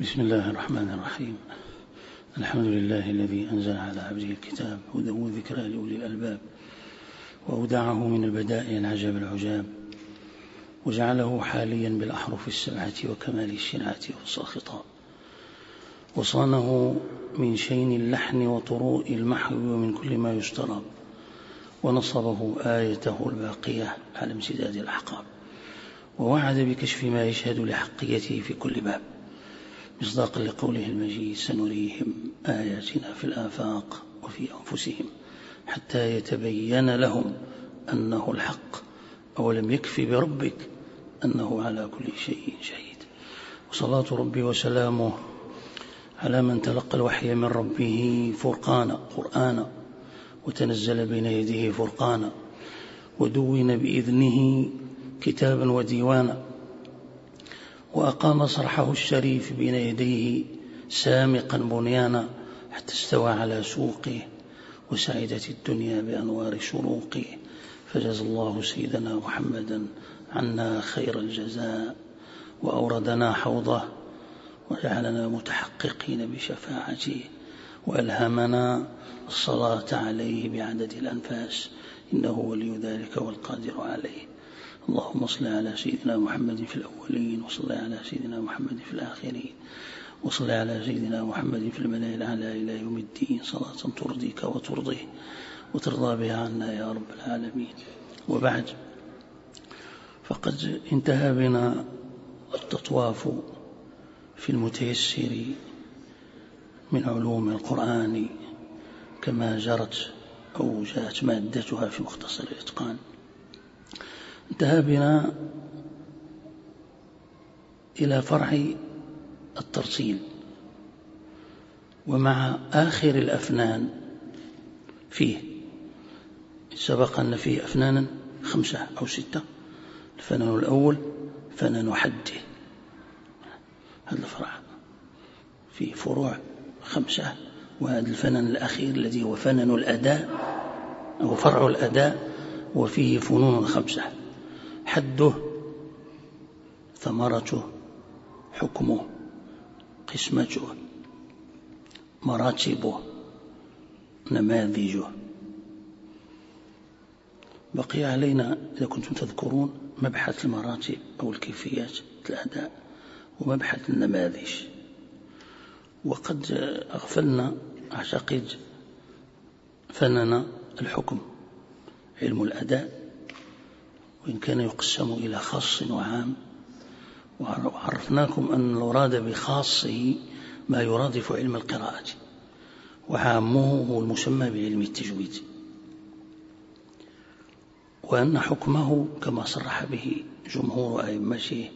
بسم الله الرحمن الرحيم. الحمد لله الذي أنزل على عبده الكتاب هدى وذكرى لأولي الألباب وأودعه من البدائع العجب العجاب وجعله حاليا بالأحرف السبعة وكمال الشرعة وفصل الخطاب وصانه من شين اللحن وطروء المحو ومن كل ما يشترى ونصبه آيته الباقية على امتداد الأحقاب ووعد بكشف ما يشهد لحقيته في كل باب. مصداقا لقوله المجيد سنريهم آياتنا في الآفاق وفي أنفسهم حتى يتبين لهم أنه الحق أولم يكف بربك أنه على كل شيء شهيد. وصلاة ربي وسلامه على من تلقى الوحي من ربه فرقانا قرآنا وتنزل بين يديه فرقانا ودون بإذنه كتابا وديوانا. وأقام صرحه الشريف بين يديه سامقا بنيانا حتى استوى على سوقه وسعدت الدنيا بأنوار شروقه. فجزى الله سيدنا محمدا عنا خير الجزاء وأوردنا حوضه وجعلنا متحققين بشفاعته وألهمنا الصلاة عليه بعدد الأنفاس إنه ولي ذلك والقادر عليه. اللهم صل على سيدنا محمد في الأولين وصل على سيدنا محمد في الآخرين وصل على سيدنا محمد في الملائكة الأعلى إلى يوم الدين. صلاة ترضيك وترضيه وترضى بها عنا يا رب العالمين. وبعد فقد انتهى بنا التطواف في المتيسر من علوم القرآن كما جرت أو جاءت مادتها في مختصر الإتقان. انتهى بنا إلى فرع الترسيل. ومع آخر الأفنان فيه سبق أن فيه أفنانا خمسة أو ستة الفنان الأول فنان حده هذا الفرع فيه فروع خمسة وهذا الفنن الأخير الذي هو فنن الأداء أو فرع الأداء وفيه فنون خمسة. حده ثمرته حكمه قسمته مراتبه نماذجه. بقي علينا إذا كنتم تذكرون مبحث المراتب أو الكيفيات الأداء ومبحث النماذج. وقد أغفلنا أعتقد فننا الحكم علم الأداء. وإن كان يقسم إلى خاص وعام. وعرفناكم أن المراد بخاصه ما يرادف علم القراءة وعامه هو المسمى بعلم التجويد. وأن حكمه كما صرح به جمهور أئمته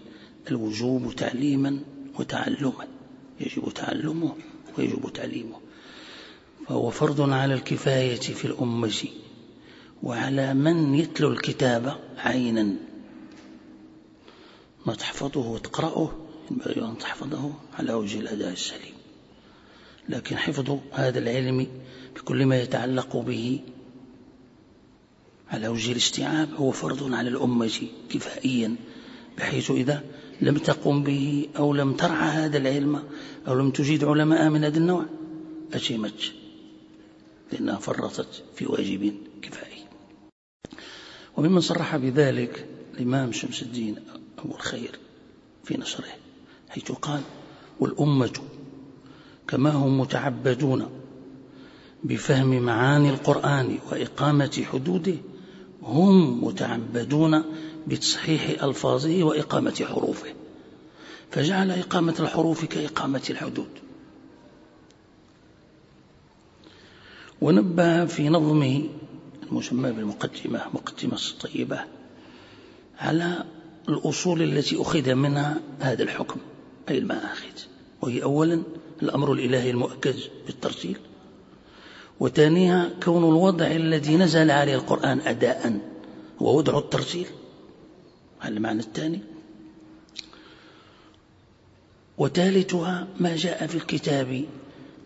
الوجوب تعليما وتعلما يجب تعلمه ويجب تعليمه. فهو فرض على الكفاية في الأمة وعلى من يتلو الكتاب عينا. ما تحفظه وتقرأه ينبغي أن تحفظه على وجه الأداء السليم. لكن حفظ هذا العلم بكل ما يتعلق به على وجه الاستيعاب هو فرض على الأمة كفائيا بحيث إذا لم تقم به أو لم ترعى هذا العلم أو لم تجيد علماء من هذا النوع أشمت لأنها فرطت في واجب كفائي. وممن صرح بذلك الإمام شمس الدين أبو الخير في نشره حيث قال والأمة كما هم متعبدون بفهم معاني القرآن وإقامة حدوده هم متعبدون بتصحيح ألفاظه وإقامة حروفه فجعل إقامة الحروف كإقامة الحدود. ونبه في نظمه المسمى بالمقدمة مقدمة الطيبة على الأصول التي أخذ منها هذا الحكم أي المآخذ. وهي أولا الأمر الإلهي المؤكد بالترتيل وثانيها كون الوضع الذي نزل عليه القرآن أداء هو وضع الترتيل هذا المعنى الثاني. وثالثها ما جاء في الكتاب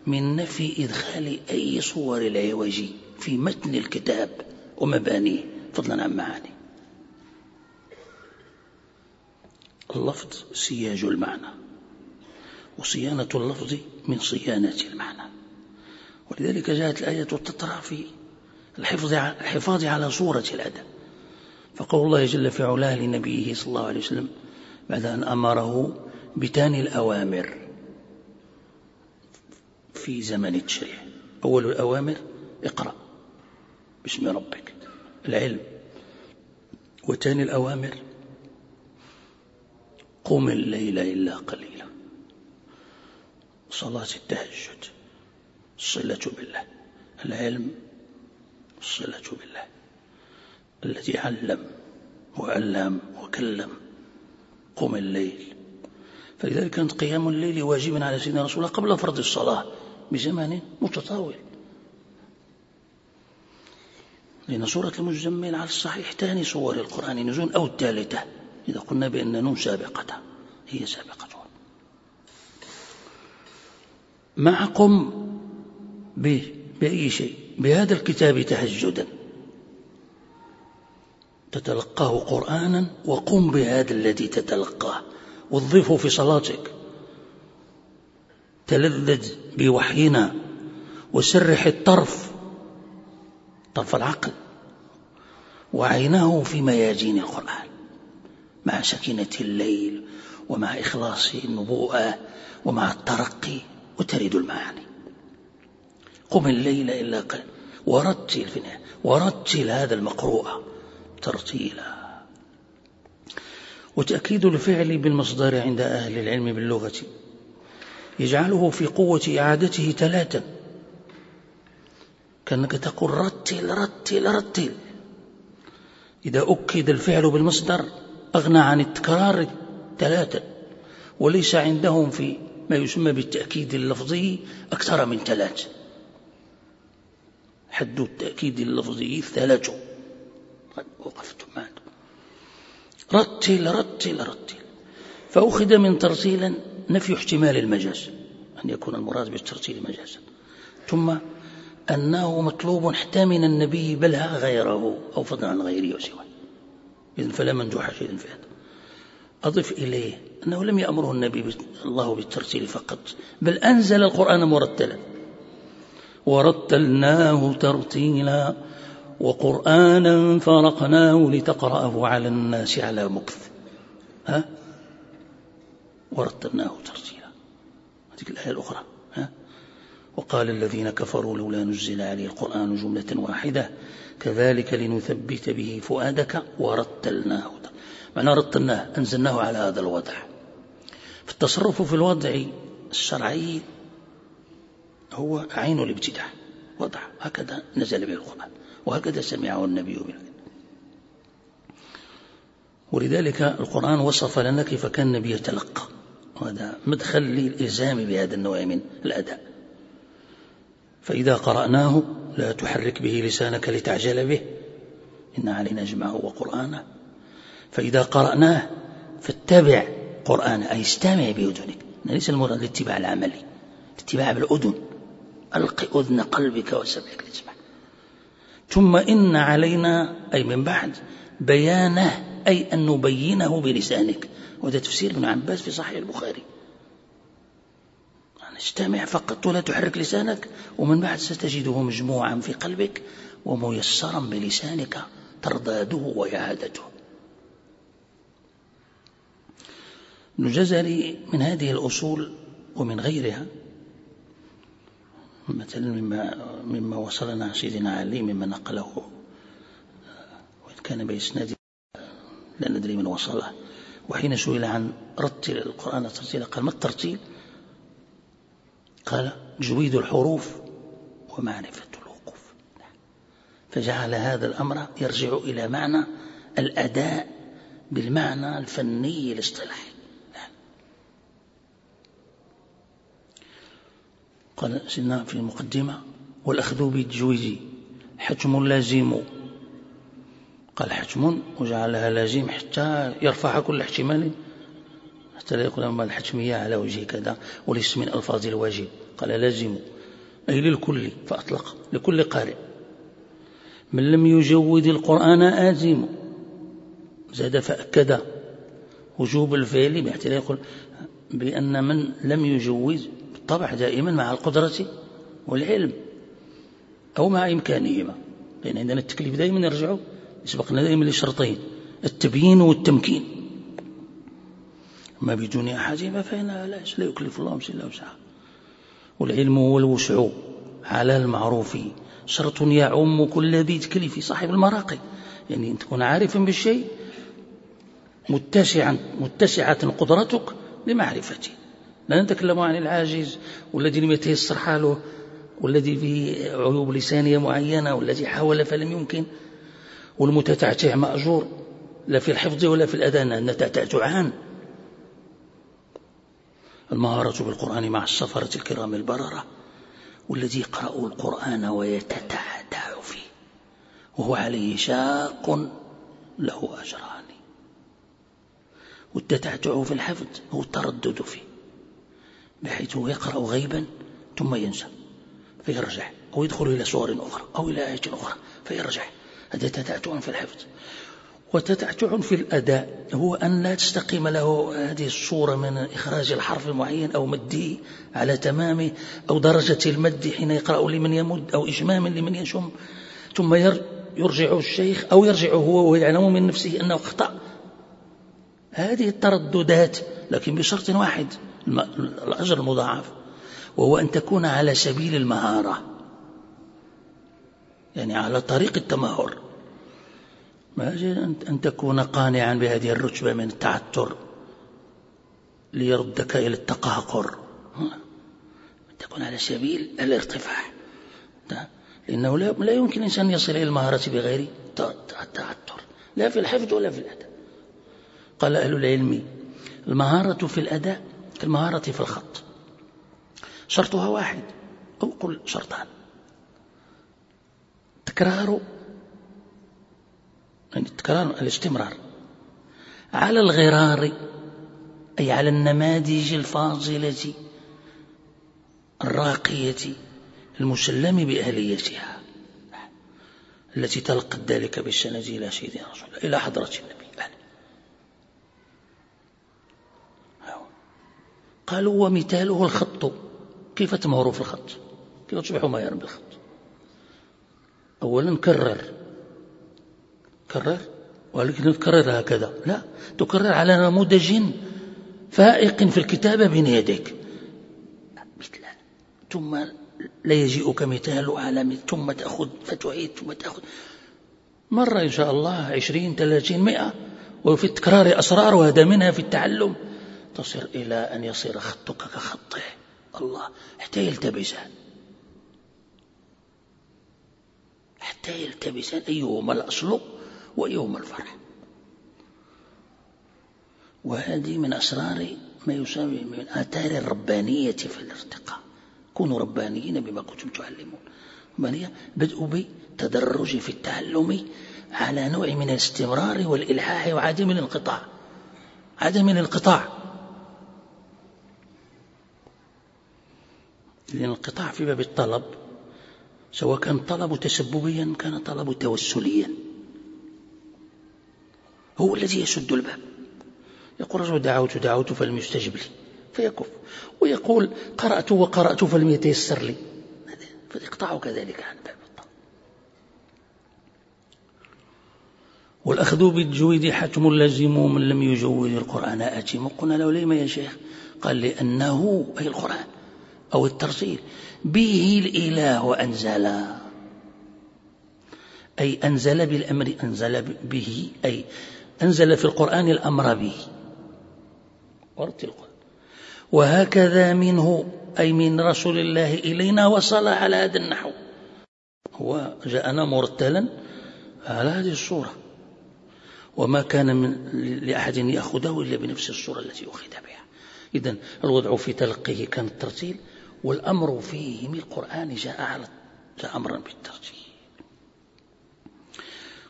من نفي إدخال أي صور العوج في متن الكتاب ومبانيه. فضلا عن معانيه اللفظ سياج المعنى وصيانة اللفظ من صيانة المعنى. ولذلك جاءت الآية تطرع في الحفظ الحفاظ على صورة الأداء فقول الله جل في علاه لنبيه صلى الله عليه وسلم بعد أن أمره بتاني الأوامر في زمن التشريع أول الأوامر اقرأ. باسم ربك. العلم. وتاني الأوامر. قم الليل إلا قليلا. صلاة التهجد. الصلة بالله. العلم. الصلة بالله. الذي علم وعلم وكلم. قم الليل. فلذلك كانت قيام الليل واجبا على سيدنا رسول الله قبل فرض الصلاة. بزمان متطاول. لأن سورة المزمل على الصحيح ثاني صور القرآن نزول أو الثالثة إذا قلنا بأن نون سابقة هي سابقة. معكم بأي شيء؟ بهذا الكتاب تهجدا. تتلقاه قرآنا وقم بهذا الذي تتلقاه. وظفه في صلاتك. تلذذ بوحينا. وسرح الطرف. طرف العقل. وعيناه في مياجين القرآن. مع سكينة الليل ومع إخلاص النبوءة ومع الترقي وترد المعاني. قم الليل إلا قل ورتل في ورتل هذا المقروء ترتيلا. وتأكيد الفعل بالمصدر عند أهل العلم باللغة. يجعله في قوة إعادته ثلاثا. كأنك تقول رتل رتل رتل. إذا أكد الفعل بالمصدر أغنى عن التكرار ثلاثا وليس عندهم في ما يسمى بالتأكيد اللفظي أكثر من ثلاث. حد التأكيد اللفظي ثلاث. قد وقفت معك. رتل رتل رتل. فأخذ من ترتيلا نفي احتمال المجاز أن يكون المراد بالترتيل مجازا. ثم أنه مطلوب حتى من النبي بل غيره أو فضلا عن غيره وسواه إذن فلا منجوح شيء في هذا. أضف إليه أنه لم يأمره النبي الله بالترتيل فقط بل أنزل القرآن مرتلا. ورتلناه ترتيلا وقرآنا فرقناه لتقرأه على الناس على مكث. ها؟ ورتلناه ترتيلا هذه الآية الأخرى. وقال الذين كفروا لولا نزل عليه القرآن جملة واحدة كذلك لنثبت به فؤادك ورتلناه معنى رتلناه أنزلناه على هذا الوضع. فالتصرف في الوضع الشرعي هو عين الابتداع. وضع هكذا نزل به القرآن وهكذا سمعه النبي به ولذلك القرآن وصف لنا كيف كان النبي يتلقى. وهذا مدخل للإلزام بهذا النوع من الأداء. فإذا قرأناه لا تحرك به لسانك لتعجل به. إن علينا جمعه وقرآنه. فإذا قرأناه فاتبع قرآنه أي استمع بأذنك. ليس المراد الاتباع العملي الاتباع بالأذن. ألق أذن قلبك وسمعك لتسمع. ثم إن علينا أي من بعد بيانه أي أن نبينه بلسانك. وهذا تفسير ابن عباس في صحيح البخاري. استمع فقط ولا تحرك لسانك ومن بعد ستجده مجموعا في قلبك وميسرا بلسانك ترداده وإعادته. ابن جزري من هذه الأصول ومن غيرها مثلا مما, مما وصلنا سيدنا علي مما نقله وإن كان بإسناد لا ندري من وصله. وحين سئل عن رتل القرآن ترتيلا قال ما الترتيل؟ قال جويد الحروف ومعرفة الوقوف. فجعل هذا الأمر يرجع إلى معنى الأداء بالمعنى الفني الاصطلاحي. قال سيدنا في المقدمة والأخذ بالجويز حتم لازم. قال حتم وجعلها لازم حتى يرفع كل احتمال. حتى لا يقول أما الحتمية على وجه كذا وليس من ألفاظ الواجب. قال لازم. أي للكل فأطلق. لكل قارئ. من لم يجود القرآن آزم. زاد فأكد. وجوب الفعل بحيث لا يقول بأن من لم يجوز بالطبع دائما مع القدرة والعلم أو مع إمكانهما. لأن عندنا التكليف دائما يرجع يسبقنا دائما لشرطين التبيين والتمكين. أما بدون أحدهما فإن لا لا يكلف الله نفسا إلا وسعها. والعلم هو الوسع على المعروف. شرط يعم كل ذي تكليف صاحب المراقي. يعني أن تكون عارفا بالشيء متسعا متسعة قدرتك لمعرفته لا نتكلم عن العاجز والذي لم يتيسر حاله والذي فيه عيوب لسانية معينة والذي حاول فلم يمكن. والمتتعتع مأجور لا في الحفظ ولا في الأذان النتتعتعان المهارة بالقرآن مع السفرة الكرام البررة والذي يقرأ القرآن ويتتعتع فيه. وهو عليه شاق له أجران. والتتعتع في الحفظ هو التردد فيه. بحيث يقرأ غيبا ثم ينسى فيرجع. أو يدخل إلى صور أخرى أو إلى آية أخرى فيرجع. هذا تتعتع في الحفظ. وتتعتع في الأداء. هو أن لا تستقيم له هذه الصورة من إخراج الحرف المعين أو مده على تمامه أو درجة المد حين يقرأ لمن يمد أو إشمام لمن يشم. ثم يرجع الشيخ أو يرجع هو ويعلم من نفسه أنه أخطأ. هذه الترددات لكن بشرط واحد الأجر المضاعف وهو أن تكون على سبيل المهارة. يعني على طريق التمهر. ما أن تكون قانعا بهذه الرتبة من التعتر ليردك إلى التقهقر. تكون على سبيل الارتفاع. لأنه لا يمكن الإنسان يصل إلى المهارة بغير التعتر لا في الحفظ ولا في الأداء. قال أهل العلم المهارة في الأداء كالمهارة في الخط. شرطها واحد. أو قل شرطان. تكرار التكرار الاستمرار. على الغرار أي على النماذج الفاضلة الراقية المسلم بأهليتها التي تلقت ذلك بالسند إلى سيدنا رسول الله إلى حضرة النبي. قالوا ومثاله الخط. كيف تمهر في الخط؟ كيف تصبح ماهرا بالخط؟ أولا كرر. كرر ولكن تكرر هكذا. لا تكرر على نموذج فائق في الكتابة بين يديك. مثل ثم لا يجيئك مثال على ثم تأخذ فتعيد ثم تأخذ. مرة إن شاء الله عشرين ثلاثين مئة وفي التكرار أسرار وهذا منها في التعلم. تصل إلى أن يصير خطك كخطه. الله حتى يلتبسان حتى يلتبسان أيهما الأصل؟ وأيهما الفرع وهذه من أسرار ما يسمى من آثار الربانية في الارتقاء. كونوا ربانيين بما كنتم تعلمون. ربانية بدء بتدرج في التعلم على نوع من الاستمرار والإلحاح وعدم الانقطاع. عدم الانقطاع. الانقطاع في باب الطلب. سواء كان طلب تسببيا كان طلب توسليا. هو الذي يسد الباب. يقول رجل دعوت دعوت فلم يستجب لي. فيكف. ويقول قرأت وقرأت فلم يتيسر لي. فيقطع كذلك عن باب الطلب والأخذ بالجويد حتم لازم من لم يجود القرآن. آتم قلنا له لما يا شيخ. قال لأنه أي القرآن أو الترسيل. به الإله أنزل أي أنزل بالأمر أنزل به أي أنزل في القرآن الأمر به. القرآن وهكذا منه أي من رسول الله إلينا وصل على هذا النحو. هو جاءنا مرتلا على هذه الصورة. وما كان من لأحد يأخذه إلا بنفس الصورة التي أخذ بها. إذا الوضع في تلقيه كان الترتيل والأمر فيه من القرآن جاء على جاء أمرا بالترتيب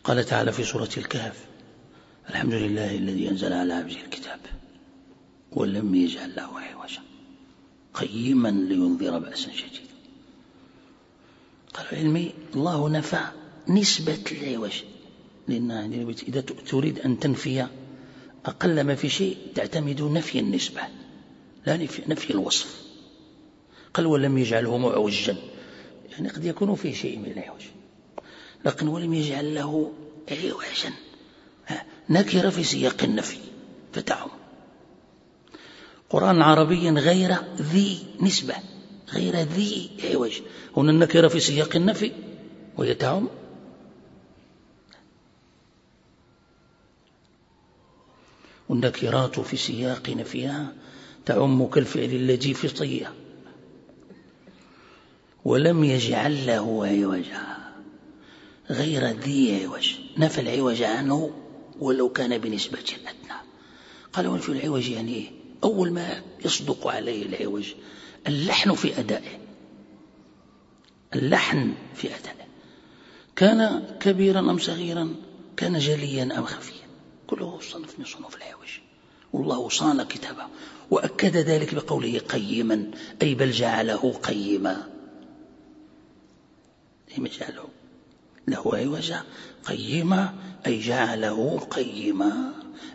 قال تعالى في سورة الكهف الحمد لله الذي أنزل على عبده الكتاب ولم يجعل له عوجا قيما لينذر بأسا شديدا. قال علمي الله نفى نسبة العوج لأن إذا تريد أن تنفي أقل ما في شيء تعتمد نفي النسبة لا نفي الوصف. قال ولم يجعله معوجا يعني قد يكون فيه شيء من العوج لكن ولم يجعل له عوجا. نكر في سياق النفي فتعم قرآن عربي غير ذي نسبة غير ذي عوج. هنا النكرة في سياق النفي وهي تعم والنكرات في سياق نفيها تعم كالفعل الذي في طيه ولم يجعل له عوجا غير ذي عوج. نفى العوج عنه ولو كان بنسبة أدنى. قال وفي العوج يعني أول ما يصدق عليه العوج اللحن في أدائه. اللحن في أدائه. كان كبيرا أم صغيرا كان جليا أم خفيا. كله صنف من صنوف العوج. والله صان كتابه. وأكد ذلك بقوله قيما أي بل جعله قيما. أي جعله. له عوجا قيما أي جعله قيما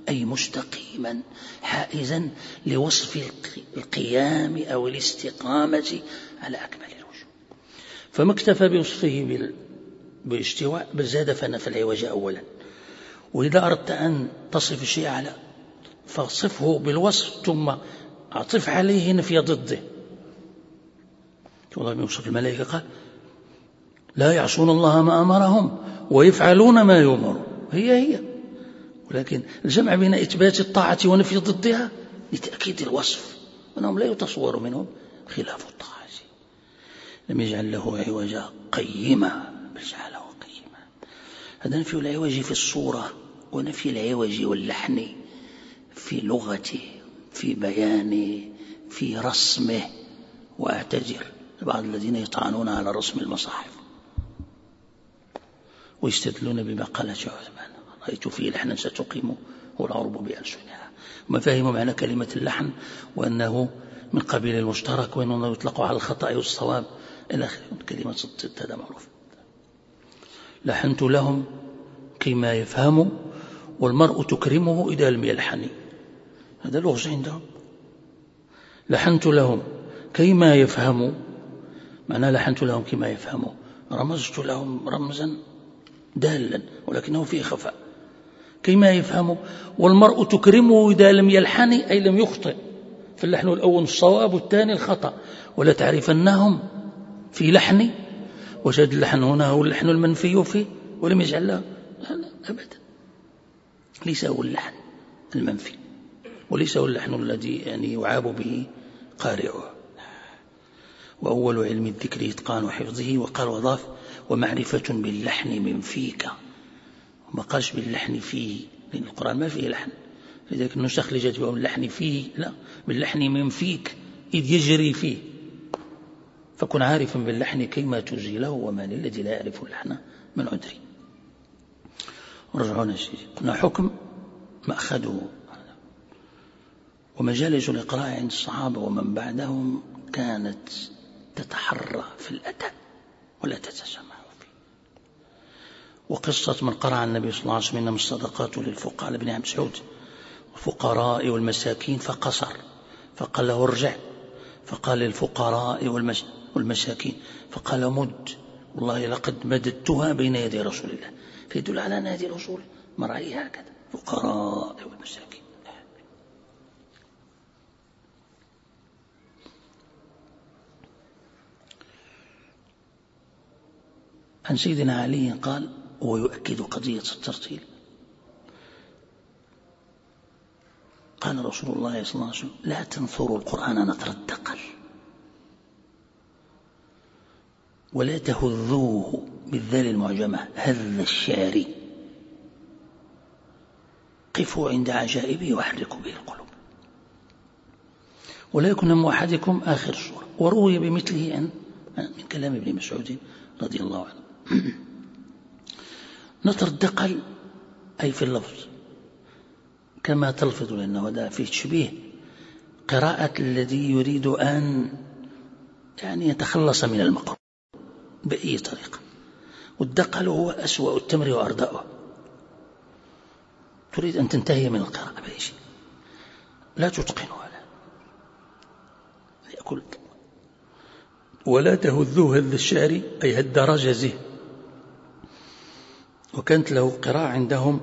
أي مستقيما حائزا لوصف القيام أو الاستقامة على أكمل الوجوه فما اكتفى بوصفه بالاستواء بل زاد فنفى العوج أولا. وإذا أردت أن تصف الشيء على فصفه بالوصف ثم أعطف عليه نفي ضده. والله يوصف الملائكة. قال لا يعصون الله ما أمرهم ويفعلون ما يؤمر. هي هي. ولكن الجمع بين إثبات الطاعة ونفي ضدها لتأكيد الوصف. وأنهم لا يتصور منهم خلاف الطاعة. لم يجعل له عوجا قيما بل جعله قيما. هذا نفي العوج في الصورة ونفي العوج واللحن في لغته في بيانه في رسمه. واعتذر بعض الذين يطعنون على رسم المصاحف. ويستدلون بما قال عثمان. رأيت فيه لحنا ستقيم والعرب بألسنها. ومفاهيم معنى كلمة اللحن وأنه من قبيل المشترك وأنه يطلق على الخطأ والصواب. إلى آخره. كلمة صدت هذا معروف. لحنت لهم كيما يفهموا والمرء تكرمه إذا لم يلحن. هذا لغز عندهم. لحنت لهم كيما يفهموا معنى لحنت لهم كما يفهموا رمزت لهم رمزا. دالا ولكنه فيه خفاء. كيما يفهموا والمرء تكرمه إذا لم يلحن أي لم يخطئ. فاللحن الأول الصواب والثاني الخطأ. ولا تعرفنهم في لحن وجد اللحن هنا هو اللحن المنفي فيه ولم يجعل له أبدا. ليس هو اللحن المنفي وليس هو اللحن الذي يعني يعاب به قارئه. وأول علم الذكر إتقان حفظه وقال وضاف ومعرفة باللحن من فيك. وما قالش باللحن فيه لأن القرآن ما فيه لحن. لذلك النسخ اللي جات بهم اللحن فيه لا باللحن من فيك إذ يجري فيه. فكن عارفا باللحن كيما تزيله وما للذي لا يعرف اللحن من عذري رجعونا شيء قلنا حكم مأخذه. ومجالس الإقراء عند الصحابة ومن بعدهم كانت تتحرى في الأداء ولا فيه وقصة من قرأ النبي صلى الله عليه وسلم إنما الصدقات للفقراء لابن مسعود الفقراء والمساكين فقصر. فقال له ارجع. فقال للفقراء والمساكين فقال مد. والله لقد مددتها بين يدي رسول الله. فيدل على أن هذه الأصول مرعية هكذا. فقراء والمساكين. عن سيدنا علي قال ويؤكد قضية الترتيل. قال رسول الله صلى الله عليه وسلم لا تنثروا القرآن نثر الدقل ولا تهذوه بالذال المعجمة هذ الشعر قفوا عند عجائبه وحركوا به القلوب. ولا يكن هم أحدكم آخر السورة. وروي بمثله عن من كلام ابن مسعود رضي الله عنه. نطر الدقل أي في اللفظ. كما تلفظ لأنه هذا فيه تشبيه. قراءة الذي يريد أن يعني يتخلص من المقر بأي طريقة. والدقل هو أسوأ التمر وأرداؤه تريد أن تنتهي من القراءة بأي شيء. لا تتقنها لا أقول ولا تهذوه هذ الشعر أي هد رجزه وكانت له قراءة عندهم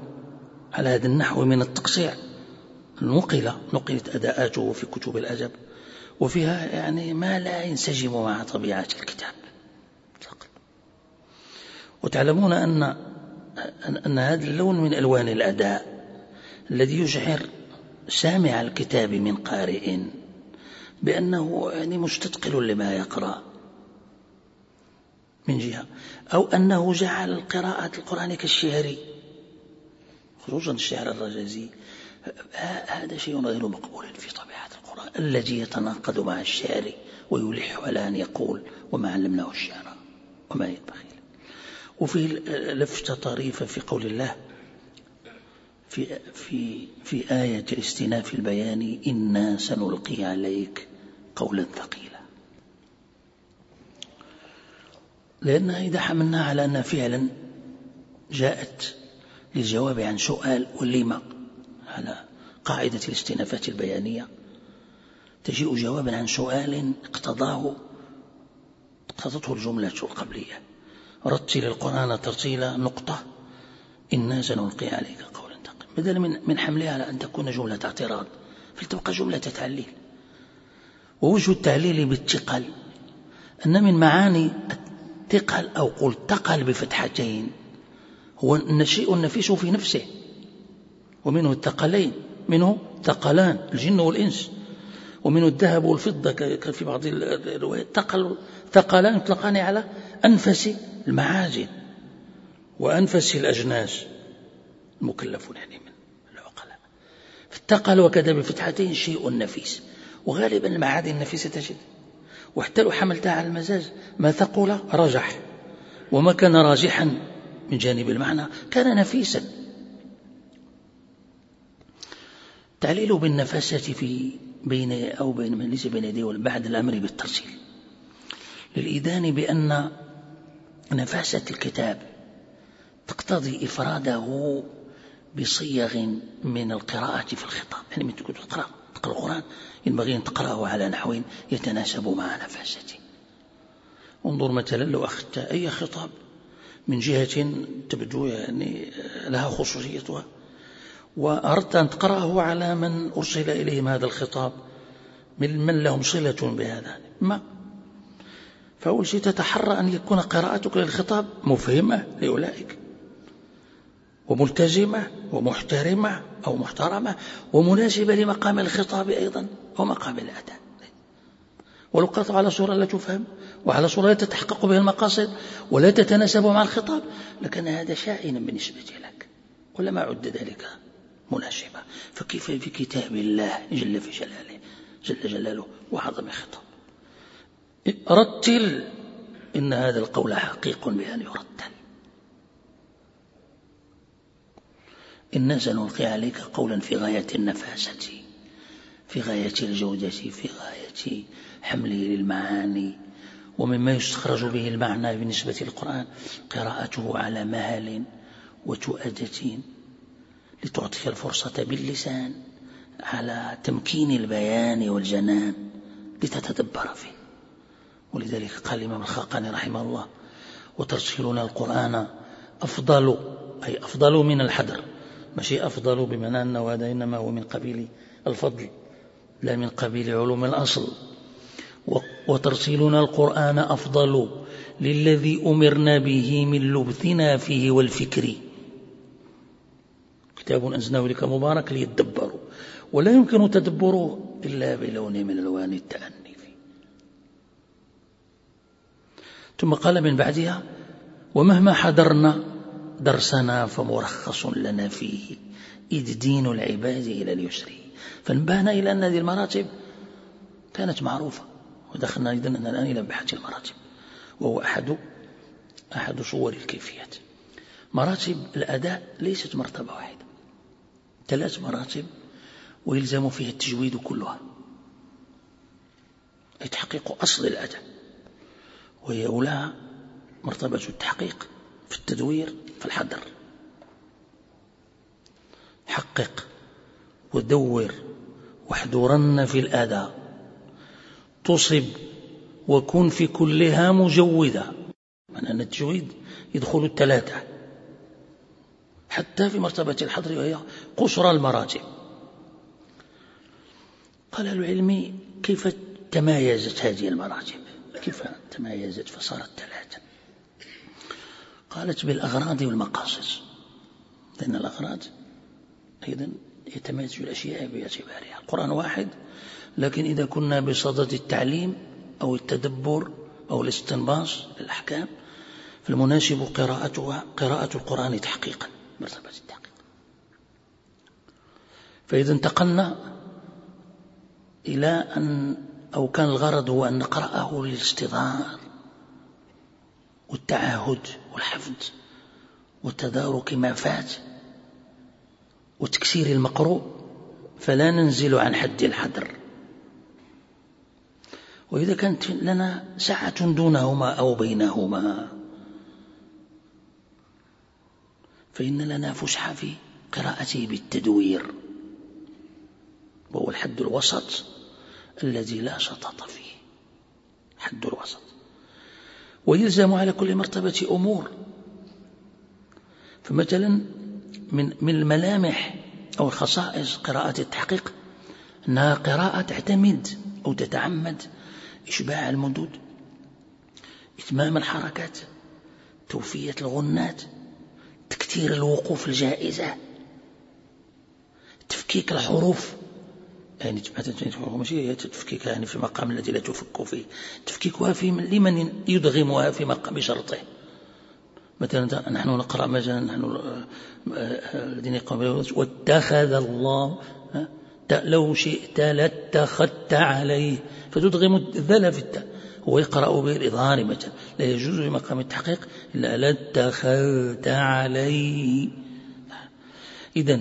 على هذا النحو من التقصيع. نقل نقلت أداءاته في كتب الأدب وفيها يعني ما لا ينسجم مع طبيعة الكتاب. وتعلمون أن أن هذا اللون من ألوان الأداء الذي يشعر سامع الكتاب من قارئ بأنه يعني مستثقل لما يقرأ. من جهة أو أنه جعل قراءة القرآن كالشعر خصوصا الشعر الرجزي هذا شيء غير مقبول في طبيعة القرآن الذي يتناقض مع الشعر ويلح على أن يقول وما علمناه الشعر وما ينبغي وفيه لفتة طريفة في قول الله في في في آية استئناف البيان إنا سنلقي عليك قولا ثقيلا. لأن إذا حملنا على أنها فعلا جاءت للجواب عن سؤال ولما على قاعدة الاستئنافات البيانية تجيء جوابا عن سؤال اقتضاه اقتضته الجملة القبلية. رتل القرآن ترتيلا نقطة. إنا سنلقي عليك قولا ثقيلا بدل من من حملها على أن تكون جملة اعتراض. فلتبقى جملة تعليل ووجه التعليل بالثقل أن من معاني الثقل أو قل ثقل بفتحتين هو الشيء النفيس في نفسه. ومنه الثقلين منه ثقلان الجن والإنس. ومنه الذهب والفضة في بعض الروايات. ثقل ثقلان يطلقان على أنفس المعازن وأنفس الأجناس. المكلفون يعني من العقلاء. فالثقل وكذا بفتحتين شيء نفيس. وغالبا المعادن النفيسة تجد. وحتى لو حملتها على المزاج ما ثقل رجح. وما كان راجحا من جانب المعنى كان نفيسا. تعليل بالنفاسة في بين أو بين من ليس بين يديه بعد الأمر بالترسيل. للإيذان بأن نفاسة الكتاب تقتضي إفراده بصيغ من القراءة في الخطاب. يعني من تقرأ تقرأ القرآن ينبغي أن تقرأه على نحو يتناسب مع نفاسته انظر مثلا لو أخذت أي خطاب من جهة تبدو يعني لها خصوصيتها وأردت أن تقرأه على من أرسل إليهم هذا الخطاب من من لهم صلة بهذا؟ ما. فأول شيء تتحرى أن يكون قراءتك للخطاب مفهمة لأولئك وملتزمة ومحترمة أو محترمة ومناسبة لمقام الخطاب أيضا. ومقام الأداء ولو على صورة لا تفهم وعلى صورة لا تتحقق بها المقاصد ولا تتناسب مع الخطاب. لكن هذا شائنا بالنسبة لك. ولما عد ذلك مناسبة. فكيف في كتاب الله جل في جلاله جل جلاله وعظم خطاب. رتل. إن هذا القول حقيق بأن يرتل. إنا سنلقي عليك قولا في غاية النفاسة. في غاية الجودة في غاية حمله للمعاني. ومما يستخرج به المعنى بالنسبة للقرآن قراءته على مهل وتؤدة لتعطيك الفرصة باللسان على تمكين البيان والجنان لتتدبر فيه. ولذلك قال الإمام الخاقاني رحمه الله وترسلون القرآن أفضل أي أفضل من الحدر. ماشي أفضل بمعنى أنه هذا إنما هو من قبيل الفضل. لا من قبيل علوم الأصل. وترسلون القرآن أفضل للذي أمرنا به من لبثنا فيه والفكر. كتاب أنزلناه لك مبارك ليتدبروا ولا يمكن تدبره إلا بلون من ألوان التأني ثم قال من بعدها ومهما حضرنا درسنا فمرخص لنا فيه. إذ دين العباد إلى اليسر. فانبهنا إلى أن هذه المراتب كانت معروفة ودخلنا إذن الآن إلى بحث المراتب وهو أحد أحد صور الكيفيات. مراتب الأداء ليست مرتبة واحدة. ثلاث مراتب ويلزم فيها التجويد كلها. أي تحقيق أصل الأداء. وهي أولاها مرتبة التحقيق في التدوير في الحذر. حقق ودور واحذرن في الأداء تصب وكن في كلها مجودا. معنى أن التجويد يدخل الثلاثة حتى في مرتبة الحضر وهي قصرى المراتب قال العلم كيف تمايزت هذه المراتب كيف تمايزت فصارت ثلاثة قالت بالأغراض والمقاصد. لأن الأغراض أيضا يتميز الأشياء باعتبارها. القرآن واحد لكن إذا كنا بصدد التعليم أو التدبر أو الاستنباط للأحكام فالمناسب قراءتها قراءة القرآن تحقيقا مرتبة التحقيق. فإذا انتقلنا إلى أن أو كان الغرض هو أن نقرأه للاستظهار والتعاهد والحفظ وتدارك ما فات. وتكسير المقروء فلا ننزل عن حد الحذر وإذا كانت لنا ساعة دونهما أو بينهما فإن لنا فسحة في قراءته بالتدوير. وهو الحد الوسط الذي لا شطط فيه. حد الوسط. ويلزم على كل مرتبة أمور. فمثلا من من الملامح أو الخصائص قراءة التحقيق أنها قراءة تعتمد أو تتعمد إشباع المدود إتمام الحركات توفية الغنات تكثير الوقوف الجائزة تفكيك الحروف. يعني ماشي تفكيكها يعني في المقام الذي لا تفك فيه تفكيكها في لمن يدغمها في مقام شرطه مثلا نحن نقرأ مثلا نحن الذين يقومون واتخذ الله لو شئت لاتخذت عليه. فتدغم الذل في التاء هو يقرأ بالإظهار مثلا لا يجوز في مقام التحقيق إلا لاتخذت عليه. إذا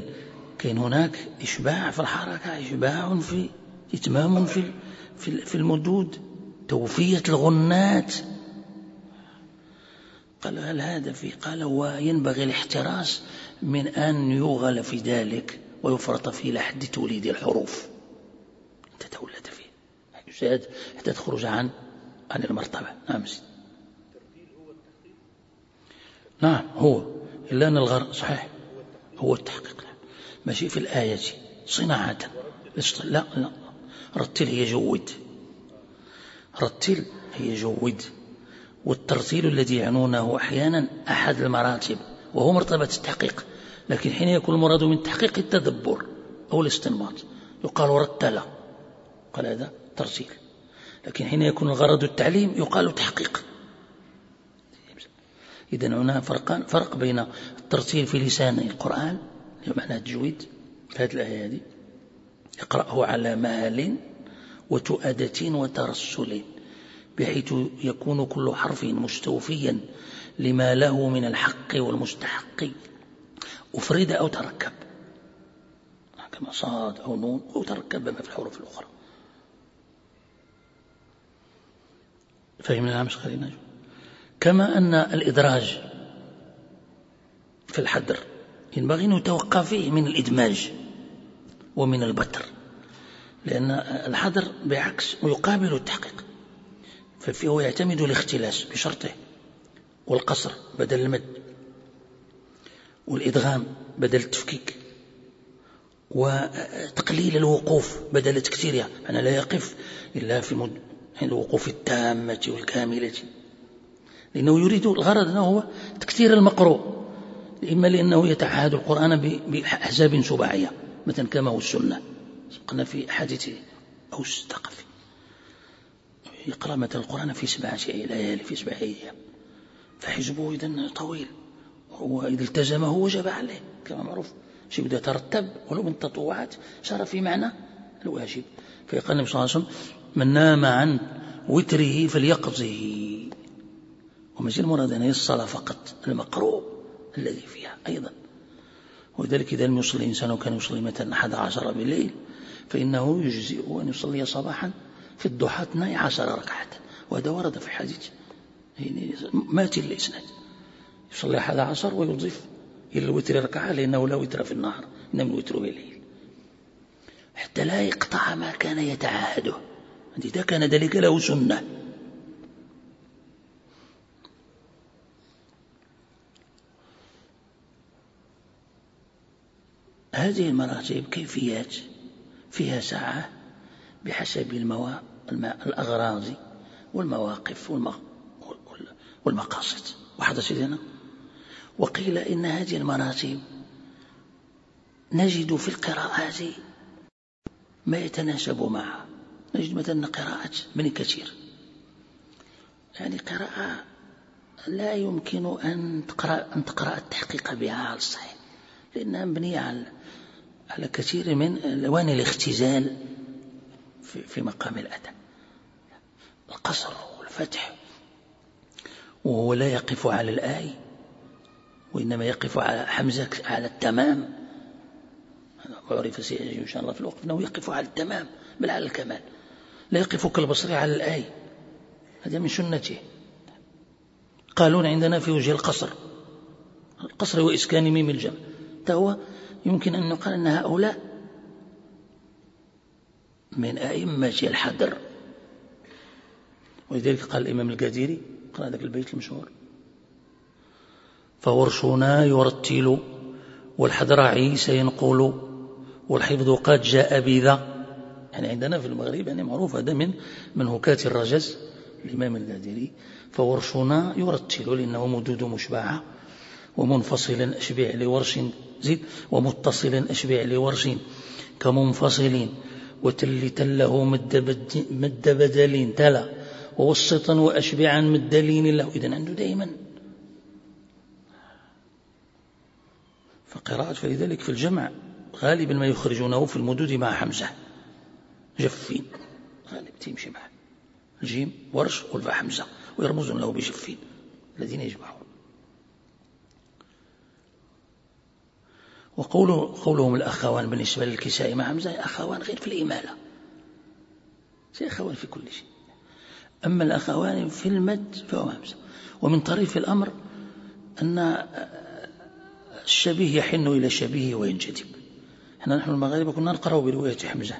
كاين هناك إشباع في الحركة إشباع في إتمام في في المدود توفية الغنات. قال هل هذا في؟ قال وينبغي الاحتراس من أن يغل في ذلك ويفرط في لحد توليد الحروف. أنت تولد فيه. حتى تخرج عن عن المرتبة. نعم نعم هو. إلا أن الغرض صحيح. هو التحقيق. ماشي في الآية صناعة. لا لا. رتل هي جود. رتل هي جود. والترتيل الذي يعنونه أحيانا أحد المراتب وهو مرتبة التحقيق. لكن حين يكون المراد من تحقيق التدبر أو الاستنباط يقال رتل. قال هذا ترتيل. لكن حين يكون الغرض التعليم يقال تحقيق. إذا هنا فرقان فرق بين الترتيل في لسان القرآن بمعنى التجويد في هذه الآية هذه. يقرأه على مال وتؤدة وترسل. بحيث يكون كل حرف مستوفيا لما له من الحق والمستحق. أفرد أو تركب. كما صاد أو نون أو تركب ما في الحروف الأخرى. فهمنا مش خلينا كما أن الإدراج في الحدر ينبغي أن يتوقع فيه من الإدماج ومن البتر. لأن الحدر بعكس ويقابل التحقيق. فهو يعتمد الاختلاس بشرطه والقصر بدل المد والإدغام بدل التفكيك وتقليل الوقوف بدل تكثيرها أنا لا يقف إلا في مد... الوقوف التامة والكاملة. لأنه يريد الغرض أنه هو تكثير المقروء إما لأنه يتعهد القرآن بأحزاب سباعية مثلا كما هو السنة. قلنا في حديث أوس الثقفي. مثلا القرآن في سبعة ليالي في سبعة أيام. فحزبه إذا طويل. وإذا التزمه وجب عليه. كما معروف شيء إذا ترتب ولو من تطوعات صار في معنى الواجب. فيقال النبي صلى الله عليه وسلم من نام عن وتره فليقضه. ومش المراد أن الصلاة فقط المقروء الذي فيها أيضا. ولذلك إذا لم يصلي الإنسان وكان يصلي مثلا أحد عشر بالليل. فإنه يجزئ أن يصلي صباحا في الضحى 12 ركعة وهذا ورد في حديث يعني مات الإسناد. يصلي أحد عشر ويضيف إلى الوتر ركعة لأنه لا وتر في النهار إنما الوتر بالليل حتى لا يقطع ما كان يتعاهده. إذا كان ذلك له سنة. هذه المراتب كيفيات؟ فيها ساعة بحسب الموا... الأغراض والمواقف والمقاصد. واحد سيدنا. وقيل إن هذه المراتب نجد في القراءات ما يتناسب معها. نجد مثلا قراءة ابن كثير. يعني قراءة لا يمكن أن تقرأ أن تقرأ التحقيق بها على الصحيح. لأنها مبنية على على كثير من ألوان الاختزال في, في مقام الأدب القصر والفتح. وهو لا يقف على الآي وإنما يقف على حمزة على التمام. وعرف سيأتي إن شاء الله في الوقت أنه يقف على التمام بل على الكمال. لا يقف كالبصري على الآي. هذا من سنته. قالون عندنا في وجه القصر. القصر هو إسكان ميم الجمع. هو يمكن أن نقال أن هؤلاء من أئمة الحدر. ولذلك قال الإمام القديري قال ذاك البيت المشهور فورشنا يرتل والحدر عيسى ينقل والحفظ قد جاء بذا. يعني عندنا في المغرب يعني معروف هذا من منهكات الرجز الإمام القادري فورشنا يرتل لأنه مدود مشبعة ومنفصلا أشبع لورش زيد ومتصلا أشبع لورش كمنفصل وتل تله مد, مد بدل تلا ووسطا وأشبعا مد لين له. إذن عنده دائما فقراءة فلذلك في الجمع غالبا ما يخرجونه في المدود مع حمزة. جفين. غالب تمشي معه الجيم ورش والفاء حمزة. ويرمزون له بجفين. الذين يجمعون. وقوله قولهم الأخوان بالنسبة للكساء مع حمزة أخوان غير في الإمالة. زي أخوان في كل شيء. أما الأخوان في المد فهو همزة ومن طريف الأمر أن الشبيه يحن إلى الشبيه وينجذب. إحنا نحن المغاربة كنا نقرأ برواية حمزة.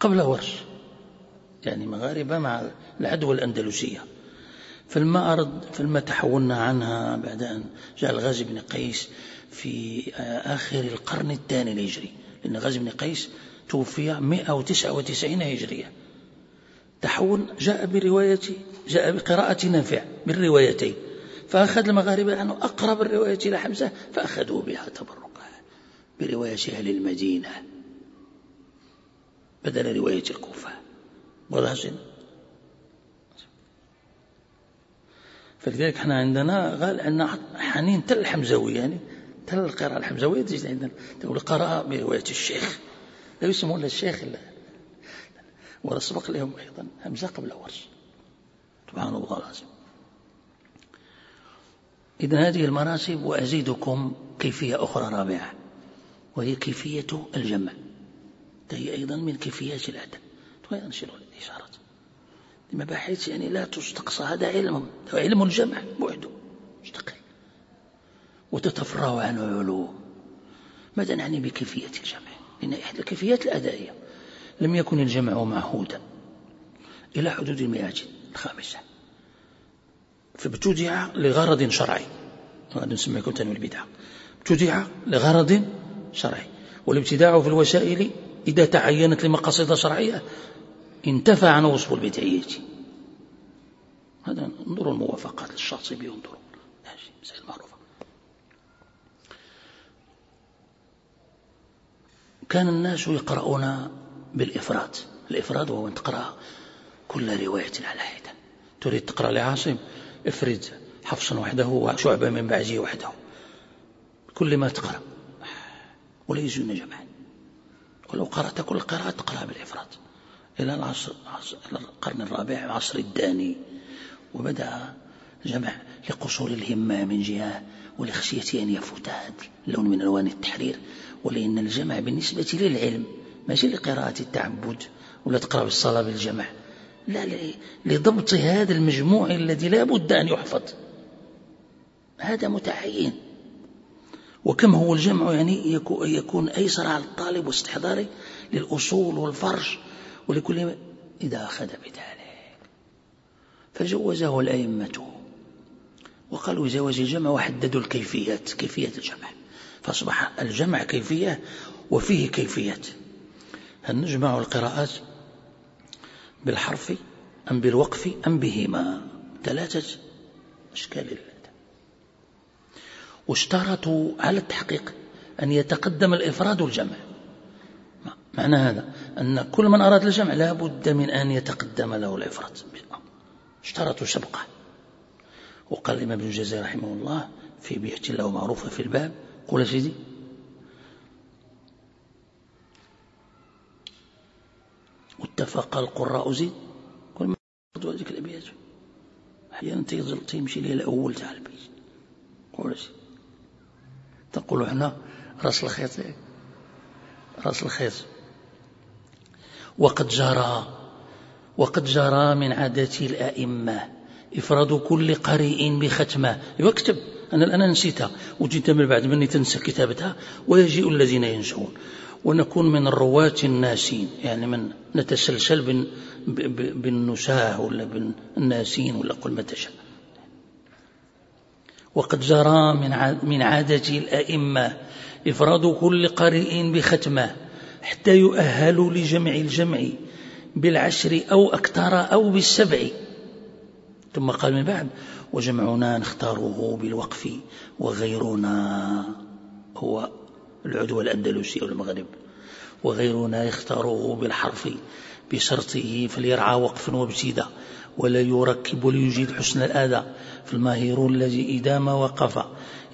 قبل ورش. يعني مغاربة مع العدوى الأندلسية. فالمعرض فلما تحولنا عنها بعد أن جاء الغازي بن قيس في آخر القرن الثاني الهجري لأن غازي بن قيس توفي 199 هجرية. تحول جاء برواية جاء بقراءة نافع بالروايتين فأخذ المغاربة عنه أقرب الرواية إلى حمزة فأخذوا بها تبركا برواية أهل المدينة بدل رواية الكوفة ولا فلذلك إحنا عندنا قال عندنا حنين تل الحمزوي يعني تل القراءة الحمزوية تجد عندنا. تقول قراءة برواية الشيخ. لا يسمون الشيخ إلا ورسبق لهم أيضا همزة قبل ورش سبحان الله العظيم. إذا هذه المراسب وأزيدكم كيفية أخرى رابعة وهي كيفية الجمع. هي أيضا من كيفيات الأدب. وينشر الإشارة مباحث يعني لا تستقصى. هذا علم علم الجمع بعده مستقل. وتتفرع عنه علوم ماذا نعني بكيفية الجمع؟ إن إحدى الكيفيات الأدائية لم يكن الجمع معهودا إلى حدود المئات الخامسة. فابتدع لغرض شرعي. هذا نسميه تنوي البدعة ابتدع لغرض شرعي. والابتداع في الوسائل إذا تعينت لمقاصد شرعية. انتفى عن وصف البدعية هذا انظروا الموافقات للشاطبي انظروا مسألة كان الناس يقرؤون بالإفراد. الإفراد وهو أن تقرأ كل رواية على حدة. تريد تقرأ لعاصم؟ افرد حفصا وحده وشعبة من بعده وحده. كل ما تقرأ. يجوز جمعا ولو قرأت كل قراءة تقرأ بالإفراد. إلى العصر القرن الرابع عصر الداني وبدأ جمع لقصور الهمة من جهة ولخشية أن يفوت هذا اللون من ألوان التحرير ولأن الجمع بالنسبة للعلم ماشي لقراءة التعبد ولا تقرأ بالصلاة بالجمع لا لضبط هذا المجموع الذي لا بد أن يحفظ. هذا متعين. وكم هو الجمع يعني يكون أيسر على الطالب واستحضاره للأصول والفرش ولكل إذا أخذ بذلك. فجوزه الأئمة وقالوا جواز الجمع وحددوا الكيفيات كيفية الجمع. فأصبح الجمع كيفية وفيه كيفيات. هل نجمع القراءات بالحرف أم بالوقف أم بهما؟ ثلاثة أشكال. واشترطوا على التحقيق أن يتقدم الإفراد والجمع معنى هذا؟ أن كل من أراد الجمع لا بد من أن يتقدم له الإفراد اشترطوا سبقه وقال الإمام ابن الجزائر رحمه الله في بيئة له معروفة في الباب قول سيدي. واتفق القراء زيد. كل ما هذيك الأبيات أحيانا تمشي لي الأول تاع البيت قول سيدي. تقول إحنا رأس الخيط رأس الخيط. وقد جرى وقد جرى من عادة الأئمة إفراد كل قارئ بختمة. يكتب أنا الآن نسيتها. وجيت من بعد مني تنسى كتابتها. ويجيء الذين ينشؤون ونكون من الرواة الناسين. يعني من نتسلسل بالنساه ولا بالناسين ولا قل ما تشاء. وقد جرى من من عادة الأئمة إفراد كل قارئ بختمة. حتى يؤهل لجمع الجمع بالعشر أو أكثر أو بالسبع. ثم قال من بعد وجمعنا نختاره بالوقف وغيرنا هو العدوى الأندلسي أو المغرب وغيرنا يختاره بالحرف بشرطه فليرعى وقفا وابتداء ولا يركب ليجيد حسن الأداء فالماهر الذي إذا ما وقف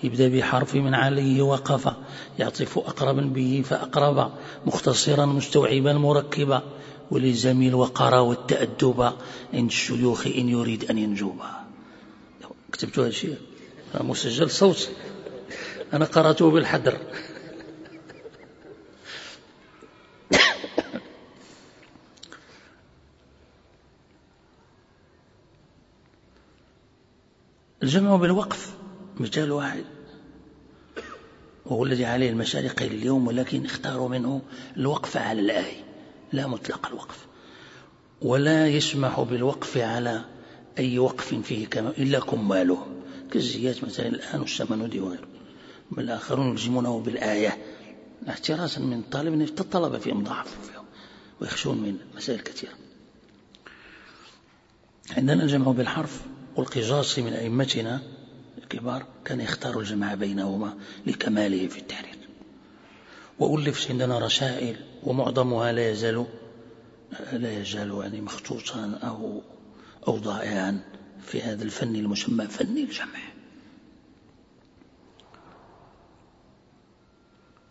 يبدأ بحرف من عليه وقف يعطف أقربا به فأقرب مختصرا مستوعبا مركبا. ولزم الوقار والتأدب عند الشيوخ إن يريد أن ينجب كتبت هذا الشيء؟ مسجل صوت. أنا قرأته بالحدر. الجمع بالوقف. مثال واحد وهو الذي عليه المشارق اليوم ولكن اختاروا منه الوقف على الآية لا مطلق الوقف. ولا يسمح بالوقف على أي وقف فيه كما إلا كماله. كالزيات مثلا الآن والسمنودي وغيره بل الآخرون يلزمونه بالآية. احتراسا من الطالب الطلبة فيهم ضعفوا فيهم ويخشون من مسائل كثيرة. عندنا الجمع بالحرف والقجاصي من أئمتنا الكبار كان يختار الجمع بينهما لكماله في التحرير. وألفت عندنا رسائل ومعظمها لا يزال لا يزال يعني مخطوطا أو أو ضائعا في هذا الفن المسمى فن الجمع.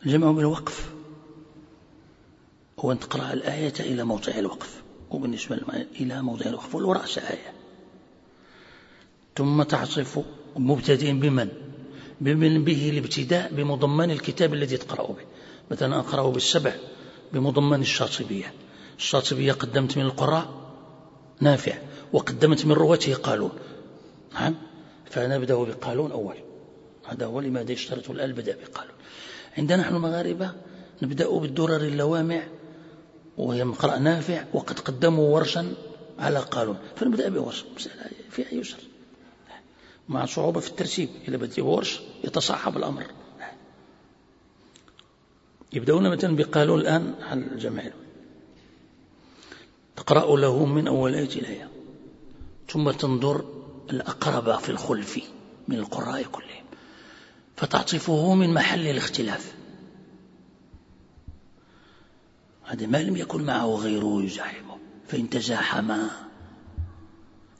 الجمع بالوقف هو أن تقرأ الآية إلى موضع الوقف. وبالنسبة إلى موضع الوقف. والرأس آية ثم تعصف مبتدئ بمن؟ بمن به الابتداء بمضمن الكتاب الذي تقرأ به. مثلا أقرأ بالسبع بمضمن الشاطبية. الشاطبية قدمت من القراء؟ نافع. وقدمت من رواته؟ قالون نعم. فنبدأ بقالون أول. هذا هو لماذا يشترط الآن بدأ بقالون. عندنا نحن المغاربة نبدأ بالدرر اللوامع وهي مقرأ نافع وقد قدموا ورشا على قالون. فنبدأ بورش. فيها يسر مع صعوبة في الترتيب إذا بدي ورش يتصاحب الأمر. يبدأون مثلا بقالون الآن على الجمع تقرأ له من أول آية إلى آية. ثم تنظر الأقرب في الخلف من القراء كلهم. فتعطفه من محل الاختلاف. هذا ما لم يكن معه غيره يزاحمه. فإن تزاحما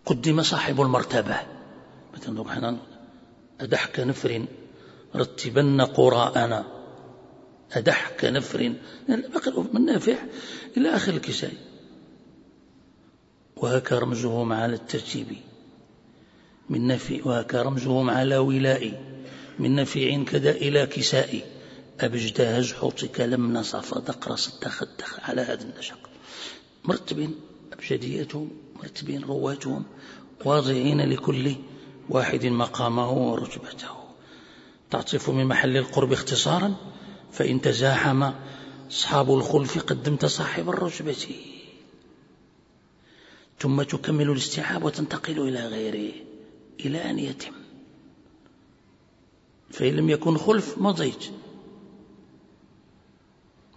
قدم صاحب المرتبة. مثلا إحنا أدحك نفر رتبن قراءنا. أدحك نفر من نافع إلى آخر الكساء. وهك رمزهم على الترتيب. من نفي وهك رمزهم على ولاء. من نفيع كذا إلى كساء. أبجد هزحوطك لم نصف. دقر صدخ على هذا النشق. مرتبين أبجديتهم مرتبين رواتهم واضعين لكل واحد مقامه ورتبته. تعطف من محل القرب اختصارا فإن تزاحم أصحاب الخلف قدمت صاحب الرتبة. ثم تكمل الاستيعاب وتنتقل إلى غيره إلى أن يتم. فإن لم يكن خلف مضيت.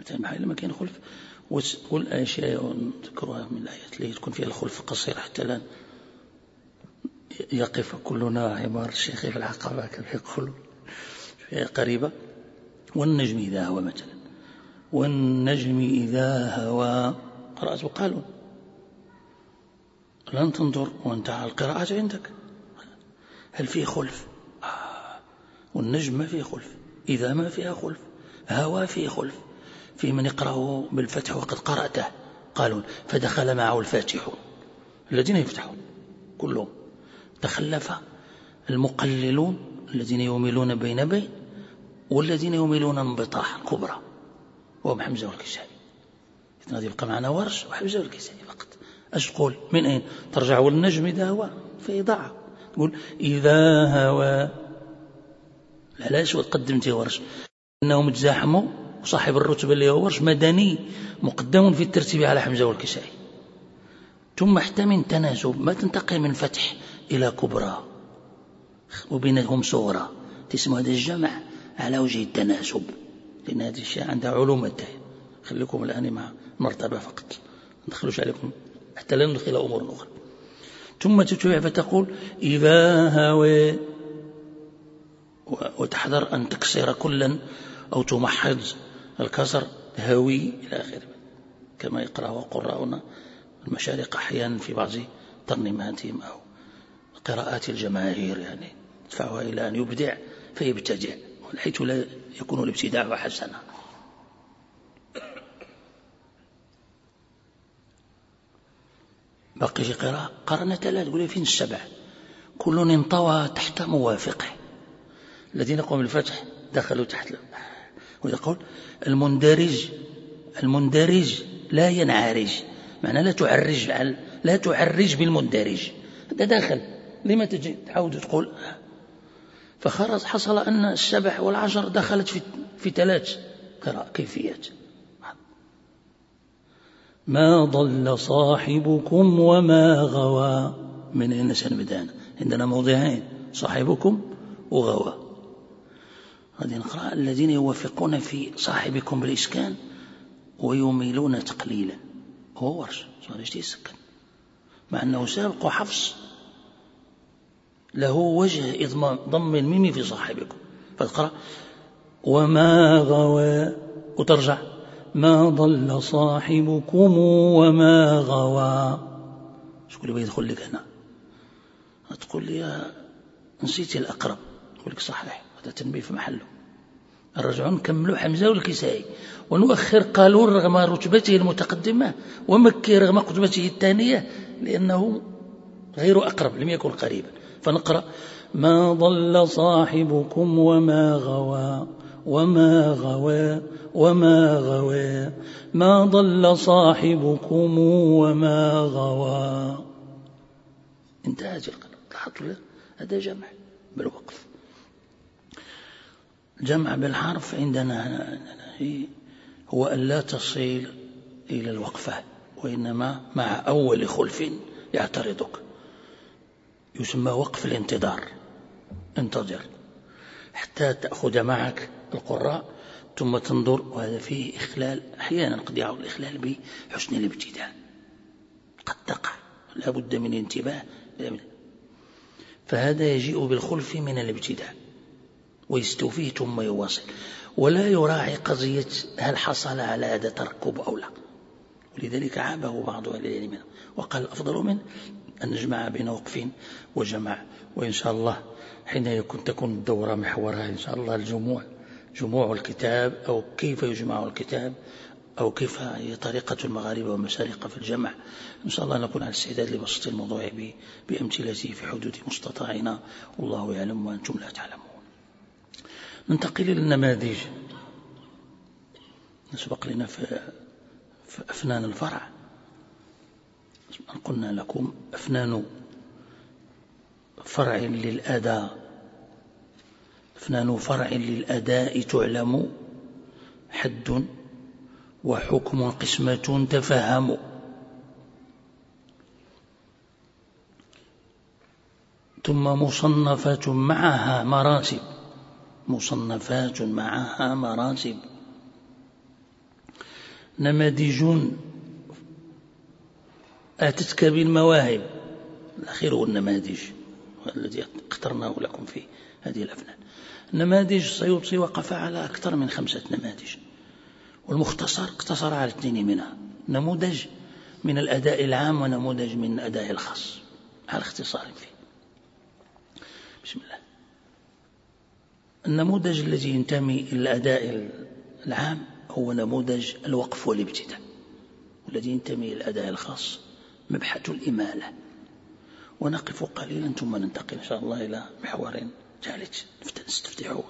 مثلا لما كان خلف وتقول أشياء نذكرها من الآيات اللي تكون فيها الخلف قصير حتى لا يقف كلنا عمار الشيخ في العقبة كما يقول قريبة. والنجم إذا هوى مثلا. والنجم إذا هوى. قرأت وقالوا لن تنظر وانت على القراءة عندك. هل فيه خلف؟ آه. والنجم ما فيه خلف. إذا ما فيها خلف. هوى فيه خلف. في من يقرأه بالفتح وقد قرأته. قالوا فدخل معه الفاتحون الذين يفتحون. كلهم. تخلف المقللون الذين يميلون بين بين والذين يميلون انبطاح كبرى. وهم حمزة والكسائي إذن يبقى معنا ورش وحمزة والكسائي فقط. أش تقول؟ من أين؟ ترجع والنجم إذا هوى في ضاع تقول إذا هوى. علاش وقدمتي ورش؟ إنهم تزاحموا وصاحب الرتبة اللي هو ورش مدني مقدم في الترتيب على حمزة والكسائي ثم من تناسب ما تنتقل من فتح. إلى كبرى. وبينهم صغرى. تسمى هذا الجمع على وجه التناسب. لأن هذه الشيء عندها علوم التهي خليكم الآن مع مرتبة فقط. ما ندخلوش عليكم. حتى لا ندخل أمور أخرى. ثم تتبع فتقول إذا هوى. وتحذر أن تكسر كلا أو تمحض الكسر. هوي إلى آخره. كما يقرأه قراؤنا المشارق أحيانا في بعض ترنيماتهم أو قراءات الجماهير يعني يدفعها إلى أن يبدع فيبتدع حيث لا يكون الابتداع حسنا. بقي في قراءة قرن ثلاث تقول فين السبع؟ كل انطوى تحت موافقه. الذين قاموا بالفتح دخلوا تحت ويقول المندرج المندرج لا ينعرج. معنى لا تعرج لا تعرج بالمندرج. هذا داخل. لما تجي تحاول تقول؟ فخرج حصل أن السبع والعشر دخلت في, في ثلاث كيفيات. ما ضل صاحبكم وما غوى. من أين سنبدأ عندنا موضعين صاحبكم وغوى. هذه نقرأ الذين يوافقون في صاحبكم بالإسكان ويميلون تقليلا. هو ورش صار يسكن مع أنه سابق وحفص له وجه إضمام ضم الميم في صاحبكم. فتقرأ وما غوى وترجع ما ضل صاحبكم وما غوى. شكون اللي يدخل لك هنا. تقول لي نسيتي الأقرب. أقول لك صحيح هذا تنبيه في محله. نرجعوا نكملوا حمزة والكسائي. ونؤخر قالون رغم رتبته المتقدمة ومكي رغم رتبته الثانية لأنه غير أقرب لم يكن قريبا. فنقرأ. ما ضل صاحبكم وما غوى وما غوى وما غوى. ما ضل صاحبكم وما غوى. انتهت القراءة هذا جمع بالوقف. جمع بالحرف عندنا هو أن لا تصل إلى الوقفة وإنما مع أول خلف يعترضك. يسمى وقف الانتظار. انتظر حتى تأخذ معك القراء ثم تنظر وهذا فيه إخلال أحيانا قد يعود الإخلال بحسن الابتداء. قد تقع لا بد من انتباه. فهذا يجيء بالخلف من الابتداء ويستوفيه ثم يواصل. ولا يراعي قضية هل حصل على هذا تركب أو لا. ولذلك عابه بعض أهل العلم وقال الأفضل منه أن نجمع بين وقف وجمع وإن شاء الله حين يكون تكون الدورة محورها إن شاء الله الجموع جموع الكتاب أو كيف يجمع الكتاب أو كيف هي طريقة المغاربة والمشارقة في الجمع. إن شاء الله نكون على استعداد لبسط الموضوع بأمثلته في حدود مستطاعنا. والله يعلم وأنتم لا تعلمون. ننتقل إلى النماذج. نسبق لنا في, في أفنان الفرع. قلنا لكم أفنان فرع للأداء أفنان فرع للأداء تعلم. حد وحكم قسمة تفهم. ثم مصنفات معها مراتب مصنفات معها مراتب نماذج آتتك بالمواهب. الأخير هو النماذج. الذي اخترناه لكم في هذه الأفنان. نماذج السيوطي وقف على أكثر من خمسة نماذج. والمختصر اقتصر على اثنين منها. نموذج من الأداء العام ونموذج من الأداء الخاص. على اختصار فيه. بسم الله. النموذج الذي ينتمي إلى الأداء العام هو نموذج الوقف والابتداء. والذي ينتمي إلى الأداء الخاص مبحث الإمالة. ونقف قليلا ثم ننتقل إن شاء الله إلى محور ثالث. نستفتحه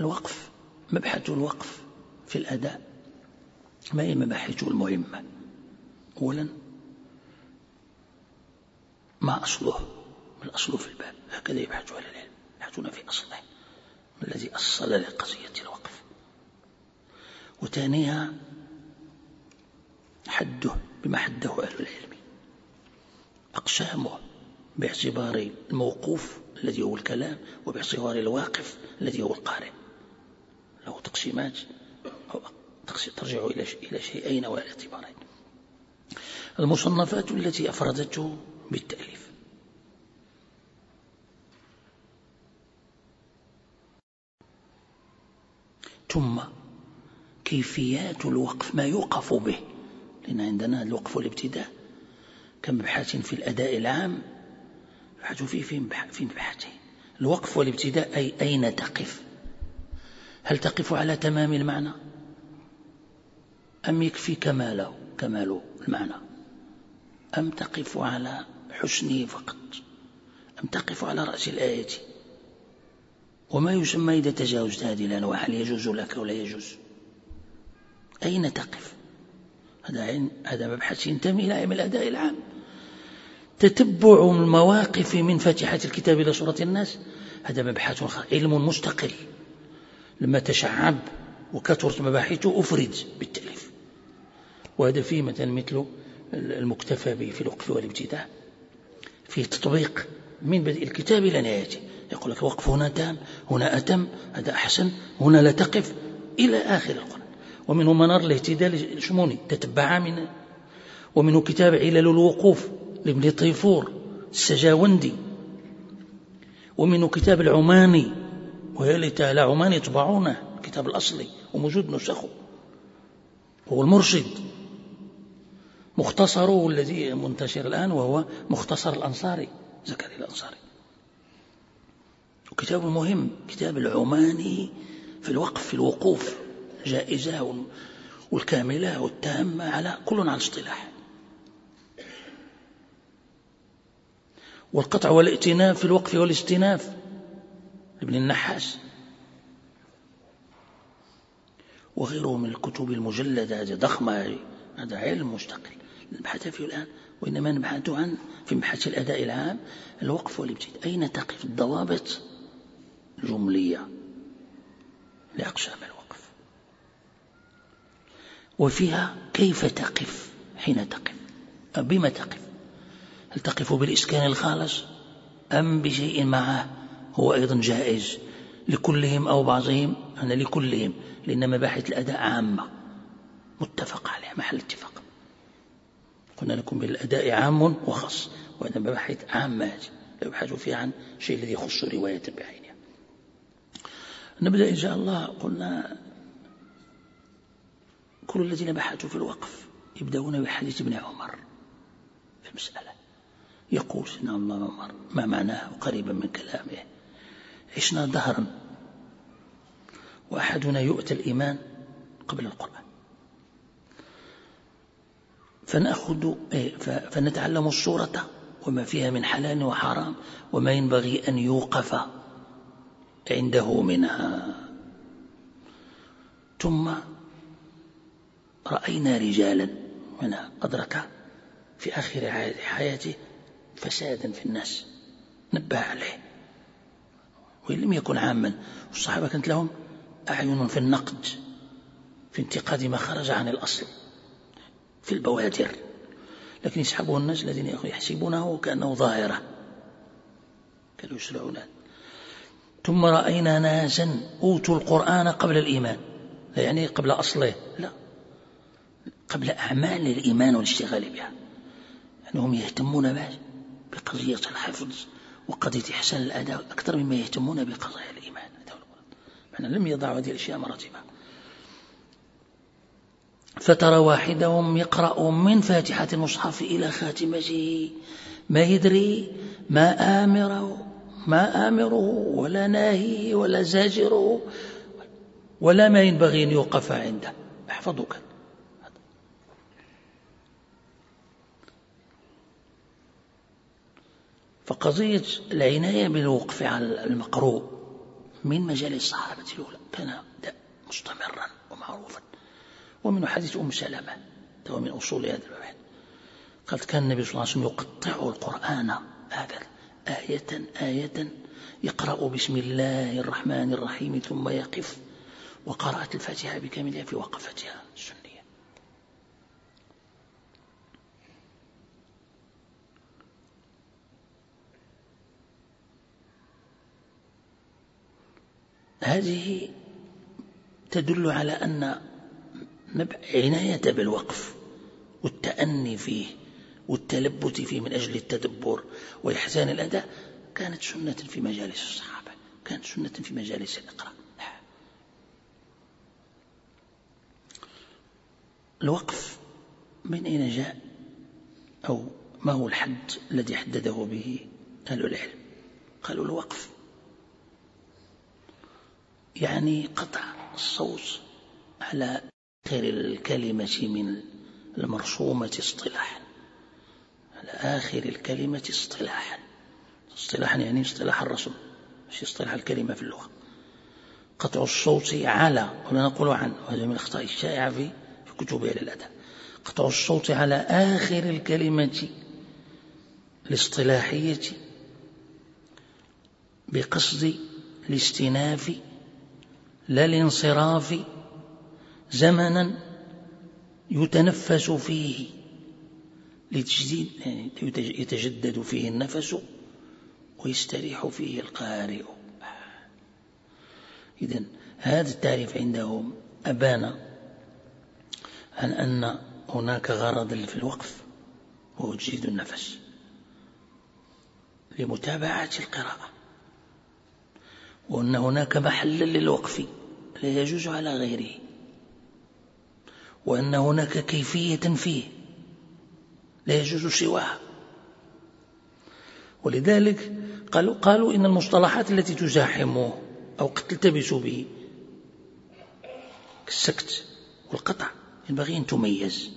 الوقف مبحث الوقف في الأداء. ما هي المباحث المهمة؟ أولا ما أصله؟ ما الأصل في الباب؟ هكذا يبحث أهل العلم. يبحثون في أصله. ما الذي أصل لقضية الوقف؟ وثانيها حده بما حده أهل العلم. أقسامه باعتبار الموقوف الذي هو الكلام وباعتبار الواقف الذي هو القارئ. له تقسيمات ترجع إلى شيئين واعتبارين المصنفات التي أفردته بالتأليف. ثم كيفيات الوقف ما يوقف به. لأن عندنا الوقف والابتداء. كمبحث في الأداء العام؟ يبحث فيه في مبحثين الوقف والابتداء أي أين تقف؟ هل تقف على تمام المعنى؟ أم يكفي كماله كمال المعنى؟ أم تقف على حسنه فقط؟ أم تقف على رأس الآية؟ وما يسمى إذا تجاوزت هذه الأنواع هل يجوز لك ولا يجوز؟ أين تقف؟ هذا هذا مبحث ينتمي إلى علم الأداء العام. تتبع المواقف من فاتحة الكتاب إلى سورة الناس؟ هذا مبحث علم مستقل. لما تشعب وكثرت مباحثه أفرد بالتأليف. وهذا فيه مثلا مثل المكتفى به في الوقف والابتداء. في تطبيق من بدء الكتاب إلى نهايته. يقول لك الوقف هنا تام هنا أتم هذا أحسن هنا لا تقف إلى آخر القرآن. ومنه منار الاهتداء الشموني تتبع من ومنه كتاب علل الوقوف. لابن طيفور السجاوندي. ومنه كتاب العماني ويلت على عمان يطبعونه الكتاب الأصلي وموجود نسخه. هو المرشد. مختصره الذي منتشر الآن وهو مختصر الأنصاري زكريا الأنصاري. وكتاب مهم كتاب العماني في الوقف في الوقوف جائزة والكاملة والتامة على كل على الاصطلاح. والقطع والائتناف في الوقف والاستناف. ابن النحاس. وغيره من الكتب المجلدة هذه ضخمة هذا علم مستقل. نبحث فيه الآن وإنما نبحث عن في مبحث الأداء العام الوقف والابتداء. أين تقف الضوابط؟ الجملية. لأقسام الوقف. وفيها كيف تقف؟ حين تقف؟ بما تقف؟ هل تقف بالإسكان الخالص؟ أم بشيء معه؟ هو أيضا جائز. لكلهم أو بعضهم؟ أنا لكلهم لأن مباحث الأداء عامة. متفق عليها محل اتفاق. قلنا لكم بالأداء عام وخاص وهذا مباحث عامة يبحث فيها عن شيء الذي يخص رواية بعينها. نبدأ إن شاء الله. قلنا كل الذين بحثوا في الوقف يبدأون بحديث ابن عمر في المسألة. يقول سيدنا الله عمر ما معناه قريبا من كلامه؟ عشنا دهرا وأحدنا يؤتى الإيمان قبل القرآن. فنأخذ إيه، فنتعلم الصورة وما فيها من حلال وحرام وما ينبغي أن يوقف عنده منها. ثم رأينا رجالا منها أدرك في آخر حياته فسادا في الناس نبه عليه. وإن لم يكن عاما والصحابة كانت لهم أعين في النقد في انتقاد ما خرج عن الأصل في البوادر. لكن يسحبه الناس الذين يحسبونه كأنه ظاهرة كانوا يسرعون. ثم رأينا ناسا أوتوا القرآن قبل الإيمان. لا يعني قبل أصله لا. قبل أعمال الإيمان والاشتغال بها. يعني هم يهتمون بقضية الحفظ وقضية إحسان الأداء أكثر مما يهتمون بقضايا الإيمان. معنى لم يضعوا هذه الأشياء مراتبها فترى واحدهم يقرأ من فاتحة المصحف إلى خاتمته. ما يدري ما آمره ما آمره ولا ناهيه ولا زاجره ولا ما ينبغي أن يوقف عنده. احفظك. فقضية العناية بالوقف على المقروء من مجال الصحابة الأولى. كان مستمرا ومعروفا. ومن حديث أم سلمة هو من أصول هذا الباب قالت كان النبي صلى الله عليه وسلم يقطع القرآن هكذا آية آية يقرأ بسم الله الرحمن الرحيم ثم يقف. وقرأت الفاتحة بكاملها في وقفتها. هذه تدل على أن عناية بالوقف والتأني فيه والتلبت فيه من أجل التدبر وإحسان الأداء كانت سنة في مجالس الصحابة كانت سنة في مجالس الإقراء. الوقف من أين جاء؟ أو ما هو الحد الذي حدده به أهل العلم؟ قالوا الوقف يعني قطع الصوت على آخر الكلمة من المرسومة اصطلاحا. على آخر الكلمة اصطلاحا. اصطلاحا يعني اصطلاح الرسول مش اصطلاح الكلمة في اللغة. قطع الصوت على ولا نقول عن وهذا من الأخطاء الشائعة في كتب أهل الأدب. قطع الصوت على آخر الكلمة الاصطلاحية بقصد الاستناف لا الانصراف زمنا يتنفس فيه لتجديد يعني يتجدد فيه النفس ويستريح فيه القارئ. إذا هذا التعريف عندهم أبان عن أن هناك غرض في الوقف وهو تجديد النفس لمتابعة القراءة. وأن هناك محلا للوقف لا يجوز على غيره وأن هناك كيفية فيه لا يجوز سواها. ولذلك قالوا, قالوا إن المصطلحات التي تزاحمه أو قد تلتبس به كالسكت والقطع ينبغي أن تميز.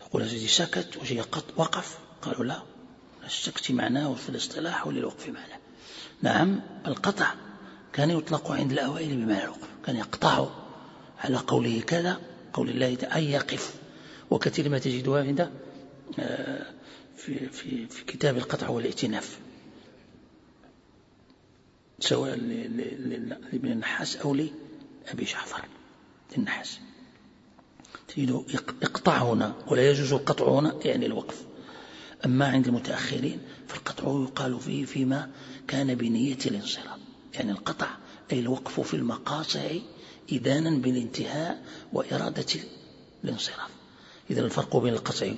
يقول سيدي سكت وقف؟ قالوا لا السكت معناه في الاصطلاح وللوقف معناه. نعم القطع. كان يطلق عند الأوائل بمعنى الوقف كان يقطع على قوله كذا قول الله تعالى يقف. وكثير ما تجدها عند آه، في, في, في كتاب القطع والائتناف سواء لابن النحاس أو لأبي جعفر. النحاس. تجد إقطع هنا ولا يجوز القطع هنا يعني الوقف. أما عند المتأخرين فالقطع يقال فيه فيما كان بنية الانصراف يعني القطع أي الوقف في المقاطع إذانا بالانتهاء وإرادة الانصراف. إذا الفرق بين القطع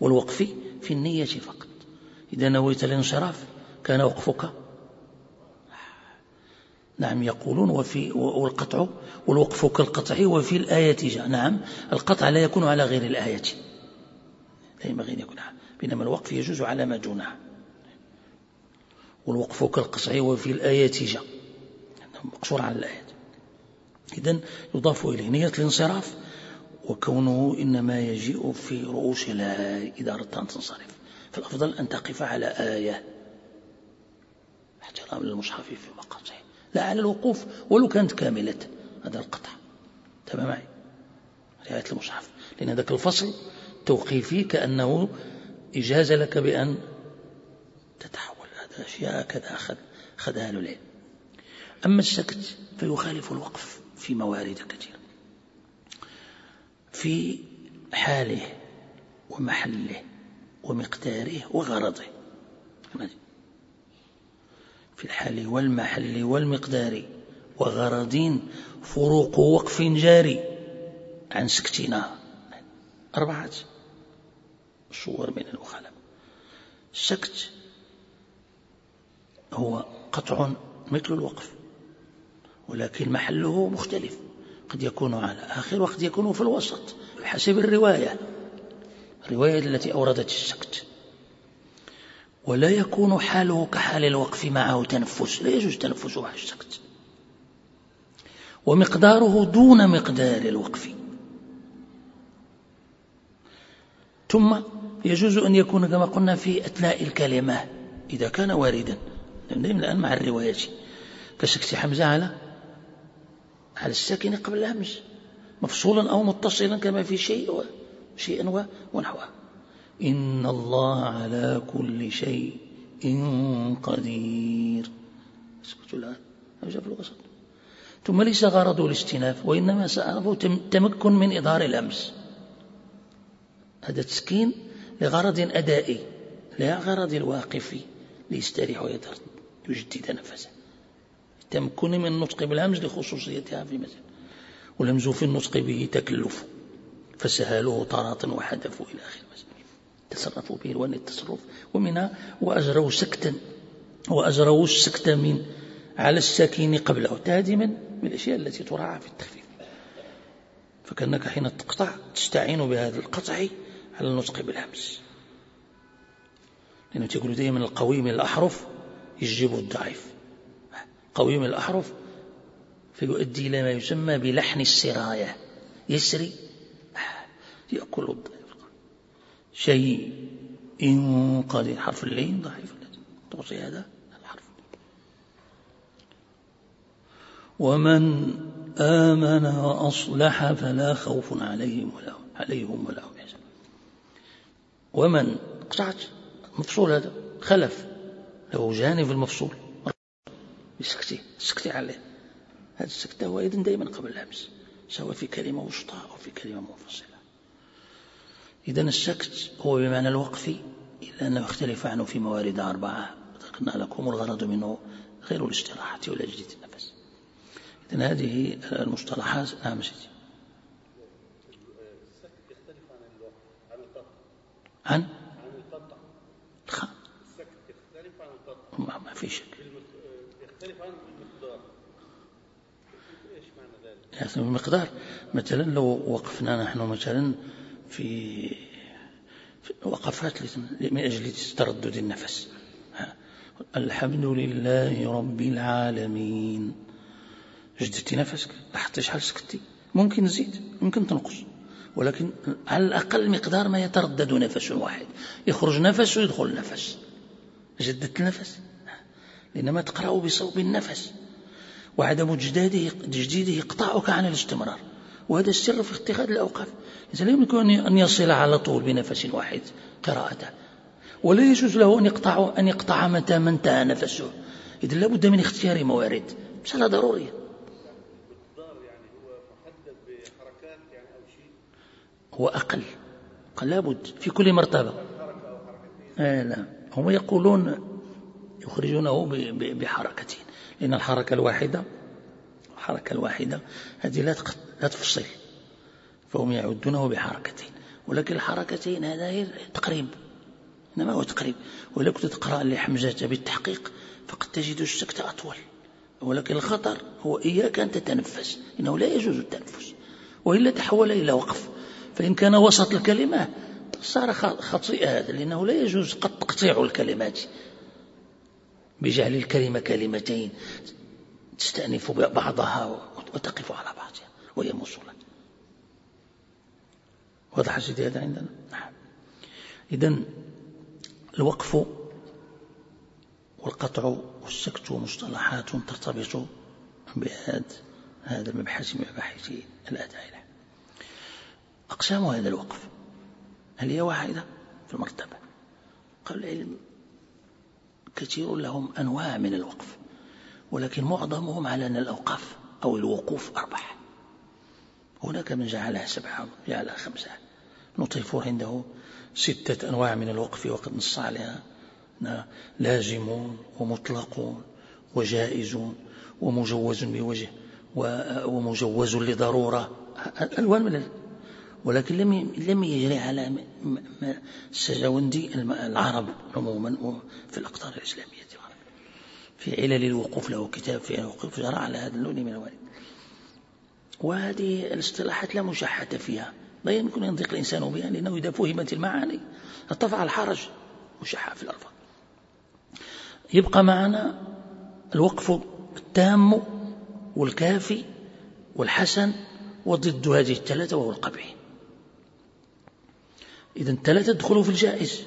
والوقف في النية فقط. إذا نويت الانصراف كان وقفك. نعم يقولون وفي والقطع والوقف كالقطع وفي الآية جاء. نعم القطع لا يكون على غير الآية. لا ينبغي أن يكون بينما الوقف يجوز على ما دونها. والوقف كالقطع وفي الآية جاء. مقصور على الآية. إذن يضاف إليه نية الانصراف وكونه إنما يجيء في رؤوس الآية إذا أردت أن تنصرف. فالأفضل أن تقف على آية. احترام للمصحف في مقاطعه لا على الوقوف. ولو كانت كاملة. هذا القطع. تمام معي؟ رعاية المصحف. لأن ذاك الفصل توقيفي كأنه إجازة لك بأن تتحول. أشياء كذا أخذ أخذها أهل العلم. أما السكت فيخالف الوقف في موارد كثيرة. في حاله ومحله ومقداره وغرضه. في الحال والمحل والمقدار وغرض فروق وقف جاري عن سكتنا. أربعة صور من الوخلاء. السكت هو قطع مثل الوقف ولكن محله مختلف. قد يكون على آخر وقد يكون في الوسط بحسب الرواية الرواية التي أوردت السكت. ولا يكون حاله كحال الوقف معه تنفس لا يجوز تنفس مع السكت. ومقداره دون مقدار الوقف. ثم يجوز أن يكون كما قلنا في أثناء الكلمة إذا كان واردا. دائما الآن مع الرواية كسكت حمزة على على الساكن قبل الهمز مفصولا أو متصلا كما في شيء شيء ونحوه. إن الله على كل شيء قدير. اسكتوا الآن. في الوسط. ثم ليس غرضه الاستئناف وإنما سأله تمكن من إظهار الهمز هذا تسكين لغرض أدائي لا غرض الواقف ليستريح ويجدد نفسه. تمكن من النطق بالهمز لخصوصيتها في مثل والهمز في النطق به تكلف فسهلوه طرات وحدفوا إلى آخر تصرفوا به الوان التصرف ومنها وأجروا سكتا وأجروا السكت من على الساكن قبله هذه من الأشياء التي تراعى في التخفيف. فكأنك حين تقطع تستعين بهذا القطع على النطق بالهمس لأنه تقول دائما القوي من الأحرف يجيب الضعيف. قوي من الأحرف فيؤدي إلى ما يسمى بلحن السراية يسري؟ يأكل الضعيف. شيء قد حرف اللين ضعيف. تعطي هذا الحرف. ومن آمن وأصلح فلا خوف عليهم ولا عليهم ولا هم يحزنون. ومن قطعت. مفصول هذا. خلف. له جانب المفصول. بسكته سكتي عليه. هذا السكت هو أيضا دائما قبل الهمس سواء في كلمة وسطى أو في كلمة منفصلة. إذا السكت هو بمعنى الوقف إلا أنه يختلف عنه في موارد أربعة. ذكرنا لكم الغرض منه غير الاستراحة ولا جديد النفس. إذن هذه المصطلحات نعم سيدي. عن عن القطع السكت يختلف عن القطع ما في شك. يختلف عن المقدار إيش معنى ذلك؟ المقدار مثلا لو وقفنا نحن مثلا في, في وقفات من أجل تردد النفس. الحمد لله رب العالمين. جددتي نفسك لاحظتي شحال سكتي؟ ممكن تزيد ممكن تنقص. ولكن على الأقل مقدار ما يتردد نفس واحد. يخرج نفس ويدخل نفس. جددت النفس. لأنما تقرأ بصوب النفس. وعدم تجديده تجديده يقطعك عن الاستمرار. وهذا السر في اتخاذ الأوقاف إذا لا يمكن أن يصل على طول بنفس واحد قراءته. ولا يجوز له أن يقطع أن يقطع متى ما انتهى نفسه. إذا لابد من اختيار موارد. مسألة ضرورية. هو أقل. قال لابد في كل مرتبة. آه لا. هم يقولون يخرجونه بحركتين لأن الحركة الواحدة الحركة الواحدة هذه لا لا تفصل فهم يعدونه بحركتين ولكن الحركتين هذا تقريب إنما هو تقريب ولو كنت تقرأ لحمزة بالتحقيق فقد تجد السكت أطول ولكن الخطر هو إياك أن تتنفس إنه لا يجوز التنفس وإلا تحول إلى وقف فإن كان وسط الكلمة صار خطيئة هذا لأنه لا يجوز قد تقطيع الكلمات. بجعل الكلمة كلمتين تستأنف بعضها وتقف على بعضها وهي موصولة واضح سيدي هذا عندنا؟ نعم. إذا الوقف والقطع والسكت مصطلحات ترتبط بهذا هذا المبحث من مباحث الأداء. أقسام هذا الوقف. هل هي واحدة؟ في المرتبة قال العلم كثير لهم أنواع من الوقف ولكن معظمهم على أن الأوقاف أو الوقوف أربح. هناك من جعلها سبعة جعلها خمسة نطيفور عنده ستة أنواع من الوقف وقد نص عليها. لازمون ومطلقون وجائز ومجوز بوجه ومجوز لضرورة. ألوان من ولكن لم لم يجري على السجاوندي العرب عموما في الأقطار الإسلامية. في علل الوقوف له كتاب في الوقوف جرى على هذا اللون من الوالد. وهذه الاصطلاحات لا مشاحة فيها. لا يمكن ينطق الإنسان بها لأنه إذا فهمت المعاني ارتفع الحرج مشاحة في الألفاظ يبقى معنا الوقف التام والكافي والحسن وضد هذه الثلاثة وهو القبيح. إذا الثلاثة تدخلوا في الجائز.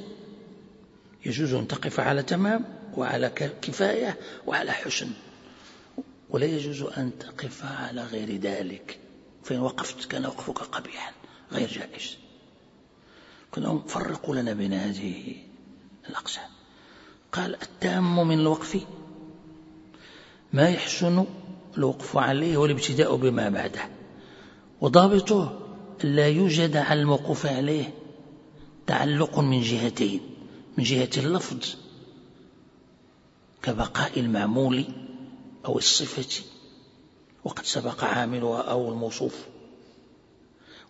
يجوز أن تقف على تمام وعلى كفاية وعلى حسن. ولا يجوز أن تقف على غير ذلك. فإن وقفت كان وقفك قبيحا غير جائز. كنا فرقوا لنا بين هذه الأقسام. قال التام من الوقف. ما يحسن الوقف عليه والابتداء بما بعده. وضابطه لا يوجد على الموقوف عليه تعلق من جهتين من جهة اللفظ كبقاء المعمول أو الصفة وقد سبق عاملها أو الموصوف.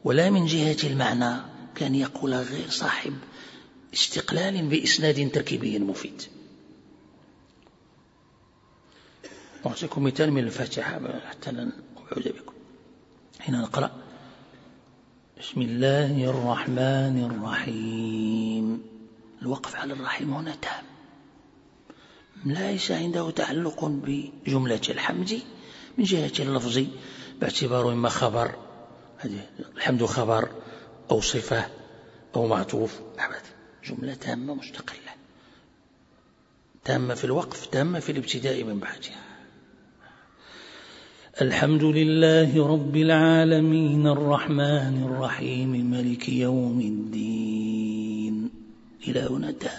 ولا من جهة المعنى كان يقول غير صاحب استقلال بإسناد تركيبي مفيد. أعطيكم مثال من الفاتحة حتى أبعد بكم. حين نقرأ. بسم الله الرحمن الرحيم. الوقف على الرحيم هنا تام. ليس عنده تعلق بجملة الحمد من جهة اللفظ باعتباره إما خبر الحمد خبر أو صفة أو معطوف أبدا جملة تامة مستقلة. تامة في الوقف تامة في الابتداء من بعدها. الحمد لله رب العالمين الرحمن الرحيم ملك يوم الدين. إلى هنا تام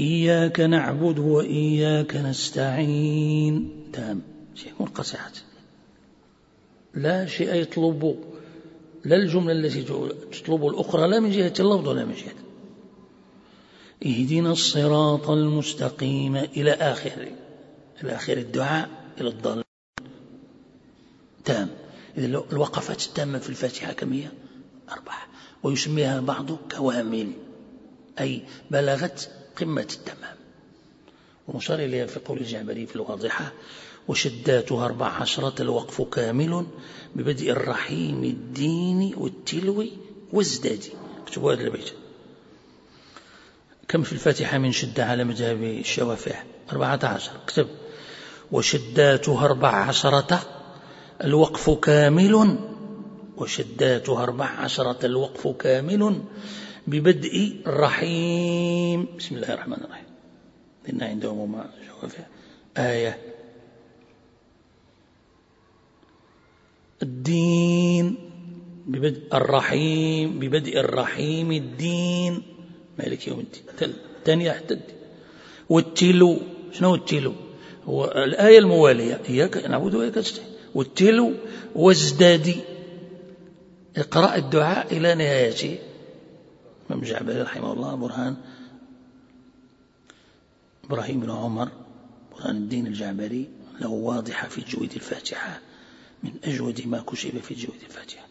إياك نعبد وإياك نستعين. تام. شيء منقطعات لا شيء يطلب لا الجملة التي تطلب الأخرى لا من جهة اللفظ ولا من جهة. اهدنا الصراط المستقيم إلى آخر آخر الدعاء إلى الضال تام. إذا الوقفات التامة في الفاتحة كم هي؟ أربعة. ويسميها بعض كوامل أي بلغت قمة التمام. ومشار إليها في قول الجعبري في الواضحة وشداتها أربع عشرة الوقف كامل ببدء الرحيم الدين والتلو والزداد. اكتبوا هذا البيت. كم في الفاتحة من شدة على مذهب الشوافع؟ أربعة عشر. اكتب. وشداتها أربع عشرة الوقف كامل. وشداتها أربع عشرة الوقف كامل. ببدء الرحيم. بسم الله الرحمن الرحيم. إن عندهم ما جوافع آية. الدين. ببدء الرحيم. ببدء الرحيم الدين. مالك يوم الدين. الثانية حتى الدين والتلو شنو التلو هو الآية الموالية إياك نعبد وإياك نستعين. والتلو وازدادي. اقرأ الدعاء إلى نهايته. الإمام الجعبري رحمه الله برهان. إبراهيم بن عمر برهان الدين الجعبري له واضحة في جود الفاتحة. من أجود ما كشف في جود الفاتحة.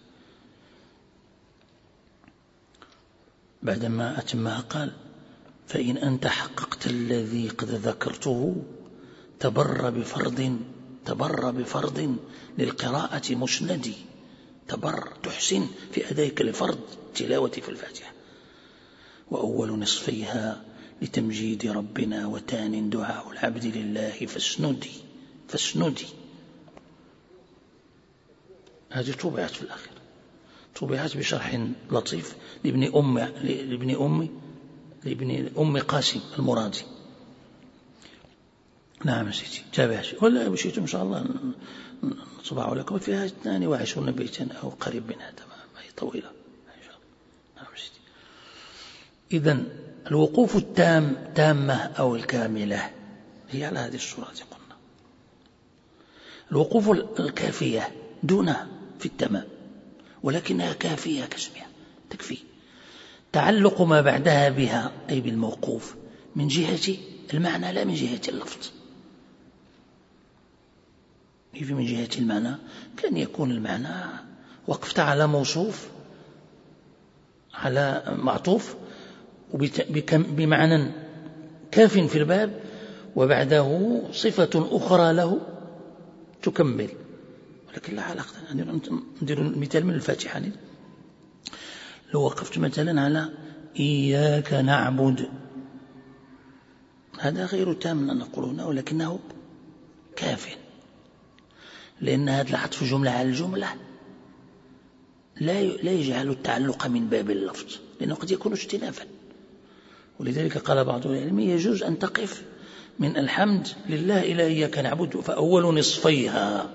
بعدما أتمها قال فإن أنت حققت الذي قد ذكرته تبر بفرض تبر بفرض للقراءة مسندي تبر تحسن في أدائك لفرض تلاوة في الفاتحة. وأول نصفيها لتمجيد ربنا وتان دعاء العبد لله فاسندي فاسندي هذه طبعت في الأخير. طبعت بشرح لطيف لابن أم لابن أم لابن أم قاسم المرادي. نعم سيدي. تابع ولا مشيتم إن شاء الله نطبع لكم فيها 22 بيتا أو قريب من هذا ما هي طويلة. إن شاء الله. نعم سيدي. إذا الوقوف التام تامة أو الكاملة هي على هذه الصورة قلنا. الوقوف الكافية دونها في التمام ولكنها كافية كاسمها تكفي. تعلق ما بعدها بها أي بالموقوف من جهة المعنى لا من جهة اللفظ. كيف من جهة المعنى؟ كان يكون المعنى وقفت على موصوف على معطوف بمعنى كاف في الباب وبعده صفة أخرى له تكمل. ولكن لا علاقة ندير المثال من الفاتحة. لو وقفت مثلا على إياك نعبد. هذا غير تام أن نقول هنا ولكنه كاف. لأن هذا العطف جملة على الجملة. لا لا يجعل التعلق من باب اللفظ لأنه قد يكون اجتنافا. ولذلك قال بعض العلم يجوز أن تقف من الحمد لله إلى إياك نعبد فأول نصفيها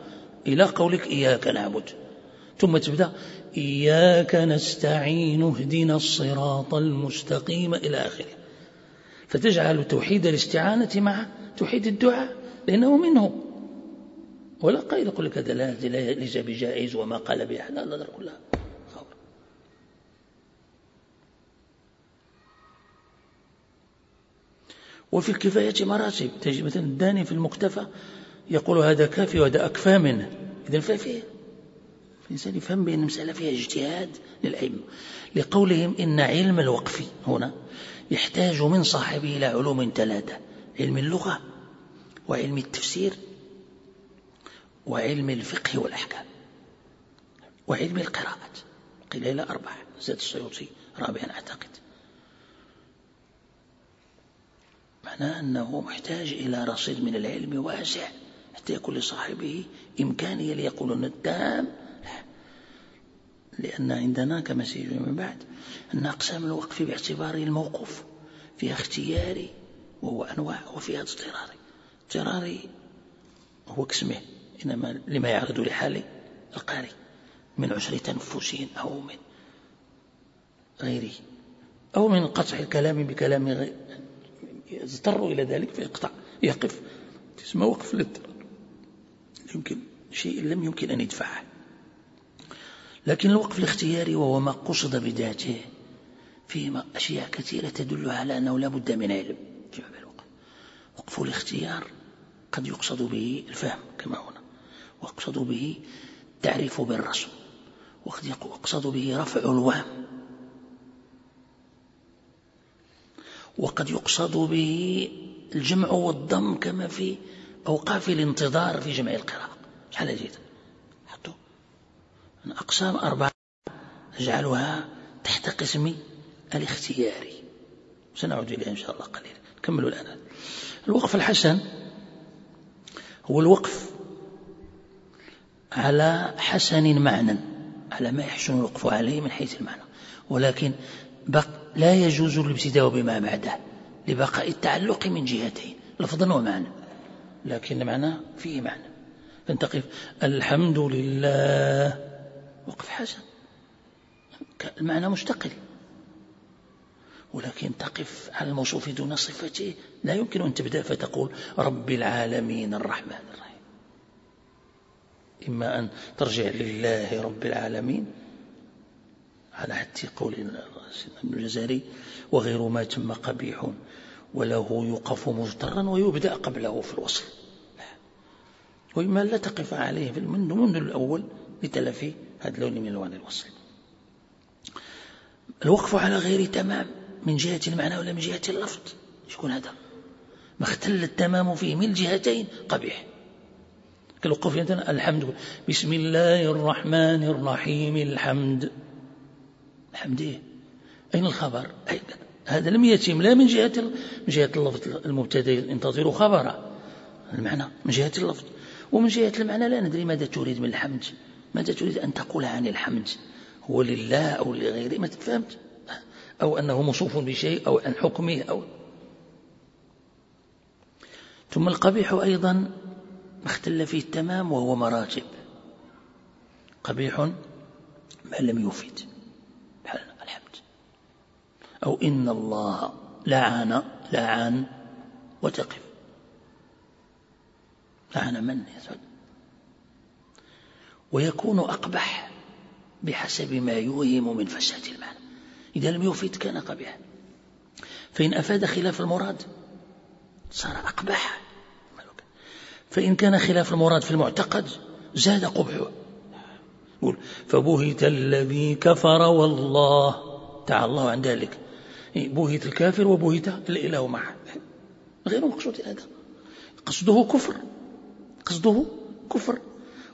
إلى قولك إياك نعبد. ثم تبدأ إياك نستعين اهدنا الصراط المستقيم إلى آخره. فتجعل توحيد الاستعانة مع توحيد الدعاء لأنه منه. ولا قائل يقول لك هذا ليس بجائز وما قال به لا لا كلها خبر. وفي الكفاية مراتب. تجد مثلا الداني في المكتفى يقول هذا كافي وهذا أكفى منه. إذا ففيه الإنسان يفهم بأن المسألة فيها اجتهاد للأئمة. لقولهم إن علم الوقف هنا يحتاج من صاحبه إلى علوم ثلاثة علم اللغة وعلم التفسير وعلم الفقه والأحكام وعلم القراءة قيل إلى أربعة زاد السيوطي رابعا أعتقد. معناه أنه محتاج إلى رصيد من العلم واسع حتى يكون لصاحبه إمكانية ليقول التام لأن عندنا كما سيجي من بعد أن أقسام الوقف باعتباره الموقوف فيها اختياري وهو أنواع وفيها اضطراري. اضطراري هو كسمه. إنما لما يعرض لحال القارئ من عسر تنفس أو من غيره أو من قطع الكلام بكلام غير يضطر إلى ذلك فيقطع يقف. اسمه وقف للضرر يمكن شيء لم يمكن أن يدفعه. لكن الوقف الاختياري وهو ما قصد بذاته فيه أشياء كثيرة تدل على أنه لا بد من علم. وقف الاختيار قد يقصد به الفهم كما هنا. واقصد به تعريف بالرسم. وقد يقصد به رفع الوهم وقد يقصد به الجمع والضم كما في أوقاف الانتظار في جمع القراءة. شحال جيد حطوا أقسام أربعة أجعلها تحت قسم الاختياري. سنعود إليها إن شاء الله قليلا. نكمل الآن. الوقف الحسن هو الوقف على حسن معنى على ما يحسن الوقف عليه من حيث المعنى. ولكن بق لا يجوز الابتداء بما بعده لبقاء التعلق من جهتين لفظا ومعنى. لكن المعنى فيه معنى. فانتقف. الحمد لله. وقف حسن. المعنى مستقل. ولكن تقف على الموصوف دون صفته. لا يمكن أن تبدأ فتقول رب العالمين الرحمن الرحيم. إما أن ترجع لله رب العالمين على حد قول ابن الجزاري وغير ما تم قبيح وله يوقف مضطرا ويبدأ قبله في الوصل وإما لا تقف عليه في منذ منذ الأول لتلفي هذا اللون من ألوان الوصل الوقف على غير تمام من جهة المعنى ولا من جهة اللفظ. شكون هذا؟ ما اختل التمام فيه من الجهتين قبيح. كالوقوف الحمد. بسم الله الرحمن الرحيم. الحمد. الحمد إيه؟ أين الخبر؟ هذا لم يتم لا من جهة من جهة اللفظ المبتدا ينتظر خبرا. المعنى. من جهة اللفظ. ومن جهة المعنى لا ندري ماذا تريد من الحمد. ماذا تريد أن تقول عن الحمد؟ هو لله أو لغيره؟ ما تفهمت أو أنه موصوف بشيء أو عن حكمه أو ثم القبيح أيضا ما اختل فيه التمام وهو مراتب قبيح ما لم يفيد. الحمد. أو إن الله لعن لعن وتقف. لعن من يسعد ويكون أقبح بحسب ما يوهم من فساد المعنى. إذا لم يفيد كان قبيحا. فإن أفاد خلاف المراد صار أقبح. فإن كان خلاف المراد في المعتقد زاد قبحه فبهت الذي كفر والله. تعالى الله عن ذلك. بهت الكافر وبهت الإله معه. غير مقصود هذا. قصده كفر. قصده كفر.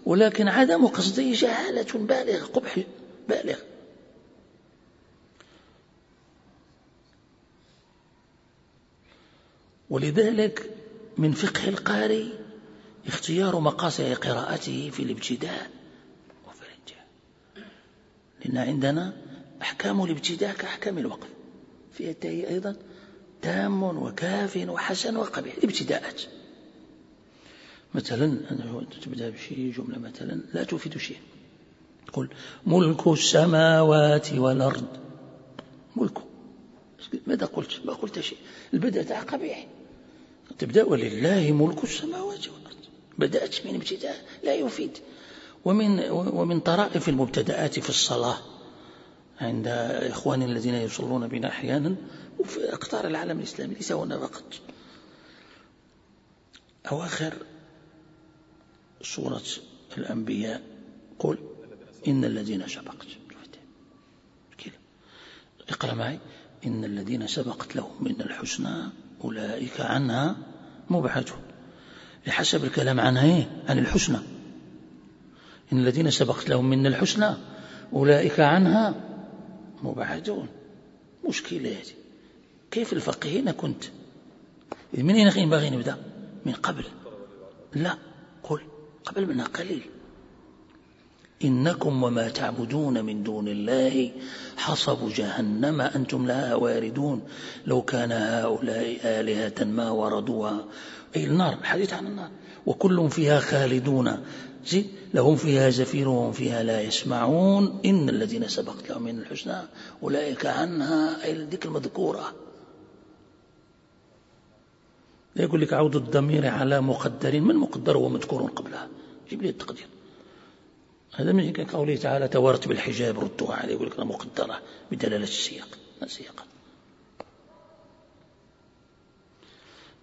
ولكن عدم قصده جهالة بالغة قبح بالغ ولذلك من فقه القارئ اختيار مقاصد قراءته في الابتداء وفي الانتهاء لأن عندنا أحكام الابتداء كأحكام الوقف فيها أيضا تام وكاف وحسن وقبيح الابتداءات. مثلا تبدأ بشيء جملة مثلا لا تفيد شيء تقول ملك السماوات والأرض. ملك. ماذا قلت؟ ما قلت شيء. البدء تاع قبيح. تبدأ ولله ملك السماوات والأرض. بدأت من ابتداء لا يفيد. ومن ومن طرائف المبتدآت في الصلاة عند إخواننا الذين يصلون بنا أحيانا وفي أقطار العالم الإسلامي ليس هنا فقط. أواخر سورة الأنبياء قل إن الذين سبقت. اقرأ معي. إن الذين سبقت لهم من الحسنى أولئك عنها مبعدون. بحسب الكلام عنها إيه؟ عن الحسنى. إن الذين سبقت لهم من الحسنى أولئك عنها مبعدون. مشكلة هذه. كيف الفقيه كنت؟ من أين ينبغي نبدأ؟ من قبل. لا قل. قبل منها قليل. إنكم وما تعبدون من دون الله حصب جهنم أنتم لها واردون. لو كان هؤلاء آلهة ما وردوها أي النار الحديث عن النار. وكل فيها خالدون. زين لهم فيها زفير وهم فيها لا يسمعون. إن الذين سبقت لهم من الحسنى أولئك عنها أي ذيك المذكورة. يقول لك عود الضمير على مقدر من مقدر ومذكور قبلها؟ جيب لي التقدير. هذا من قوله تعالى توارت بالحجاب ردوها عليه. يقول لك مقدرة بدلالة السياق السياق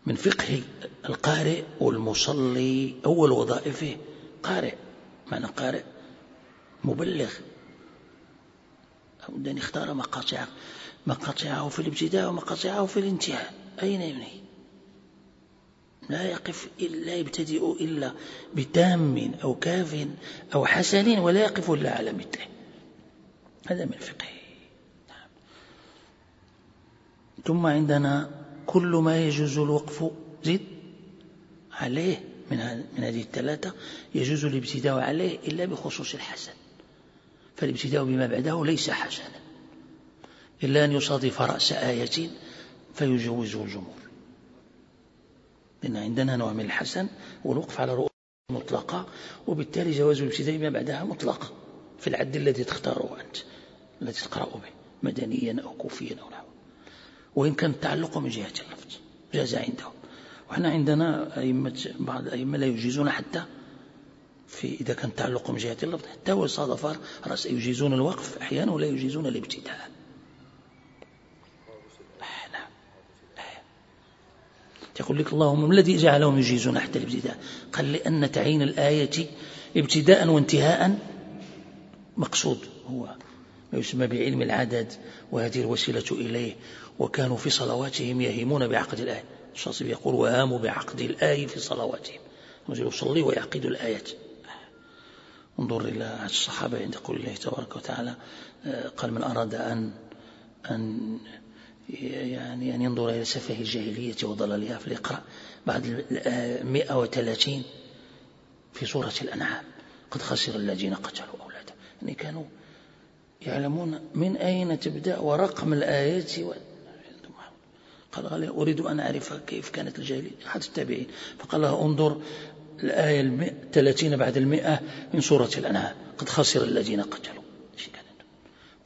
من فقه القارئ والمصلي أول وظائفه قارئ معنى قارئ مبلغ. أن يختار مقاطعه مقاطعه في الابتداء ومقاطعه في الانتهاء. أين يبني؟ لا يقف لا يبتدئ إلا بتام أو كاف أو حسن ولا يقف إلا على مثله هذا من الفقه نعم. ثم عندنا كل ما يجوز الوقف. زد عليه. من من هذه الثلاثة يجوز الابتداء عليه إلا بخصوص الحسن. فالابتداء بما بعده ليس حسنا. إلا أن يصادف رأس آية فيجوزه الجمهور. لأن عندنا نوع من الحسن والوقف على رؤوس مطلقة وبالتالي جواز الابتداء ما بعدها مطلق في العد الذي تختاره أنت الذي تقرأ به مدنيا أو كوفيا أو نحو. وإن كان التعلق من جهة اللفظ جاز عندهم وإحنا عندنا أئمة بعض الأئمة لا يجيزون حتى في إذا كان التعلق من جهة اللفظ حتى وصادف رأس يجيزون الوقف أحيانا ولا يجيزون الابتداء. يقول لك اللهم ما الذي جعلهم يجيزون حتى الابتداء؟ قال لأن تعيين الآية ابتداء وانتهاء مقصود هو ما يسمى بعلم العدد وهذه الوسيلة إليه. وكانوا في صلواتهم يهيمون بعقد الآية. الشاطبي يقول وهاموا بعقد الآية في صلواتهم. يصلي ويعقد الآيات انظر إلى الصحابة عند قول الله تبارك وتعالى آه، قال من أراد أن أن يعني أن ينظر إلى سفه الجاهلية وضلالها فليقرأ بعد 130 في سورة الأنعام. قد خسر الذين قتلوا أولادهم يعني كانوا يعلمون من أين تبدأ ورقم الآيات قال أريد أن أعرف كيف كانت الجاهلية. أحد التابعين. فقال له انظر الآية 30 بعد المئة من سورة الأنعام. قد خسر الذين قتلوا.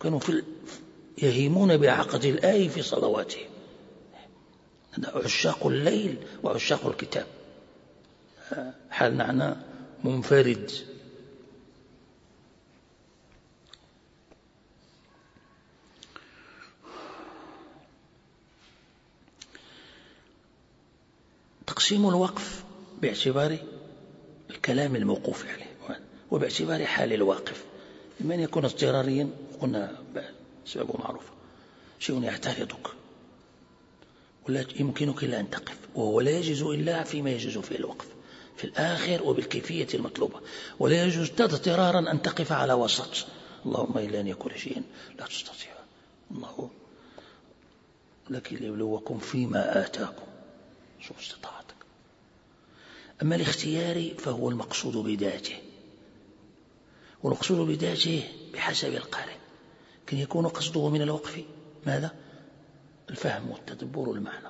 كانوا في يهيمون بعقد الآية في صلواتهم. عشاق الليل وعشاق الكتاب. حال معنى منفرد. تقسيم الوقف باعتبار الكلام الموقوف عليه. وباعتبار حال الواقف. إما أن يكون اضطراريا؟ قلنا سببه معروف. شيء يعترضك. ولا يمكنك إلا أن تقف. وهو لا يجوز إلا فيما يجوز فيه الوقف. في الآخر وبالكيفية المطلوبة. ولا يجوز اضطرارا أن تقف على وسط. اللهم إلا أن يكون شيئا لا تستطيع. الله. لكن ليبلوكم فيما آتاكم. شوف استطاعتك أما الاختياري فهو المقصود بذاته والمقصود بذاته بحسب القارئ كان يكون قصده من الوقف. ماذا؟ الفهم والتدبر والمعنى.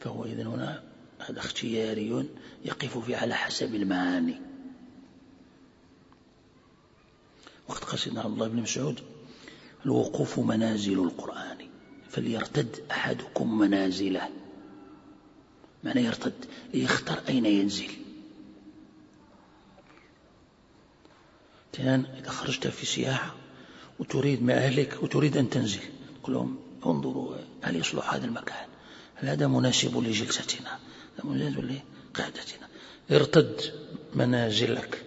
فهو إذن هنا هذا اختياري يقف في على حسب المعاني. وقد سيدنا عبد الله بن مسعود الوقوف منازل القرآن فليرتد أحدكم منازله. معنى يرتد ليختار أين ينزل. الآن إذا خرجت في سياحة وتريد مع أهلك وتريد أن تنزل قل لهم انظروا هل يصلح هذا المكان؟ هل هذا مناسب لجلستنا؟ هذا مناسب لقعدتنا. ارتد منازلك.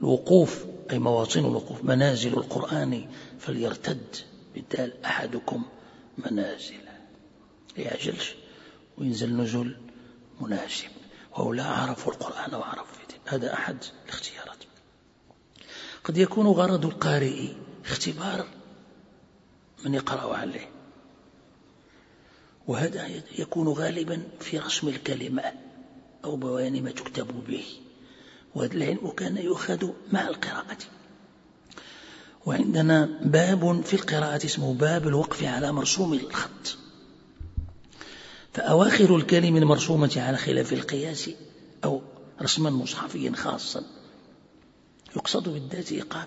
الوقوف أي مواطن الوقوف منازل القرآن فليرتد. بالدال أحدكم منازل. يعجلش. وينزل نزول مناسب. وهؤلاء عرفوا القرآن وعرفوا هذا أحد الاختيارات. قد يكون غرض القارئ اختبار من يقرأ عليه. وهذا يكون غالبا في رسم الكلمة أو بيان ما تكتب به. وهذا العلم كان يؤخذ مع القراءة. وعندنا باب في القراءة اسمه باب الوقف على مرسوم الخط. فأواخر الكلم المرسومة على خلاف القياس أو رسما مصحفيا خاصا. يقصد بالذات إيقاف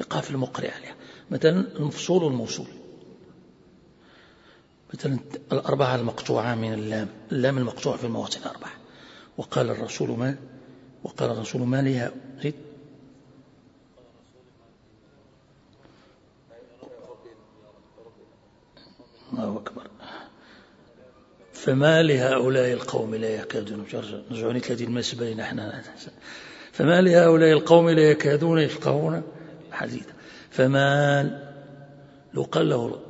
إيقاف المقرئ عليها. مثلا المفصول والموصول. مثلا الأربعة المقطوعة من اللام. اللام المقطوعة في المواطن أربعة. وقال الرسول ما وقال الرسول ما لها زيد. الله أكبر. فما لهؤلاء القوم لا يكادون نرجع ثلاثين المسبة نحن فما لهؤلاء القوم لا يكادون يفقهون حديثا فما لو قال له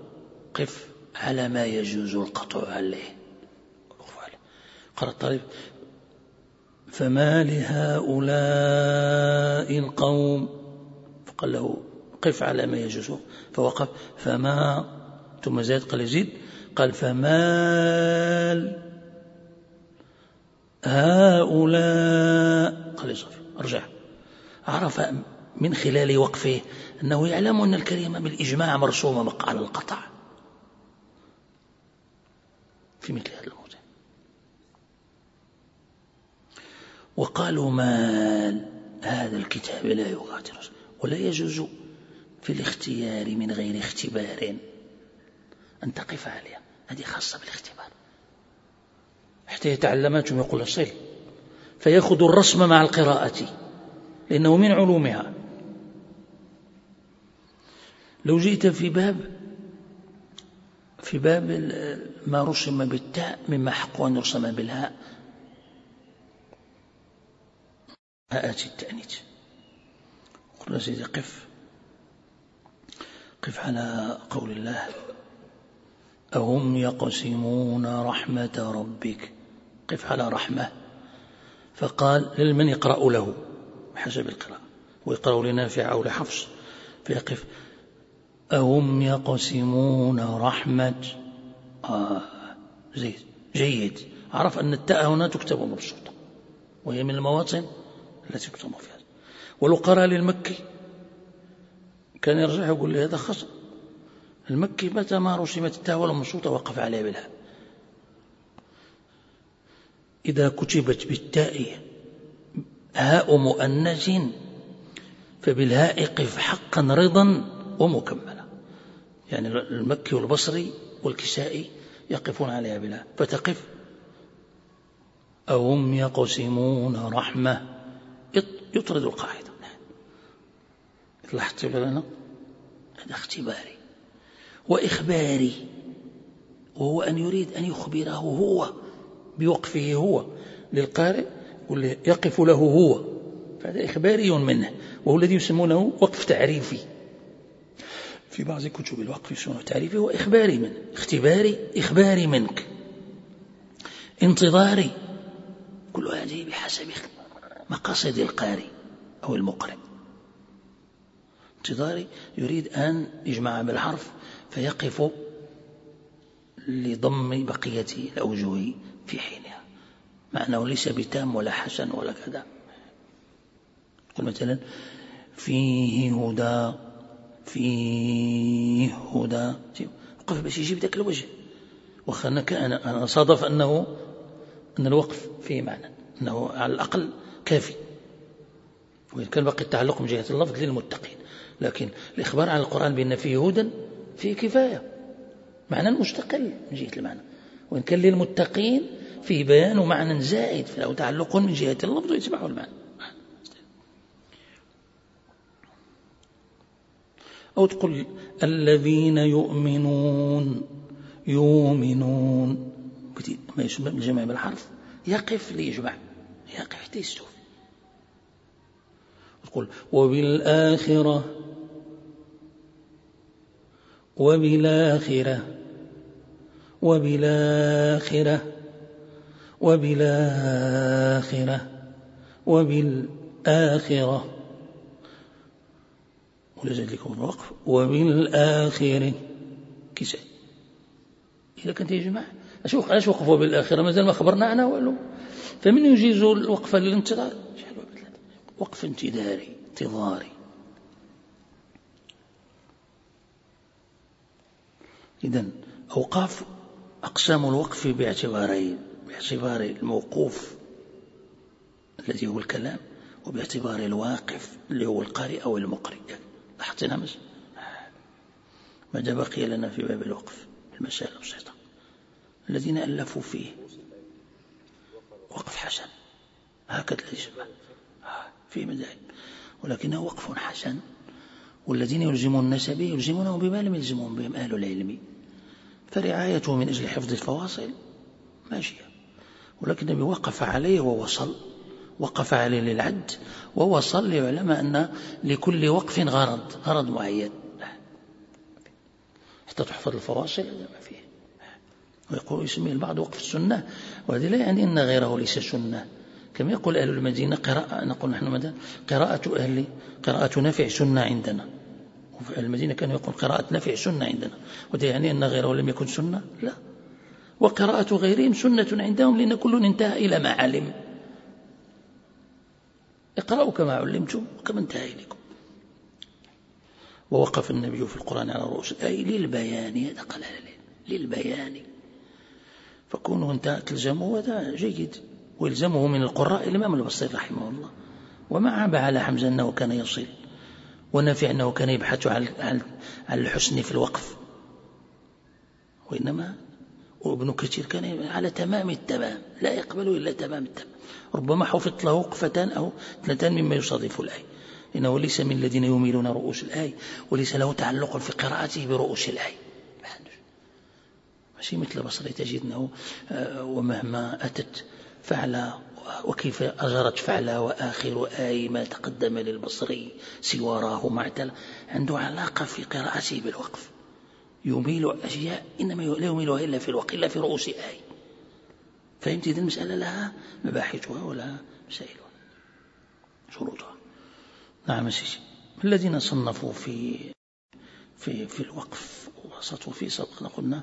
قف على ما يجوز القطع عليه. قال الطالب فما لهؤلاء القوم فقال له قف على ما يجوز. فوقف فما ثم زاد قال يزيد قال فمال هؤلاء قال يصفي ارجع. عرف من خلال وقفه أنه يعلم أن الكلمة بالإجماع مرسومة على القطع. في مثل هذا الموضع وقالوا ما هذا الكتاب لا يغادر. ولا يجوز في الاختيار من غير اختبار. أن تقف عليها هذه خاصة بالاختبار. حتى يتعلم ثم يقول صل فيأخذ الرسم مع القراءة لأنه من علومها. لو جئت في باب في باب ما رسم بالتاء مما حق أن يرسم بالهاء. هاءات التأنيث. قلنا سيدي قف. قف على قول الله. أهم يقسمون رحمة ربك. قف على رحمة. فقال لمن يقرأ له؟ حسب القراءة. ويقرأ لنافع أو لحفص. فيقف. أهم يقسمون رحمة. آه زيد. جيد. عرف أن التاء هنا تكتب مبسوطة. وهي من المواطن التي تكتب فيها. ولو قرأ للمكي. كان يرجع يقول لي هذا خطأ المكي متى ما رسمت التاء ولا مبسوطة وقف عليها بالهاء إذا كتبت بالتاء هاء مؤنث فبالهاء قف حقا رضا ومكملا. يعني المكي والبصري والكسائي يقفون عليها بلا. فتقف. أهم يقسمون رحمة. يطرد القاعدة. لاحظت لنا هذا اختباري. وإخباري وهو أن يريد أن يخبره هو بوقفه هو للقارئ يقف له هو فهذا إخباري منه وهو الذي يسمونه وقف تعريفي. في بعض كتب الوقف يسمونه تعريفي هو إخباري منه اختباري إخباري منك انتظاري كل هذه بحسب مقاصد القارئ أو المقرئ. انتظاري يريد أن يجمع بالحرف فيقف لضم بقية الأوجه في حينها. مع أنه ليس بتام ولا حسن ولا كذا. تقول مثلا فيه هدى فيه هدى. وقف باش يجيب ذاك الوجه. وخانا أنا أنا صادف أنه أن الوقف فيه معنى أنه على الأقل كافي. وإن كان باقي التعلق من جهة اللفظ للمتقين لكن الإخبار عن القرآن بأن فيه هدى فيه كفاية. معنى مستقل من جهة المعنى. وإن كان للمتقين فيه بيان معنى زائد فله تعلق من جهة اللفظ ويتبعه المعنى. أو تقول الذين يؤمنون يؤمنون. ما يسمى بالجمع بالحرف. يقف ليجمع. يقف حتى يستوفي. تقول وبالآخرة وبالآخرة وبالآخرة وبالآخرة وبالآخرة. ولذلك يكون الوقف. وبالآخرة. كساء إذا كنت يا جماعة أش وقفوا بالآخرة؟ مازال ما خبرنا عنها والو. فمن يجيز الوقفة للانتظار؟ وقف انتظاري انتظاري. إذا أوقاف أقسام الوقف باعتبارين باعتبار الموقوف الذي هو الكلام وباعتبار الواقف اللي هو القارئ أو المقرئ. لاحظتنا مس ماذا بقي لنا في باب الوقف المسائل البسيطة. الذين ألفوا فيه. وقف حسن. هكذا يسمى في مذاهب ولكنه وقف حسن. والذين يلزمون الناس به يلزمونه بما لم يلزمهم بهم أهل العلم. فرعايته من أجل حفظ الفواصل ماشية. ولكن النبي وقف عليه ووصل وقف عليه للعد ووصل ليعلم أن لكل وقف غرض غرض معين. حتى تحفظ الفواصل ما فيه. ويقول يسميه البعض وقف السنة. وهذا لا يعني أن غيره ليس سنة. كما يقول أهل المدينة قراءة نقول نحن مثلا قراءة أهل قراءة نفع سنة عندنا. المدينة كانوا يقول قراءة نفع سنة عندنا. وده يعني أن غيره لم يكن سنة؟ لا. وقراءة غيرهم سنة عندهم لأن كل انتهى إلى ما علم. اقرأوا كما علمتم وكما انتهى إليكم. ووقف النبي في القرآن على رؤوس الآية للبيان هذا قال للبيان. فكونوا انت تلزموا هذا جيد. ويلزمه من القراء الإمام البصير رحمه الله. وما عاب على حمزة أنه كان يصل. ونافع أنه كان يبحث عن الحسن في الوقف. وإنما وابن كثير كان على تمام التمام لا يقبل إلا تمام التمام. ربما حفظت له وقفتان أو اثنتان مما يصادف الآية إنه ليس من الذين يميلون رؤوس الآية وليس له تعلق في قراءته برؤوس الآية ماشي مثل بصري تجد أنه ومهما أتت فعل وكيف أجرت فعل وآخر آي ما تقدم للبصري سوى راه معتل. عنده علاقة في قراءته بالوقف. يميل أشياء إنما لا يميلها إلا في الوقت إلا في رؤوس آي. فهمت إذا المسألة لها مباحثها ولها مسائلها شروطها. نعم سيدي الذين صنفوا في في في الوقف وسطوا في سبقنا قلنا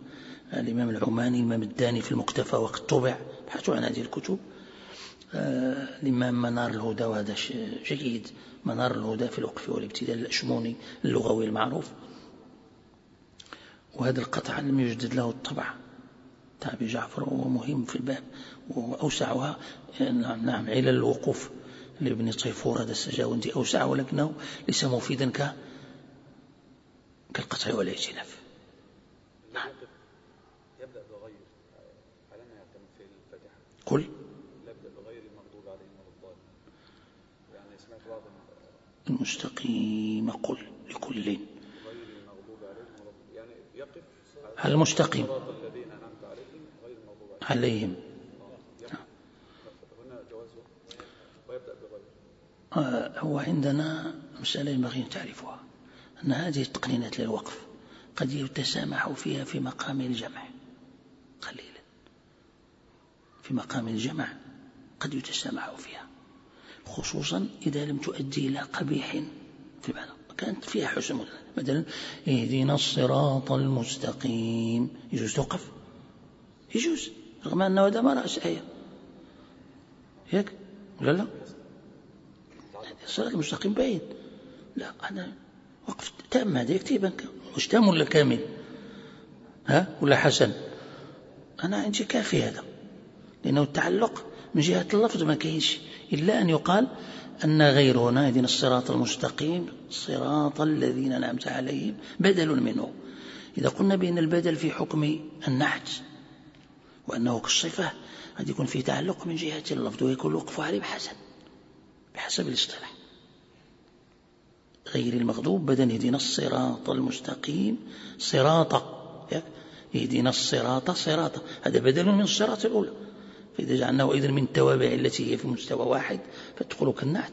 الإمام العماني الإمام الداني في المكتفى وقد طبع ابحثوا عن هذه الكتب. الإمام منار الهدى وهذا جيد منار الهدى في الوقف والابتداء الأشموني اللغوي المعروف. وهذا القطع لم يجدد له الطبع. تابي جعفر وهو مهم في الباب وأوسعها نعم, نعم علل الوقوف لابن طيفور هذا السجاوندي أوسع ولكنه ليس مفيدا ك كالقطع والائتلاف نعم. قل. المستقيم قل لكل المستقيم. عليهم. آه، هو عندنا مسألة ينبغي أن تعرفها أن هذه التقنينات للوقف قد يتسامح فيها في مقام الجمع. قليلا. في مقام الجمع قد يتسامح فيها. خصوصا إذا لم تؤدي إلى قبيح في المعنى كانت فيها حسن مثلا اهدنا الصراط المستقيم. يجوز توقف؟ يجوز. رغم أنه هذا ما رأس آية. ياك ولا لا؟ الصراط المستقيم بعيد. لا أنا وقف تام هذا يكتب واش تام ولا كامل؟ ها؟ ولا حسن؟ أنا عندي كافي هذا. لأنه التعلق من جهة اللفظ ما كاينش إلا أن يقال أن غير هنا يدين الصراط المستقيم صراط الذين أنعمت عليهم بدل منه. إذا قلنا بأن البدل في حكم النحت وأنه كالصفة قد يكون فيه تعلق من جهة اللفظ ويكون الوقف عليه بحسن بحسب الاصطلاح. غير المغضوب بدل يهدينا الصراط المستقيم صراط يهدينا الصراط صراط هذا بدل من الصراط الأولى. فإذا جعلناه أيضا من التوابع التي هي في مستوى واحد فتدخل كالنعت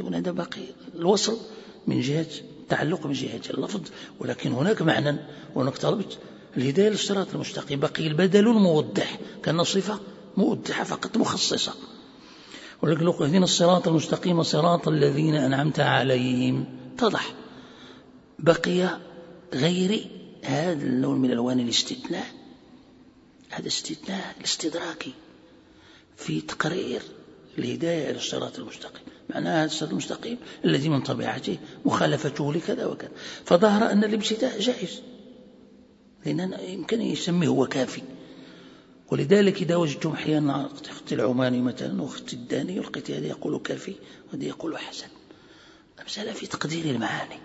يكون هذا باقي الوصل من جهة تعلق من جهة اللفظ ولكن هناك معنى وهناك طلبت الهداية للصراط المستقيم بقي البدل الموضح كأن صفة موضحة فقط مخصصة. ولكن لو اهدنا الصراط المستقيم صراط الذين أنعمت عليهم. اتضح. بقي غير هذا اللون من ألوان الاستثناء. هذا استثناء الاستدراكي. في تقرير الهداية إلى الصراط المستقيم. معناها هذا الصراط المستقيم الذي من طبيعته مخالفته لكذا وكذا. فظهر أن الابتداء جائز. لأن يمكن يسميه هو كافي ولذلك إذا وجدتم أحيانا أخت العماني مثلا وأخت الداني ولقيت هذا يقول كافي وهذا يقول حسن. المسألة في تقدير المعاني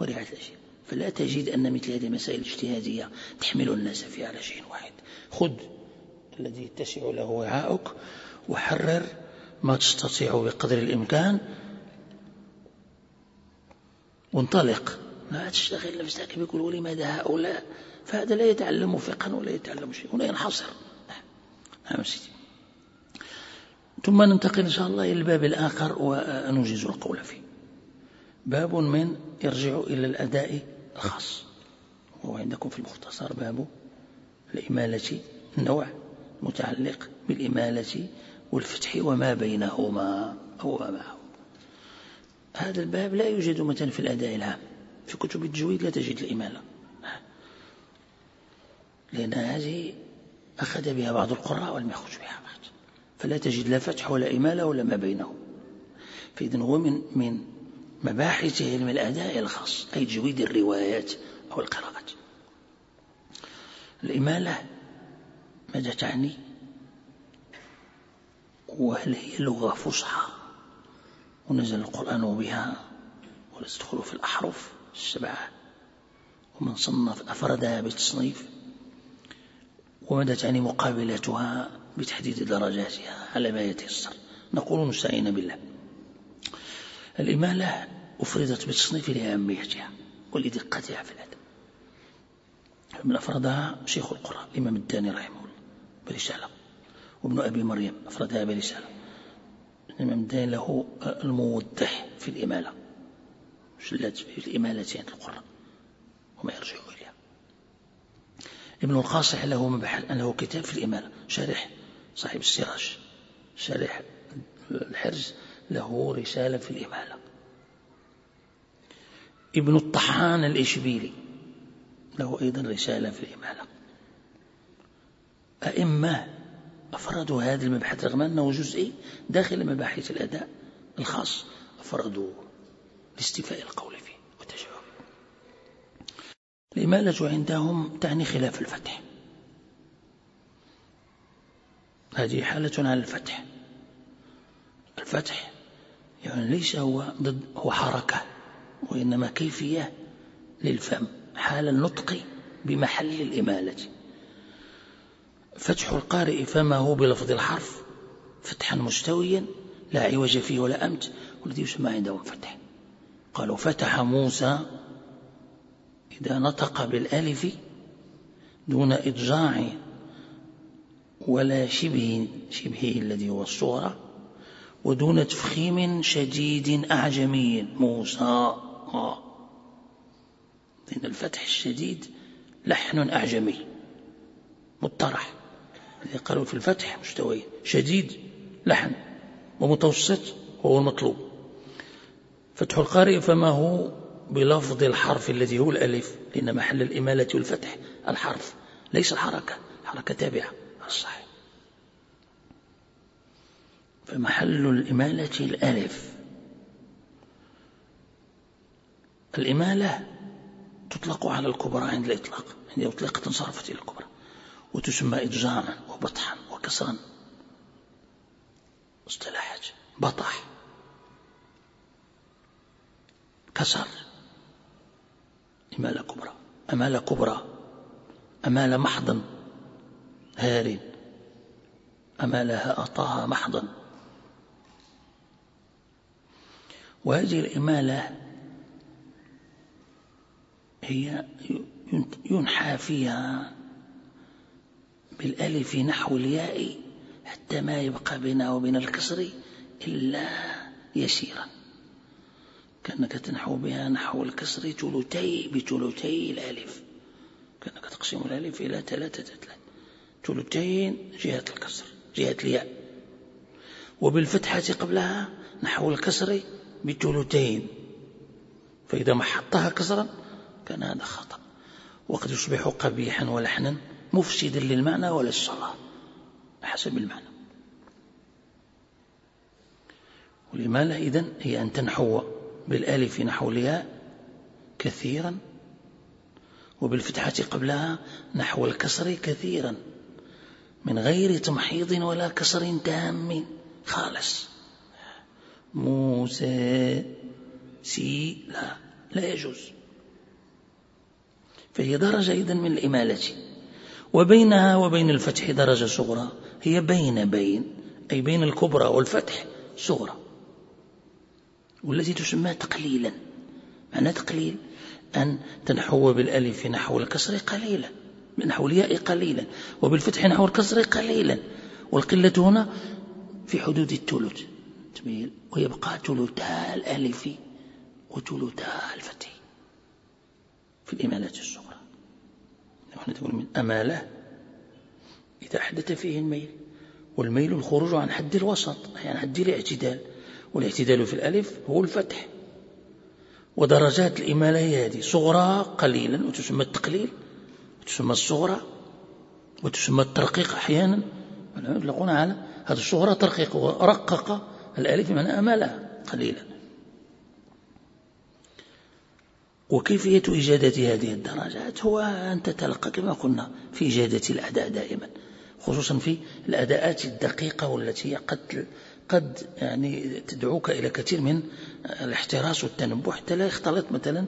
ورعاية الأشياء. فلا تجد أن مثل هذه المسائل الاجتهادية تحمل الناس فيها على شيء واحد. خذ الذي يتسع له وعاؤك وحرر ما تستطيع بقدر الإمكان. وانطلق. لا تشتغل نفسك بيقولوا لماذا هؤلاء؟ فهذا لا يتعلم فقها ولا يتعلم شيء هنا ينحصر. نعم. سيدي. ثم ننتقل إن شاء الله إلى الباب الآخر ونوجز القول فيه. باب من يرجع إلى الأداء الخاص. وهو عندكم في المختصر باب الإمالة النوع. متعلق بالإمالة والفتح وما بينهما أو ما معه هذا الباب لا يوجد مثلا في الأداء العام. في كتب التجويد لا تجد الإمالة. لأن هذه أخذ بها بعض القراء ولم يخرج بها بعض. فلا تجد لا فتح ولا إمالة ولا ما بينه فإذا هو من من مباحث علم الأداء الخاص أي تجويد الروايات أو القراءات. الإمالة ماذا تعني؟ وهل هي لغة فصحى؟ ونزل القرآن بها ولا تدخل في الأحرف السبعة. ومن صنف أفردها بتصنيف وماذا تعني مقابلتها بتحديد درجاتها على ما يتيسر؟ نقول نستعين بالله. الإمالة أفردت بتصنيف لأهميتها ولدقتها في الأدب. من أفردها شيخ القرآن الإمام الداني رحمه الله. برسالة وابن أبي مريم أفردها برسالة الإمام الداني له الموضح في الإمالة. في الإمالة عند القرآن وما يرجع إليها. ابن القاصح له مبحث له كتاب في الإمالة. شارح صاحب السراج. شارح الحرز له رسالة في الإمالة. ابن الطحان الإشبيلي له أيضا رسالة في الإمالة. أئمة أفردوا هذا المبحث رغم أنه جزئي داخل مباحث الأداء الخاص أفردوا لاستيفاء القول فيه وتجاوب. الإمالة عندهم تعني خلاف الفتح. هذه حالة على الفتح. الفتح يعني ليس هو ضد هو حركة وإنما كيفية للفم حال النطق بمحل الإمالة. فتح القارئ فمه بلفظ الحرف. فتحا مستويا لا عوج فيه ولا أمت والذي يسمى عندهم فتح. قالوا فتح موسى إذا نطق بالألف دون إضجاع ولا شبه شبهه الذي هو الصورة ودون تفخيم شديد أعجمي موسى. لأن الفتح الشديد لحن أعجمي. مطرح. قالوا في الفتح مستوي شديد لحن ومتوسط هو المطلوب. فتح القارئ فما هو بلفظ الحرف الذي هو الألف لأن محل الإمالة والفتح الحرف ليس الحركة حركة تابعة الصحيح. فمحل الإمالة الألف؟ الإمالة تطلق على الكبرى عند الإطلاق عند أطلقت انصرفت إلى الكبرى وتسمى إجزاما. وبطحا وكسرا اصطلاحات بطح كسر. إمالة كبرى. أمالة كبرى. أمال محضا هار أمالها أطاها محضا وهذه الإمالة هي ينحى فيها بالألف نحو الياء حتى ما يبقى بينها وبين الكسر إلا يسيرا. كأنك تنحو بها نحو الكسر ثلثي بثلثي الألف. كأنك تقسم الألف إلى ثلاثة ثلاث ثلثين جهة الكسر جهة الياء. وبالفتحة قبلها نحو الكسر بثلثين فإذا ما حطها كسرا كان هذا خطأ. وقد يصبح قبيحا ولحنا مفسدا للمعنى وللصلاة حسب المعنى. والإمالة إذن هي أن تنحو بالألف نحو الياء كثيرا وبالفتحة قبلها نحو الكسر كثيرا من غير تمحيض ولا كسر تام خالص. موسى سي لا لا يجوز. فهي درجة إذن من الإمالة. وبينها وبين الفتح درجة صغرى. هي بين بين أي بين الكبرى والفتح صغرى. والتي تسمى تقليلا. معنى تقليل؟ أن تنحو بالألف نحو الكسر قليلا. نحو الياء قليلا. وبالفتح نحو الكسر قليلا. والقلة هنا في حدود الثلث. تميل ويبقى ثلثا الألف وثلثا الفتح في الإمالات الصغرى. نقول من أمالة إذا حدث فيه الميل والميل الخروج عن حد الوسط يعني عن حد الاعتدال والاعتدال في الألف هو الفتح. ودرجات الإمالة هي هذه صغرى قليلا وتسمى التقليل وتسمى الصغرى وتسمى الترقيق أحيانا. يطلقون على هذا الصغرى ترقيق ورقق الألف من أمالها قليلا. وكيفية إجادة هذه الدرجات هو أن تتلقى كما قلنا في إجادة الأداء دائما خصوصا في الأداءات الدقيقة والتي قد قد يعني تدعوك إلى كثير من الاحتراس والتنبؤ حتى لا يختلط مثلا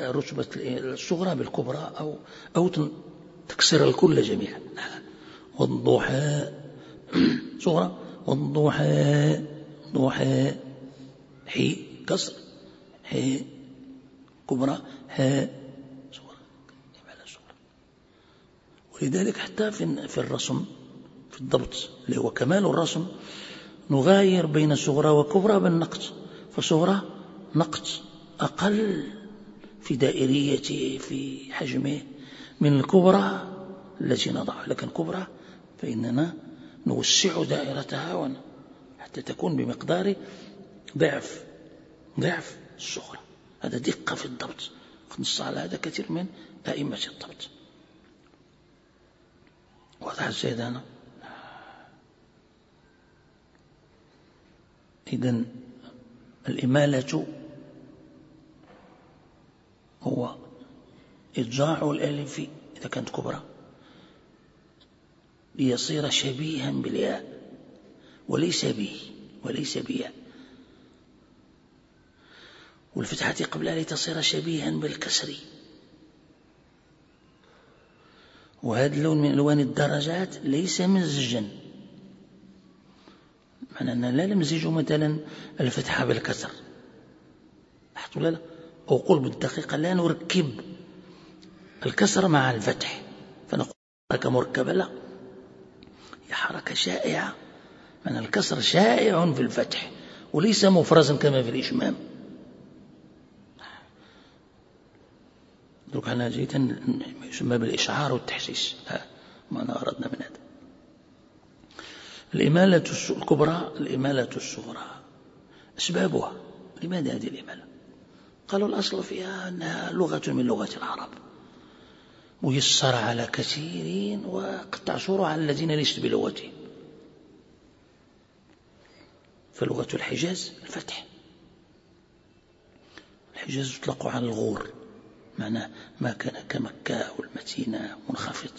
رتبة الصغرى بالكبرى أو أو تكسر الكل جميعا. والضحى صغرى والضحى ضحى حي كسر حي كبرى ها صغرى ولذلك حتى في الرسم في الضبط اللي هو كمال الرسم نغاير بين صغرى وكبرى بالنقط فصغرى نقط أقل في دائريته في حجمه من الكبرى التي نضعها. لكن كبرى فإننا نوسع دائرتها حتى تكون بمقدار ضعف ضعف الصغرى هذا دقة في الضبط. نص على هذا كثير من أئمة الضبط. واضح السيد أنا؟ إذن الإمالة هو إضجاع الألف إذا كانت كبرى ليصير شبيها بالياء. وليس به وليس بياء. والفتحة قبلها لتصير شبيها بالكسر. وهذا اللون من ألوان الدرجات ليس مزجا. معنى أننا لا نمزج مثلا الفتحة بالكسر. لاحظتوا لا؟ أو قل بالدقيقة لا نركب الكسر مع الفتح. فنقول حركة مركبة لا. هي حركة شائعة. من الكسر شائع في الفتح وليس مفرزا كما في الإشمام درك أنا جيت يسمى بالإشعار والتحسيس ها ما أردنا من هذا. الإمالة الكبرى الإمالة الصغرى أسبابها. لماذا هذه الإمالة؟ قالوا الأصل فيها أنها لغة من لغة العرب. ميسر على كثيرين وقد تعصر على الذين ليست بلغتهم. فلغة الحجاز الفتح. الحجاز يطلق على الغور. معناه ما كان كمكة أو المتينة منخفض.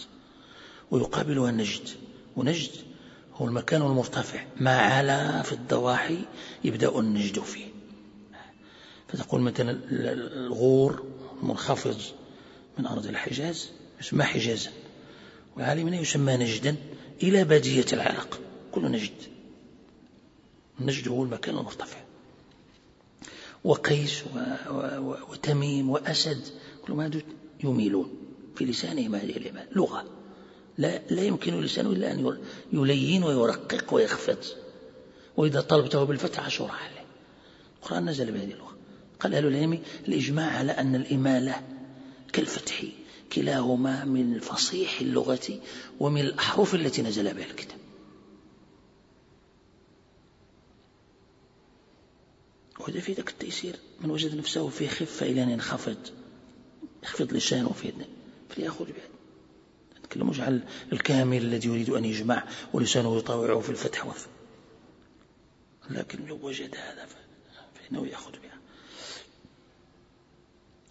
ويقابلها النجد. ونجد هو المكان المرتفع. ما علا في الضواحي يبدأ النجد فيه. فتقول مثلا الغور منخفض من أرض الحجاز يسمى حجازا. وعالمنا يسمى نجدا إلى بادية العراق. كل نجد. النجد هو المكان المرتفع. وقيس وتميم وأسد كلهم هذول يميلون في لسانهم هذه الإمال لغة. لا, لا يمكن لسانه إلا أن يلين ويرقق ويخفض. وإذا طلبته بالفتح عشر عليه. القرآن نزل بهذه اللغة. قال أهل العلم الإجماع على أن الإمالة كالفتح كلاهما من فصيح اللغة ومن الأحرف التي نزل بها الكتاب. وهذا في ذاك التيسير. من وجد نفسه في خفة إلى أن ينخفض. يخفض لسانه في يده فليأخذ بهذا نتكلموش على الكامل الذي يريد أن يجمع ولسانه يطاوعه في الفتح والفتح لكن لو وجد هذا فإنه يأخذ بها.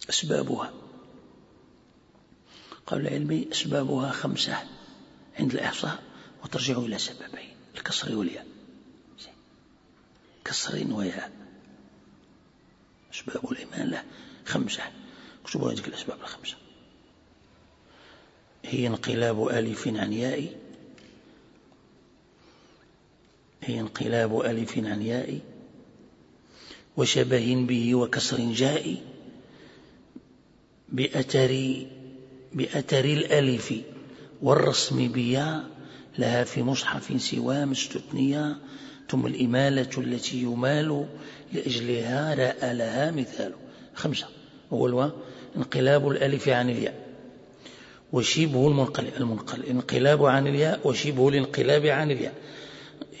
أسبابها. قال العلم أسبابها خمسة عند الإحصاء وترجع إلى سببين الكسر والياء. كسر وياء. أسباب الإيمان خمسة. اكتبوا هذه الأسباب الخمسة. هي انقلاب ألف عن ياء. هي انقلاب ألف عن ياء. وشبه به وكسر جاء. بأتر بأتر الألف والرسم بيا. لها في مصحف سوام استثنيا ثم الإمالة التي يمال لأجلها راء لها مثال. خمسة. أول انقلاب الألف عن الياء وشبه المنقلب المنقلب انقلاب عن الياء وشبه الانقلاب عن الياء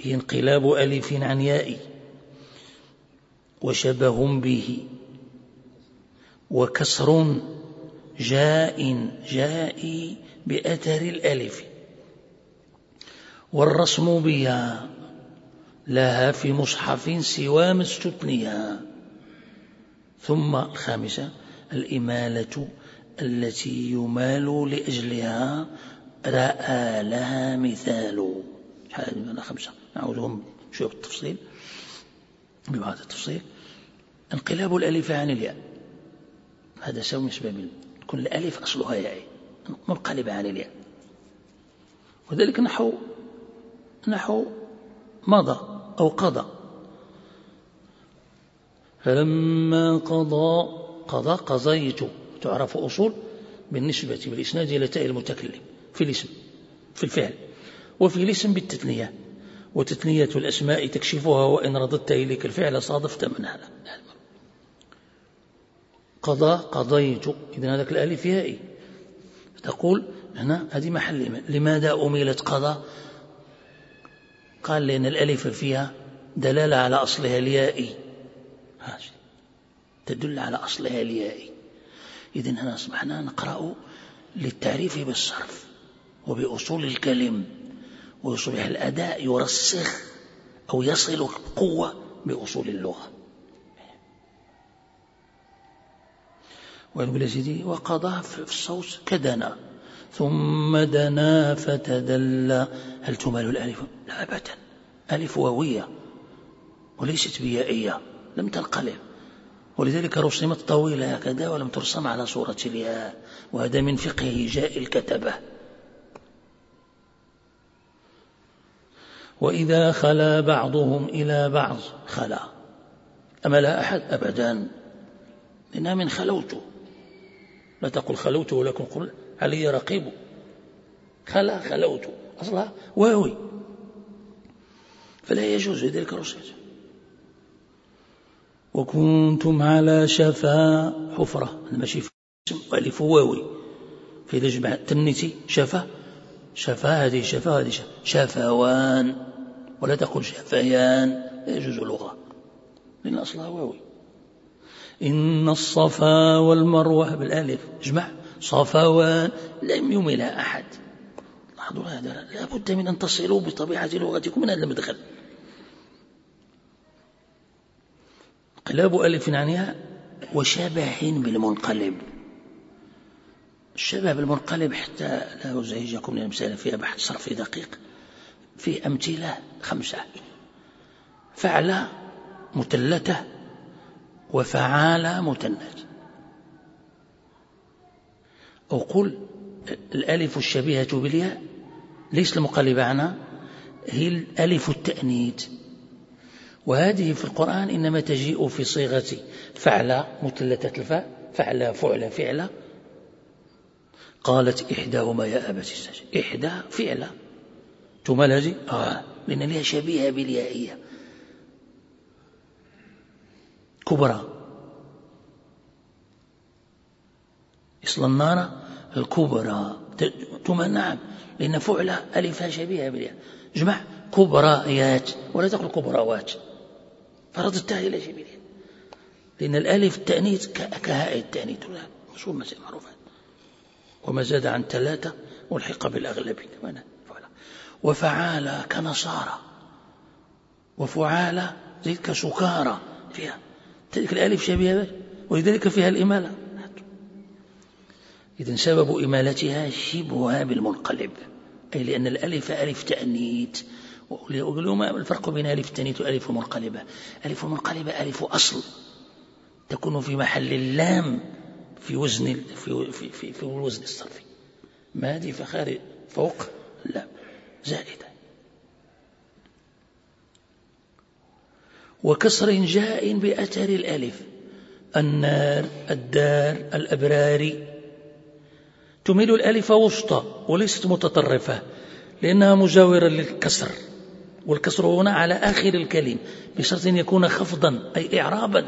انقلاب ألف عن ياء وشبه به وكسر جاء جاء بأثر الألف والرسم بها لها في مصحف سوى ما استثنيها ثم الخامسة الإمالة التي يمال لأجلها رأى لها مثال. هذه خمسة. نعودهم شوف التفصيل ببعض التفصيل. انقلاب الألف عن الياء. هذا سوى نسبة تكون الألف أصلها ياء. منقلبة عن الياء. وذلك نحو نحو مضى أو قضى. فلما قضى قضى قضيت. تعرف أصول بالنسبة بالإسناد إلى تاء المتكلم في الاسم في الفعل وفي الاسم بالتثنية. وتثنية الأسماء تكشفها وإن رددت إليك الفعل صادفت من هذا قضى قضيت. إذن هذاك الألف يائي تقول هنا هذه محل لماذا أميلت قضى؟ قال لأن الألف فيها دلالة على أصلها اليائي. تدل على أصلها اليائي إذن هنا أصبحنا نقرأ للتعريف بالصرف وبأصول الكلم ويصبح الأداء يرسخ أو يصل قوة بأصول اللغة. ويقول سيدي وقضى في الصوت كدنا ثم دنا فتدلى. هل تمال الألف؟ لا أبدا. ألف واوية وليست بيائية لم تنقلب. ولذلك رسمت طويلة هكذا ولم ترسم على صورة الياء وهذا من فقه جاء الكتبة. وإذا خلا بعضهم إلى بعض خلا. أما لا أحد أبدا. إنها من خلوت. لا تقل خلوت ولكن قل علي رقيب. خلا خلوت. أصلها واوي. فلا يجوز لذلك رسمت وكنتم على شفا حفرة. ماشي ألف واوي فإذا جمع تنتي شفا. شفا هذه شفا هذه شفا. شفوان ولا تقول شفيان لا يجوز لغة لأن أصلها واوي إن الصفا والمروة بالألف. اجمع صفوان لم يملها أحد. لاحظوا هذا. لا بد من أن تصلوا بطبيعة لغتكم من هذا المدخل. قلاب ألف عنها وشبه بالمنقلب. الشبه بالمنقلب حتى لا أزعجكم من الأمثال فيها بحث صرفي دقيق. في أمثلة خمسة. فعل مثلته وفعال مثنت أو قل الألف الشبيهة بالياء ليس المقلبة عنها هي الألف التأنيث. وهذه في القرآن إنما تجيء في صيغة فعل مثلثة الفاء فعل فعل فعل. قالت إحداهما يا أبت استجب إحدى فعل. ثم هذه آه لأن لها شبيهة باليائية. كبرى. إصل النار الكبرى. ثم نعم لأن فعل ألفها شبيهة بالياء. جمع كبرائيات ولا تقل كبراوات. فرض التاء إلى شبيهة لأن الألف التأنيث كهاء التأنيث. مشهور مسألة معروفة وما زاد عن ثلاثة والحق بالأغلب وفعال كنصارى. وفعال زيد كسكارى فيها. تلك الألف شبيهة ولذلك فيها الإمالة. إذا سبب إمالتها شبهها بالمنقلب. أي لأن الألف ألف تأنيت ما الفرق بين ألف التأنيت وألف المنقلبة ألف المنقلبة ألف أصل. تكون في محل اللام في وزن في في في, في الوزن الصرفي. ما هذه فخارج فوق؟ لا. زائدة. وكسر جاء بأثر الألف. النار الدار الأبرار. تميل الألف وسطى وليست متطرفة لأنها مجاورة للكسر. والكسر هنا على آخر الكلم بشرط أن يكون خفضا أي إعرابا.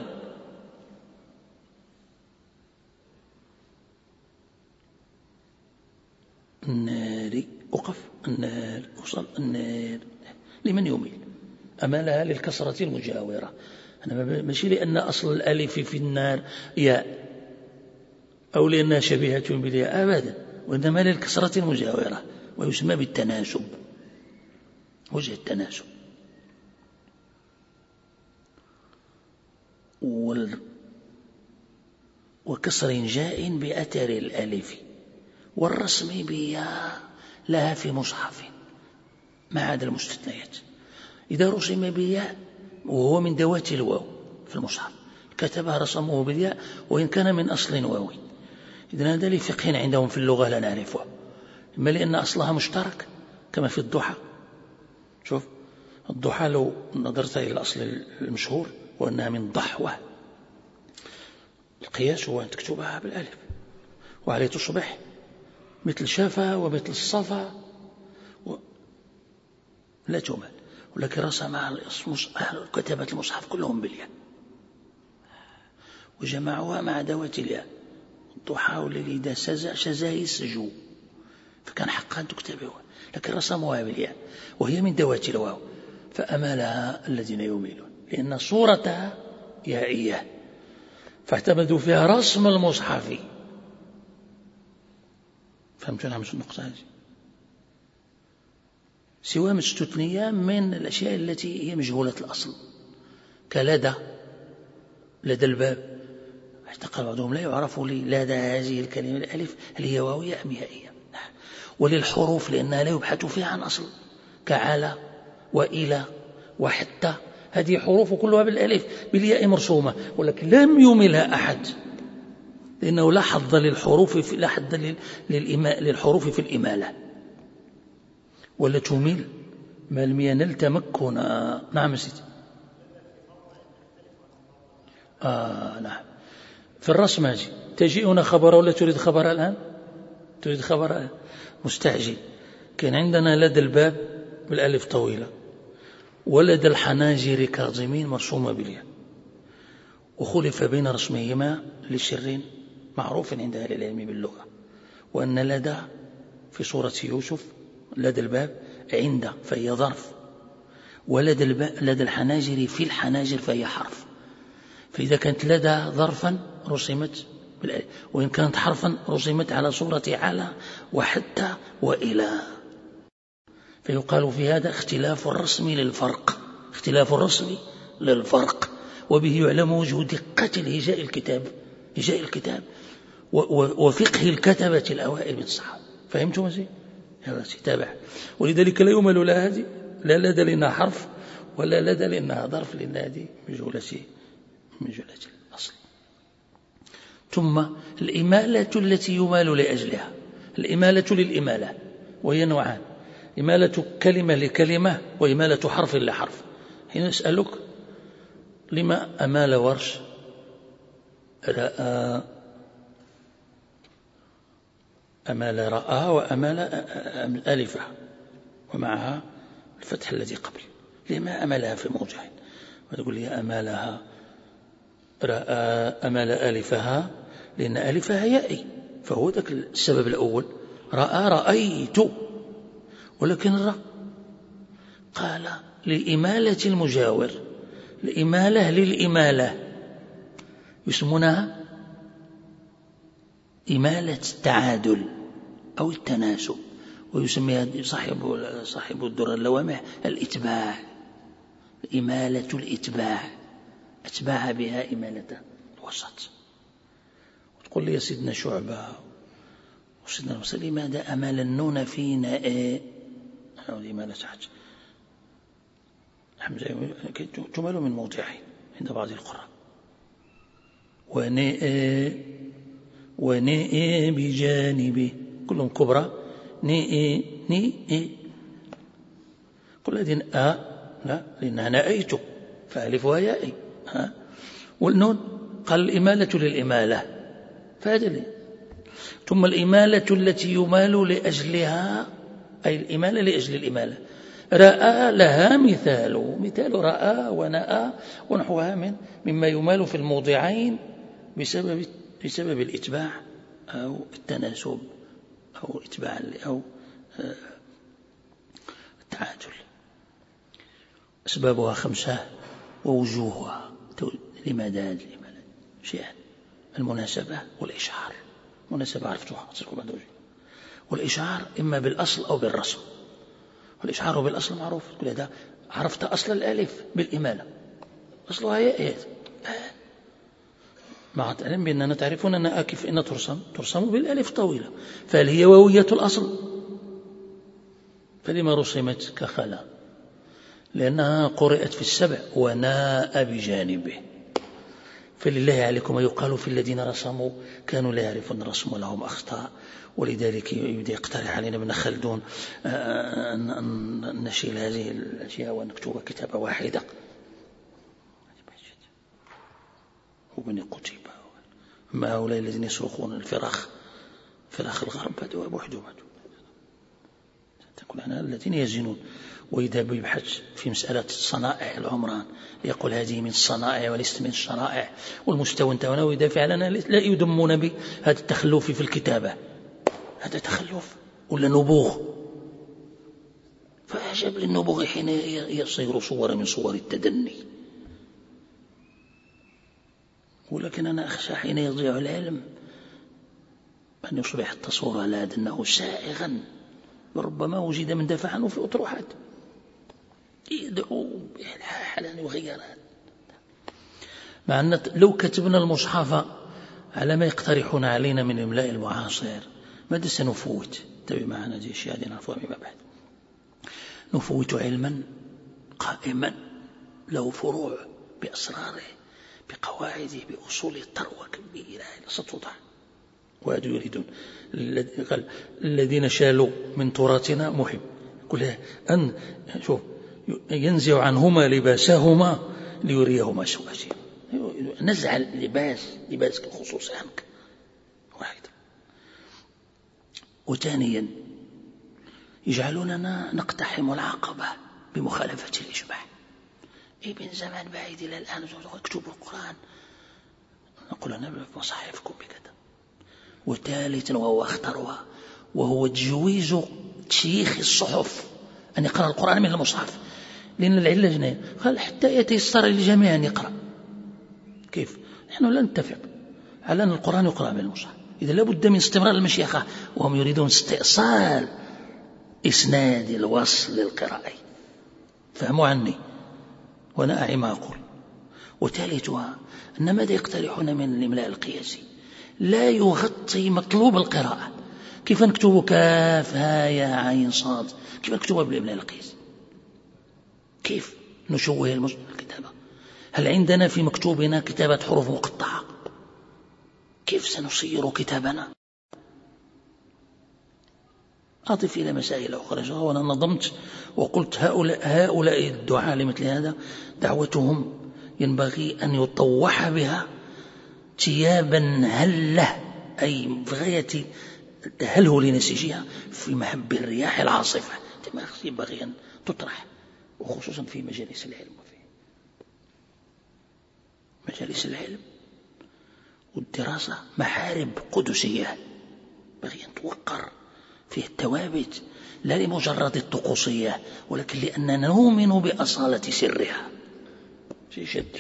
النار أقف النار وصل. النار. لمن يميل؟ أمالها للكسرة المجاورة. أنا ماشي لأن أصل الألف في النار ياء. أو لأنها شبيهة بالياء أبدا وإنما للكسرة المجاورة ويسمى بالتناسب. وجه التناسب. وال وكسر جاء بأثر الألف والرسم بياء لها في مصحف ما عدا المستثنيات. إذا رسم بياء وهو من ذوات الواو في المصحف كتبها رسمه بالياء وإن كان من أصل واوي إذا هذا لفقه عندهم في اللغة لا نعرفه. إما لأن أصلها مشترك كما في الضحى. شوف الضحى لو نظرت إلى الأصل المشهور وأنها من ضحوة. القياس هو أن تكتبها بالألف. وعلية تصبح مثل شفا ومثل الصفا و... لا تمل ولكن رسم كتبة المصحف كلهم بالياء. وجمعوها مع ذوات الياء. الضحى والليل إذا سزع يسجو فكان حقا تكتبها لكن رسموها بالياء وهي من ذوات الواو. فأمالها الذين يميلون لأن صورتها يائية. فاعتمدوا فيها رسم المصحف. فهمتوا نعم النقطة هذه؟ سوى مستثنية من الأشياء التي هي مجهولة الأصل. كلدى لدى الباب. قال بعضهم لا يعرف لي لدى هذه الكلمة الألف هل هي واوية أم يائية. وللحروف لأنها لا يبحث فيها عن أصل. كعلى وإلى وحتى. هذه حروف كلها بالألف بالياء مرسومة ولكن لم يملها أحد. لأنه لا حظ للحروف في لا حظ للحروف في الإمالة. ولا تميل. ما لم ينل تمكنا. نعم سيدي. آه نعم. في الرسم هذه تجيئنا خبر ولا تريد خبر الآن؟ تريد خبر الآن؟ مستعجل. كان عندنا لدى الباب بالألف طويلة ولدى الحناجر كاظمين مرسومة بالياء وخلف بين رسمهما لسر معروف عند أهل العلم باللغة وأن لدى في سورة يوسف لدى الباب عند فهي ظرف ولدى لدى الحناجر في الحناجر فهي حرف. فإذا كانت لدى ظرفا رسمت وإن كانت حرفا رسمت على صورة على وحتى وإلى. فيقال في هذا اختلاف الرسم للفرق اختلاف الرسم للفرق وبه يعلم وجه دقة الهجاء الكتاب هجاء الكتاب وفقه الكتبة الأوائل من الصحابة. فهمتم زين تابع. ولذلك لا يمل لها هذه لا لدى لنا حرف ولا لدى لنا ظرف لأن هذه مجهولة مجهولة الأصل ثم الإمالة التي يمال لأجلها. الإمالة للإمالة. وهي نوعان. إمالة كلمة لكلمة وإمالة حرف لحرف. حين أسألك لما أمال ورش؟ رأى. أمال رأى وأمال ألفة ومعها الفتح الذي قبل. لما أملها في موضع وتقول لي أمالها. رأى أمال ألفها. لأن ألفها يائي. فهو ذاك السبب الأول. رأى رأيت. ولكن الرأى قال لإمالة المجاور. الإمالة للإمالة. يسمونها إمالة التعادل أو التناسب. ويسميها صاحب صاحب الدر اللوامع الإتباع. إمالة الإتباع. أتباع بها إمالة الوسط. وتقول لي يا سيدنا شعبة وسيدنا لماذا أمال النون في ناء؟ هذه إمالة حج حمزة تمال من موضعين عند بعض القراء وناء وناء بجانبه كلهم كبرى. ناء ناء. قل هذه أ لا لأنها نأيت فألفها يائي والنون قال الإمالة للإمالة. فهذا ثم الإمالة التي يمال لأجلها أي الإمالة لأجل الإمالة. رأى لها مثال مثال رأى ونأى ونحوها من مما يمال في الموضعين بسبب بسبب الإتباع أو التناسب أو إتباع أو آه، التعادل. أسبابها خمسة ووجوهها لماذا هذه شيئان المناسبة والإشعار. مناسبة عرفتها والإشعار إما بالأصل أو بالرسم. والإشعار بالأصل معروف. تقول هذا عرفت أصل الألف بالإمالة. أصلها هي مع العلم بأننا تعرفون أن آكف إن ترسم ترسم بالألف طويلة. فهل هي واوية الأصل؟ فلما رسمت كخلا؟ لأنها قرأت في السبع وناء بجانبه. فلله عليكم ما يقال في الذين رسموا كانوا لا يعرفون الرسم ولهم أخطاء. ولذلك يقترح علينا ابن خلدون آه، أن نشيل هذه الأشياء ونكتب كتابة واحدة. وبني قتيبة. أما هؤلاء الذين يسرقون الفراخ فراخ الغرب هذو وحدهم تقول أنا الذين يزنون. وإذا يبحث في مسألة صنائع العمران يقول هذه من الصنائع وليست من الشرائع. والمستوى انتهى ويدافع لنا لا يدمون بهذا التخلف في الكتابة. هذا تخلف ولا نبوغ؟ فأعجب للنبوغ حين يصير صورة من صور التدني. ولكن أنا أخشى حين يضيع العلم أن يصبح التصور على أنه سائغا وربما وجد من دفع عنه في أطروحات. يدعو بإلحاح وغيرات مع أن لو كتبنا المصحف على ما يقترحون علينا من إملاء المعاصر ماذا سنفوت. تبي معنا هذه الأشياء هذه نعرفها فيما بعد. نفوت علما قائما له فروع بأسراره بقواعده بأصول تروى كبيرة ستوضع. وهذا يريدون. الذين شالوا من تراثنا مهم. يقول أن شوف ينزع عنهما لباسهما ليريهما سواتهما نزع اللباس لباسك الخصوصي عنك واحد. وثانيا يجعلوننا نقتحم العقبة بمخالفة الإجماع. إيه من زمان بعيد إلى الآن اكتبوا القرآن. نقول أنا مصاحفكم بكذا. وثالثا وهو أخطرها وهو تجويز تشييخ الصحف. أن يقرأ القرآن من المصحف. لأن العلة جناية. قال حتى يتيسر للجميع أن يقرأ. كيف؟ نحن لا نتفق على أن القرآن يقرأ من المصحف إذا لابد من استمرار المشيخة. وهم يريدون استئصال إسناد الوصل للقراءة. فهموا عني وأنا أعي ما أقول. وثالثها أن ماذا يقترحون من الإملاء القياسي لا يغطي مطلوب القراءة. كيف نكتب كاف ها يا عين صاد؟ كيف نكتبها بالإملاء القياسي كيف نشوه الكتابة؟ هل عندنا في مكتوبنا كتابة حروف مقطعة؟ كيف سنصير كتابنا؟ أضف إلى مسائل أخرى وأنا نظمت وقلت هؤلاء, هؤلاء الدعاء لمثل هذا دعوتهم ينبغي أن يطوح بها ثيابا هلة أي في غاية تهله لنسيجها في محب الرياح العاصفة. ينبغي أن تطرح. وخصوصا في مجالس العلم وفي مجالس العلم والدراسة محارب قدسية. بغي أن توقر فيه التوابت لا لمجرد الطقوسية ولكن لأننا نؤمن بأصالة سرها. شد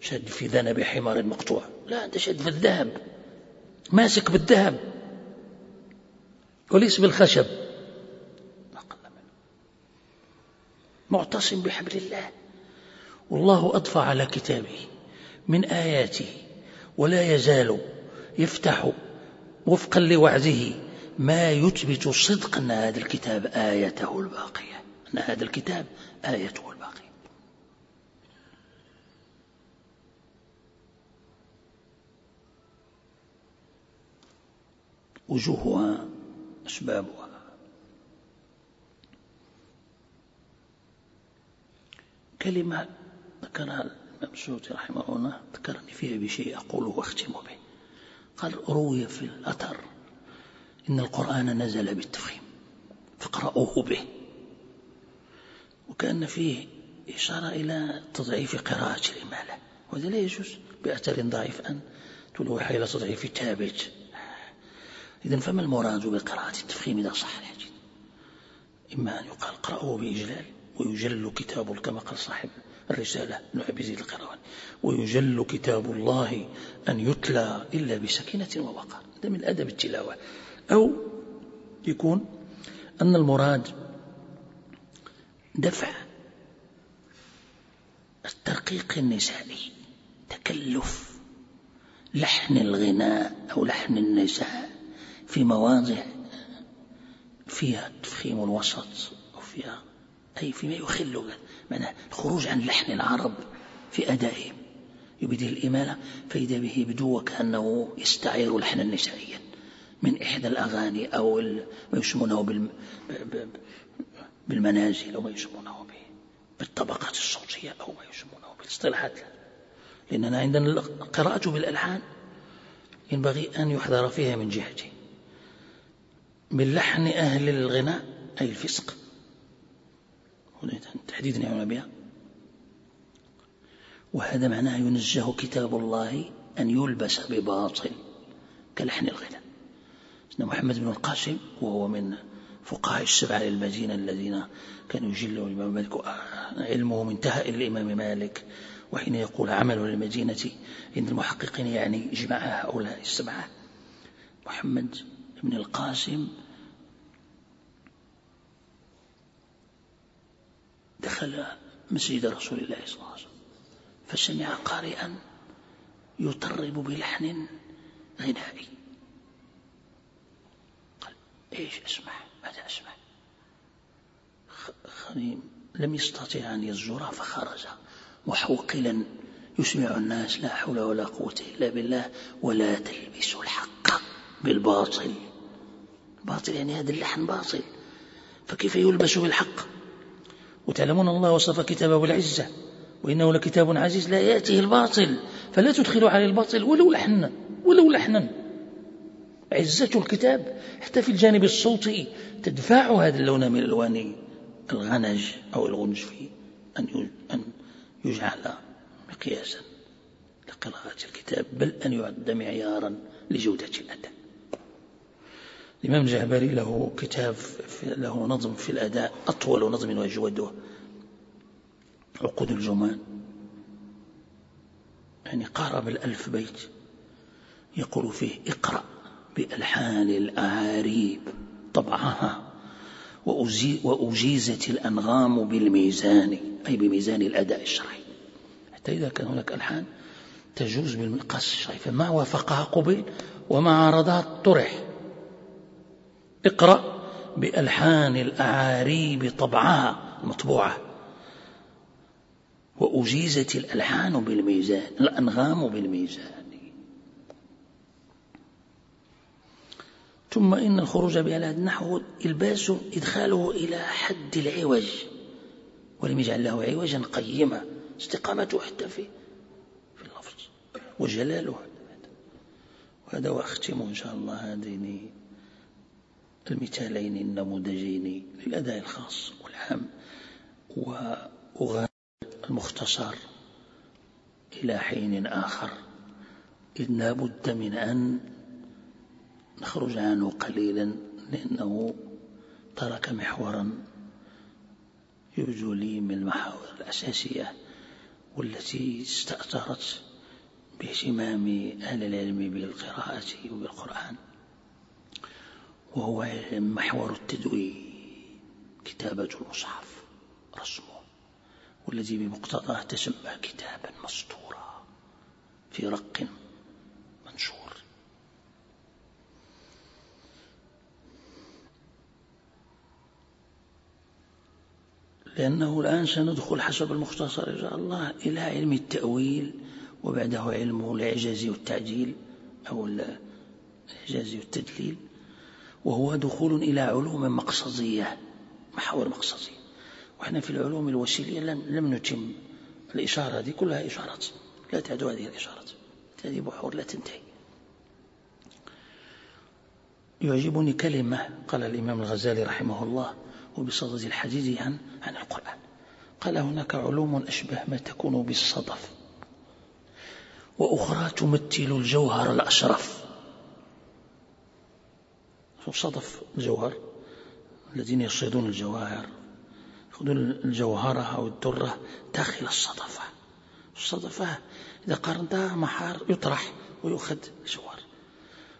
شد في ذنب حمار مقطوع. لا أنت شد في الذهب. ماسك بالذهب. وليس بالخشب. معتصم بحبل الله. والله أضفى على كتابه من آياته ولا يزال يفتح وفقا لوعده ما يثبت صدق أن هذا الكتاب آيته الباقية. أن هذا الكتاب آيته الباقية. وجوهها أسبابها. كلمة ذكرها الإمام السيوطي رحمه الله ذكرني فيها بشيء أقوله وأختم به. قال روي في الأثر إن القرآن نزل بالتفخيم فاقرأوه به. وكأن فيه إشارة إلى تضعيف قراءة الإمالة وهذا لا يجوز بأثر ضعيف أن تلوح إلى تضعيف تابج إذا فما المراد بقراءة التفخيم إذا صح؟ الحديث إما أن يقال اقرأوه بإجلال. ويجل كتاب كما قال صاحب الرسالة ابن أبي زيد القيرواني ويجل كتاب الله أن يتلى إلا بسكينة ووقار. هذا من أدب التلاوة. أو يكون أن المراد دفع الترقيق النسائي تكلف لحن الغناء أو لحن النساء في مواضع فيها تفخيم الوسط أو فيها أي فيما يخل معنى الخروج عن لحن العرب في أدائهم. يبدي الإمالة فإذا به يبدو وكأنه يستعير لحنا نسائيا. من إحدى الأغاني أو ما يسمونه بالمنازل أو ما يسمونه بالطبقات الصوتية أو ما يسمونه بالاصطلاحات. لأننا عندنا القراءة بالألحان ينبغي أن يحذر فيها من جهتين من لحن أهل الغناء أي الفسق. تحديدا يعنى بها وهذا معناه ينزه كتاب الله أن يلبس بباطل كلحن الغناء سيدنا محمد بن القاسم وهو من فقهاء السبعة للمدينة الذين كانوا يجلوا الإمام مالك علمه انتهى إلى الإمام مالك وحين يقول عمل للمدينة عند المحققين يعني جماعة هؤلاء السبعة. محمد بن القاسم دخل مسجد رسول الله صلى الله عليه وسلم فسمع قارئا يطرب بلحن غنائي. قال إيش اسمع ماذا اسمع خريم لم يستطع أن يزجر فخرج محوقلا يسمع الناس لا حول ولا قوة إلا بالله ولا تلبسوا الحق بالباطل. باطل يعني هذا اللحن باطل فكيف يلبس بالحق؟ وتعلمون الله وصف كتابه بالعزة وإنه لكتاب عزيز لا يأتيه الباطل فلا تدخلوا عليه الباطل ولو لحنا ولو لحنا. عزة الكتاب حتى في الجانب الصوتي تدفع هذا اللون من ألوان الغنج أو الغنج أن أن يجعل مقياسا قراءة الكتاب بل أن يعد معيارا لجودة الأداء الإمام الجعبري له كتاب له نظم في الأداء أطول نظم وأجوده عقود الجمان. يعني قارب الألف بيت يقول فيه اقرأ بألحان الأعاريب طبعها وأجيزت الأنغام بالميزان أي بميزان الأداء الشرعي. حتى إذا كان هناك ألحان تجوز بالمقاس الشرعي فما وافقها قبل وما عارضها طرح. اقرأ بألحان الأعاريب طبعها المطبوعة. وأجيزت الألحان بالميزان الأنغام بالميزان. ثم إن الخروج بهذا النحو إلباس إدخاله إلى حد العوج. ولم يجعل له عوجا قيما. استقامته حتى في في اللفظ. وجلاله وهذا وأختم إن شاء الله هذين المثالين النموذجين للأداء الخاص والعام وأغادر المختصر إلى حين آخر. إذ لا بد من أن نخرج عنه قليلا لأنه ترك محورا يبدو لي من المحاور الأساسية والتي استأثرت باهتمام أهل العلم بالقراءة وبالقرآن. وهو محور التدوين كتابة المصحف رسمه والذي بمقتضاه تسمى كتابا مسطورا في رق منشور. لأنه الآن سندخل حسب المختصر إن شاء الله إلى علم التأويل وبعده علم الإعجاز والتعجيل أو الإعجاز والتدليل. وهو دخول إلى علوم مقصدية. محاور مقصدية وإحنا في العلوم الوسيلية لم نتم. الإشارة هذه كلها إشارات. لا تعد هذه الإشارات. هذه بحور لا تنتهي. يعجبني كلمة قال الإمام الغزالي رحمه الله وبصدد الحديث عن عن القرآن. قال هناك علوم أشبه ما تكون بالصدف. وأخرى تمثل الجوهر الأشرف. صدف الجوهر الذين يصيدون الجواهر يأخذون الجوهرة أو الدرة داخل الصدفة. الصدفة إذا قارنتها محار يطرح ويؤخذ الجوهر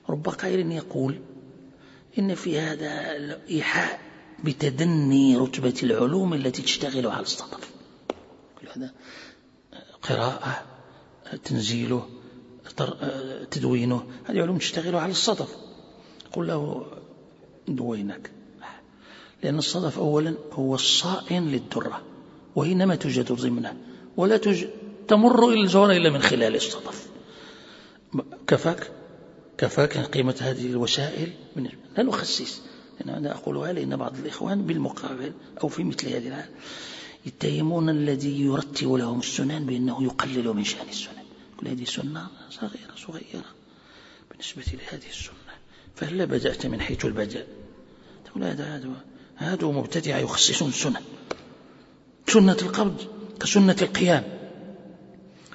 رب قائل يقول إن في هذا إيحاء بتدني رتبة العلوم التي تشتغل على الصدف. كل هذا قراءة تنزيله تدوينه هذه علوم تشتغل على الصدف. قل له دوينك لأن الصدف أولا هو الصائن للدرة وإنما توجد ضمنه ولا توجد تمر إلى الجوهر إلا من خلال الصدف. كفاك؟ كفاك قيمة هذه الوسائل؟ لا نخسس. أنا أقولها لأن بعض الإخوان بالمقابل أو في مثل هذه الحال يتهمون الذي يرتب لهم السنن بأنه يقلل من شأن السنن. كل هذه سنة صغيرة صغيرة بالنسبة لهذه السنة. فهلا بدأت من حيث البدء؟ تقول هذا هذا هذا مبتدع يخصصون السنن سنة القبض كسنة القيام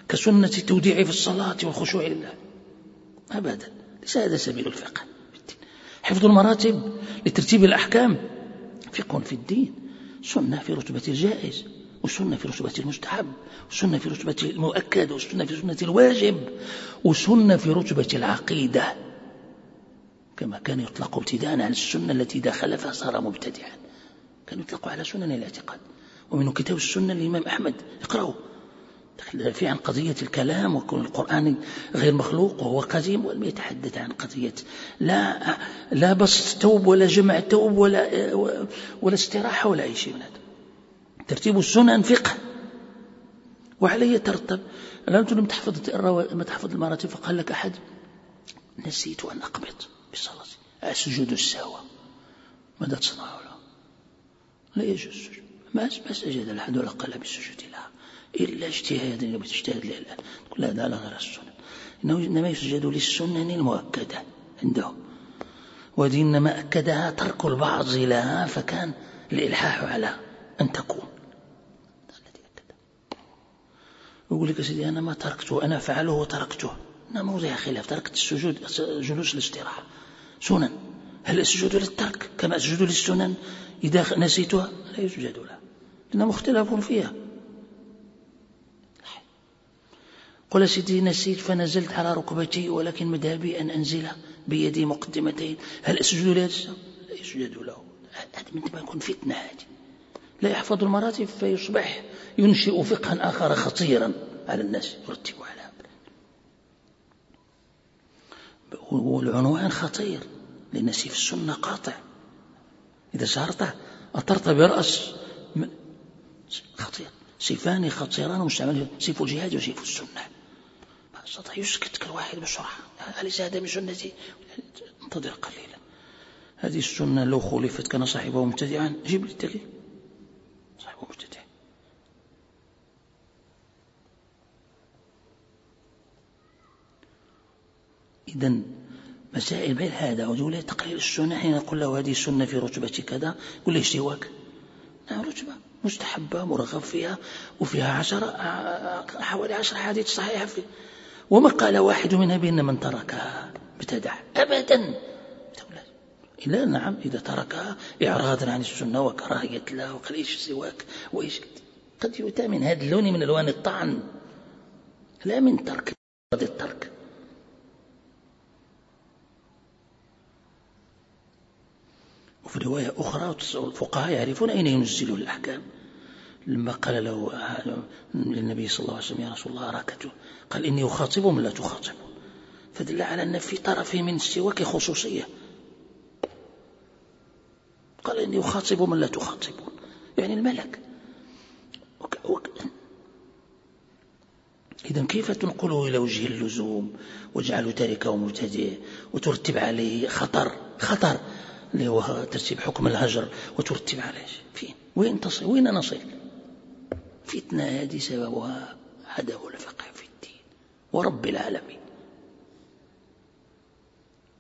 كسنة التوديع في الصلاة والخشوع لله أبدا. ليس هذا سبيل الفقه حفظ المراتب لترتيب الأحكام فقه في الدين. سنة في رتبة الجائز وسنة في رتبة المستحب وسنة في رتبة المؤكد وسنة في رتبة الواجب وسنة في رتبة العقيدة. كما كان يطلق ابتداء على السنة التي خلفها صار مبتدعا. كان يطلق على سنن الاعتقاد. ومنه كتاب السنة للإمام أحمد. اقرأوا في عن قضية الكلام وكون القرآن غير مخلوق وهو قديم ولم يتحدث عن قضية لا لا بسط توب ولا جمع توب ولا ولا استراحة ولا أي شيء من هذا. ترتيب السنن فقه. وعليه ترتب لم تحفظ ما تحفظ المراتب فقال لك أحد نسيت أن أقبض. بصلاتي السجود السهوة ماذا تصنع له لا يجوز السجود. ما سجد الأحد ولا قال بالسجود لها. إلا اجتهادا اللي بتجتهد له الآن تقول هذا على غير السنن إنه إنما يسجد للسنن المؤكدة عندهم وهذه إنما أكدها ترك البعض لها فكان الإلحاح على أن تكون. يقول لك سيدي أنا ما تركته. أنا فعله وتركته. أنا موضع خلاف. تركت السجود جلوس الاستراحة. سنن. هل السجود للترك كما أسجد للسنن؟ إذا نسيتها لا يسجد لها لأنها مختلف فيها. قل سيدي نسيت فنزلت على ركبتي ولكن مذهبي أن أنزل بيدي مقدمتين. هل أسجد لهذا لا يسجد له. هذا من ما يكون فتنة هذه. لا يحفظ المراتب فيصبح ينشئ فقها آخر خطيرا على الناس يرتب على والعنوان خطير لأن سيف السنة قاطع. إذا سهرته أطرت برأس خطير. سيفان خطيران مستعملان سيف الجهاد وسيف السنة. استطاع يسكت كل واحد بسرعة. أليس هذا من سنتي؟ انتظر قليلا. هذه السنة لو خلفت كان صاحبه مبتدعا. جيب لي الدليل. صاحبه مبتدع إذا مسائل بين هذا وجوله تقرير السنة حين نقول له هذه السنة في رتبة كذا يقول لي سواك؟ نعم رتبة مستحبة مرغب فيها وفيها عشر حوالي عشر حديث صحيحة فيه. وما قال واحد منها بأن من تركها. ابتدع. أبدا. إلا نعم إذا تركها إعراضا عن السنة وكراهية لها وقال إيش سواك؟ وإيش؟ قد يؤتى من هذا اللون من ألوان الطعن. لا من ترك الترك وفي رواية أخرى الفقهاء يعرفون أين ينزلون الأحكام. لما قال له للنبي صلى الله عليه وسلم يا رسول الله أراكته قال إني أخاطب من لا تخاطب فدل على أن في طرفه من السواك خصوصية. قال إني أخاطب من لا تخاطبون يعني الملك. وك وك إذا كيف تنقله إلى وجه اللزوم واجعله تاركه مبتدئ وترتب عليه خطر خطر اللي هو ترتيب حكم الهجر وترتب عليه. فين؟ وين تصل؟ وين نصل فتنة هذه سببها عدم الفقه في الدين. ورب العالمين.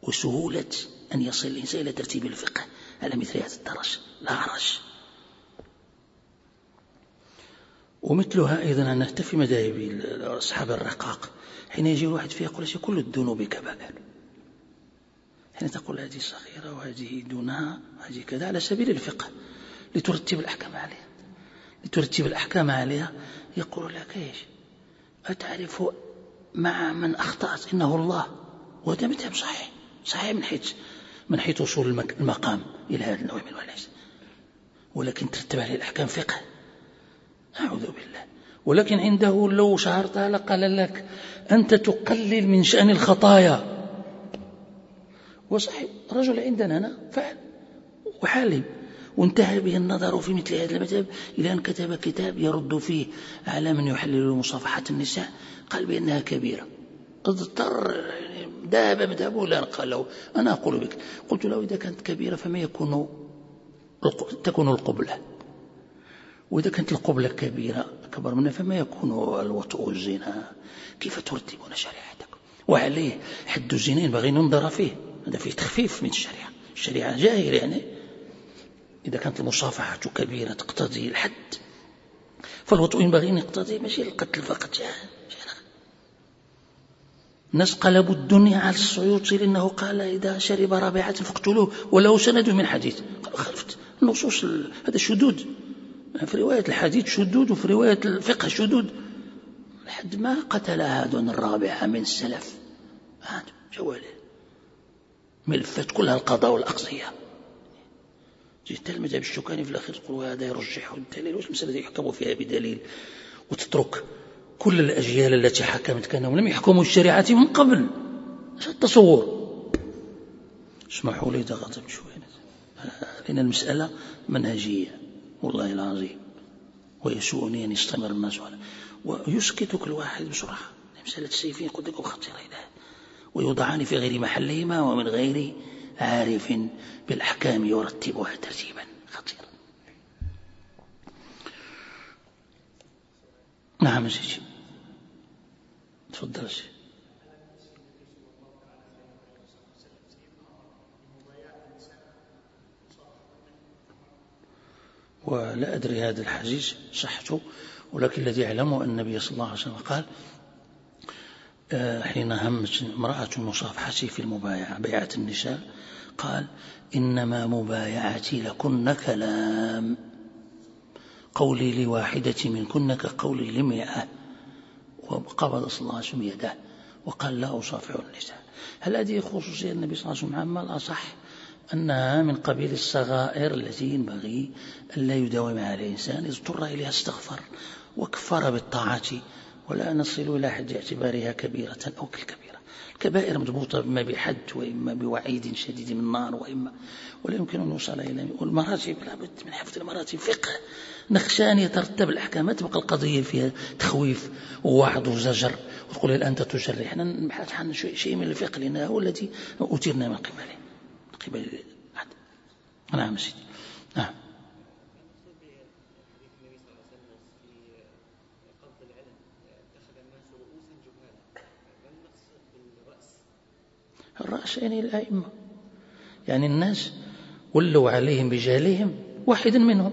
وسهولة أن يصل الإنسان إلى ترتيب الفقه على مثل هذا الدرج لا عرش ومثلها أيضا أن في مذاهب أصحاب الرقاق. حين يجي الواحد فيها يقول كل الذنوب كبائر؟ حين تقول هذه صغيرة وهذه دونها وهذه كذا على سبيل الفقه. لترتب الأحكام عليها. لترتب الأحكام عليها. يقول لك إيش؟ أتعرف مع من أخطأت؟ إنه الله. وهذا مذهب صحيح. صحيح من حيث من حيث وصول المقام إلى هذا النوع من الونس ولكن ترتب عليه الأحكام فقه. أعوذ بالله. ولكن عنده لو شهرتها لقال لك أنت تقلل من شأن الخطايا. وصحيح رجل عندنا هنا فعل. وحالم وانتهى به النظر في مثل هذا المذهب إلى أن كتب كتاب يرد فيه على من يحلل مصافحة النساء. قال بأنها كبيرة. اضطر ذهب مذهبه لا قال له أنا أقول بك. قلت له إذا كانت كبيرة فما يكون تكون القبلة؟ وإذا كانت القبلة كبيرة أكبر منها فما يكون الوطء والزنا؟ كيف ترتبون شريعتكم وعليه حد الزنا ينبغي ننظر فيه. هذا فيه تخفيف من الشريعة. الشريعة جاهل يعني. إذا كانت المصافحة كبيرة تقتضي الحد فالوطء ينبغي أن يقتضي ماشي القتل فقط. الناس قلبوا الدنيا على السيوطي لأنه قال إذا شرب رابعة فاقتلوه وله سند من حديث. قال خلفت النصوص هذا شذوذ في رواية الحديث شذوذ وفي رواية الفقه شذوذ لحد ما قتل أحد الرابعة من السلف. هذا جواله ملفات كلها القضاء والأقضية جيت المذهب الشوكاني في الأخير تقول هذا يرجح الدليل واش المسألة يحكم فيها بدليل؟ وتترك كل الأجيال التي حكمت كأنهم لم يحكموا الشريعة من قبل. إيش التصور. اسمحوا لي تغضب شوية لأن المسألة منهجية. والله العظيم. ويسوءني أن يستمر الناس على. ويسكت كل واحد بسرعة مسألة السيفين قد يكون خطيرة إلى ويوضعان في غير محلهما ومن غير عارف بالأحكام يرتبها ترتيبا. خطيرا نعم سيدي تفضل سيدي ولا أدري هذا الحديث صحته ولكن الذي أعلمه أن النبي صلى الله عليه وسلم قال حين همت امرأة المصافحة في المبايعة بيعة النساء قال إنما مبايعتي لكن كلام. قولي لواحدة منكن كقولي لمئة وقبض صلى الله عليه وسلم يده وقال لا أصافح النساء. هل هذه خصوصية النبي صلى الله عليه وسلم عامة؟ الأصح أنها من قبيل الصغائر التي ينبغي أن لا يداوم على الإنسان اضطر إليها استغفر وكفر بالطاعة. ولا نصل إلى حد اعتبارها كبيرة أو كالكبيرة. الكبائر مضبوطة إما بحد وإما بوعيد شديد من النار وإما ولا يمكن أن نوصل إلى والمراتب لابد من حفظ المراتب. فقه نخشى أن يترتب الأحكام ما تبقى القضية فيها؟ تخويف ووعظ وزجر وتقول الآن تجري. إحنا نبحث عن شيء من الفقه لأن هو الذي أتيرنا من قبله من قبل نعم سيدي. نعم. الرأس يعني الأئمة. يعني الناس ولوا عليهم بجهلهم واحد منهم.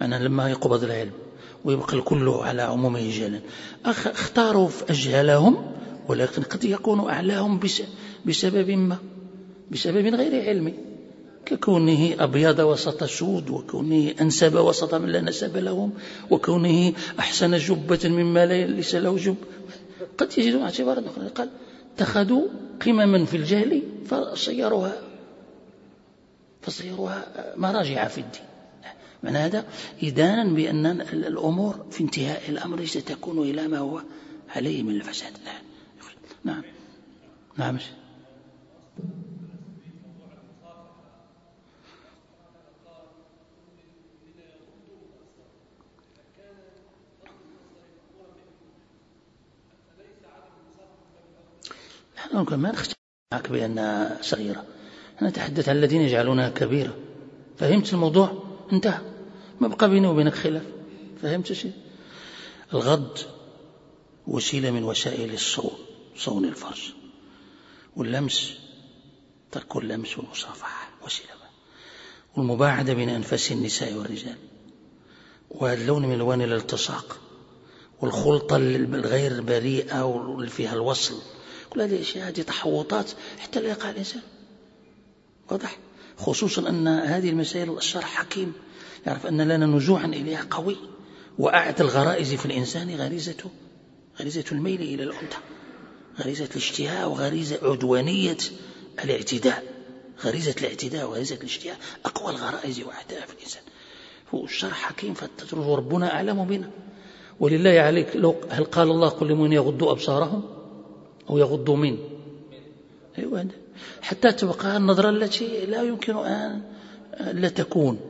معنى لما يقبض العلم ويبقى الكل على عمومه جهلا. اختاروا أجهلهم ولكن قد يكون أعلاهم بسبب ما؟ بسبب غير علمي. ككونه أبيض وسط سود وكونه أنسب وسط من لا نسب لهم وكونه أحسن جبة مما ليس له جب. قد يجدون اعتبارا قال اتخذوا قمما في الجهل فصيروها فصيروها مراجع في الدين. من هذا؟ إدانا بأن الأمور في انتهاء الأمر ستكون إلى ما هو عليه من الفساد. نعم. نعم. ما نختلف معك بأنها صغيرة. نتحدث عن الذين يجعلونها كبيرة. فهمت الموضوع؟ انتهى. ما بقى بيني وبينك خلاف. فهمت شيء؟ الغض وسيلة من وسائل الصون صون الفرج. واللمس ترك اللمس والمصافحة. وسيلة والمباعدة بين أنفاس النساء والرجال. واللون من ألوان الالتصاق. والخلطة الغير بريئة واللي فيها الوصل. كل هذه تحوطات حتى لا يقع الإنسان. واضح؟ خصوصا أن هذه المسائل الشرح حكيم. يعرف أن لنا نزوعا إليها قوي. وأعتى الغرائز في الإنسان غريزته غريزة الميل إلى الأنثى. غريزة الاشتهاء وغريزة عدوانية الاعتداء. غريزة الاعتداء وغريزة الاشتهاء. أقوى الغرائز وأعتاء في الإنسان. هو الشرح حكيم فتترجه ربنا أعلم بنا. ولله عليك. لو هل قال الله قل لمن يغضوا أبصارهم؟ أو يغضوا من أيوة. حتى تبقى النظرة التي لا يمكن أن لا تكون.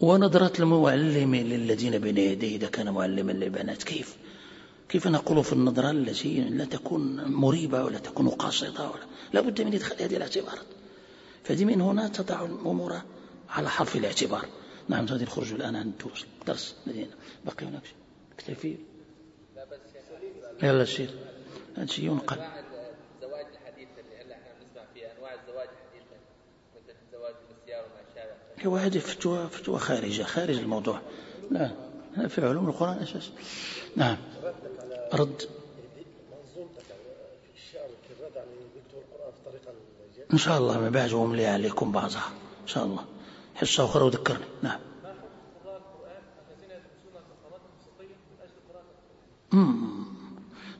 ونظرة المعلم للذين بين يديه إذا كان معلما للبنات. كيف؟ كيف نقول في النظرة التي لا تكون مريبة ولا تكون قاصدة ولا لا بد من إدخال هذه الاعتبارات. فدي من هنا تضع الأمور على حرف الاعتبار. نعم غادي نخرج الآن عن الدروس درس. لدينا بقي هناك شيء. يلا هذا شيء ينقل. الزواج الحديث اللي هلا إحنا بنسمع فيه أنواع الزواج الحديثه مثل الزواج بالسيارة وما شابه هو هذه فتوى فتوى خارجة خارج الموضوع. لا في علوم القرآن أساس. نعم. رد. إن شاء الله ما بعد وملي عليكم بعضها. إن شاء الله. حصة أخرى وذكرني. نعم.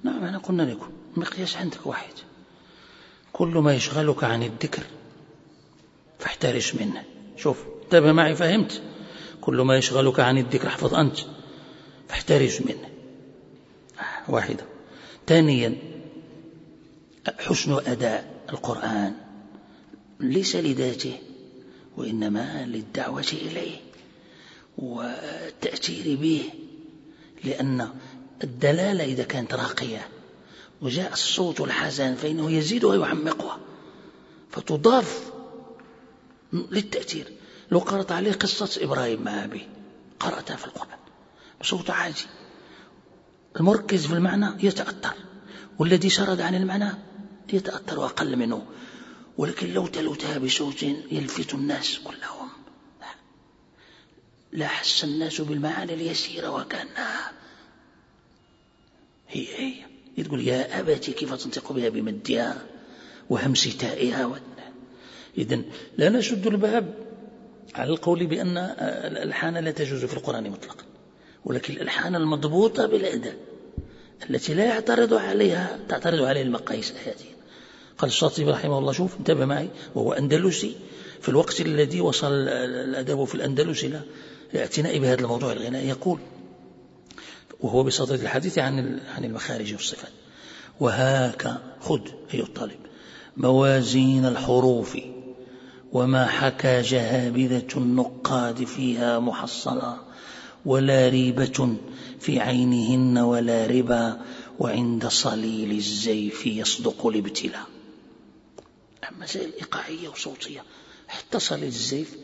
نعم أنا قلنا لكم مقياس عندك واحد. كل ما يشغلك عن الذكر فاحترس منه. شوف انتبه معي فهمت. كل ما يشغلك عن الذكر احفظ أنت فاحترس منه. واحدة. ثانيا حسن أداء القرآن. ليس لذاته وإنما للدعوة إليه والتأثير به لأن الدلالة إذا كانت راقية. وجاء الصوت الحسن فإنه يزيدها ويعمقها. فتضاف للتأثير. لو قرأت عليه قصة إبراهيم مع أبيه قرأتها في القرآن. بصوت عالي المركز في المعنى يتأثر. والذي شرد عن المعنى يتأثر أقل منه. ولكن لو تلوتها بصوت يلفت الناس كلهم. لا حس الناس بالمعاني اليسيرة وكأنها هي هي. تقول يا أبتي كيف تنطق بها بمدها وهمس تائها إذن لا نشد الباب على القول بأن الألحان لا تجوز في القرآن مطلقا ولكن الألحان المضبوطة بالأداء التي لا يعترض عليها تعترض عليها المقاييس الحياتية. قال الشاطبي رحمه الله شوف انتبه معي وهو أندلسي في الوقت الذي وصل الأدب في الأندلس إلى الاعتناء بهذا الموضوع الغناء يقول وهو بصدد الحديث عن عن المخارج والصفات. وهاك خذ أيها الطالب. موازين الحروف. وما حكى جهابذة النقاد فيها محصلا. ولا ريبة في عينهن ولا ربا. وعند صليل الزيف يصدق الابتلاء مسائل إيقاعية وصوتية. حتى صليل الزيف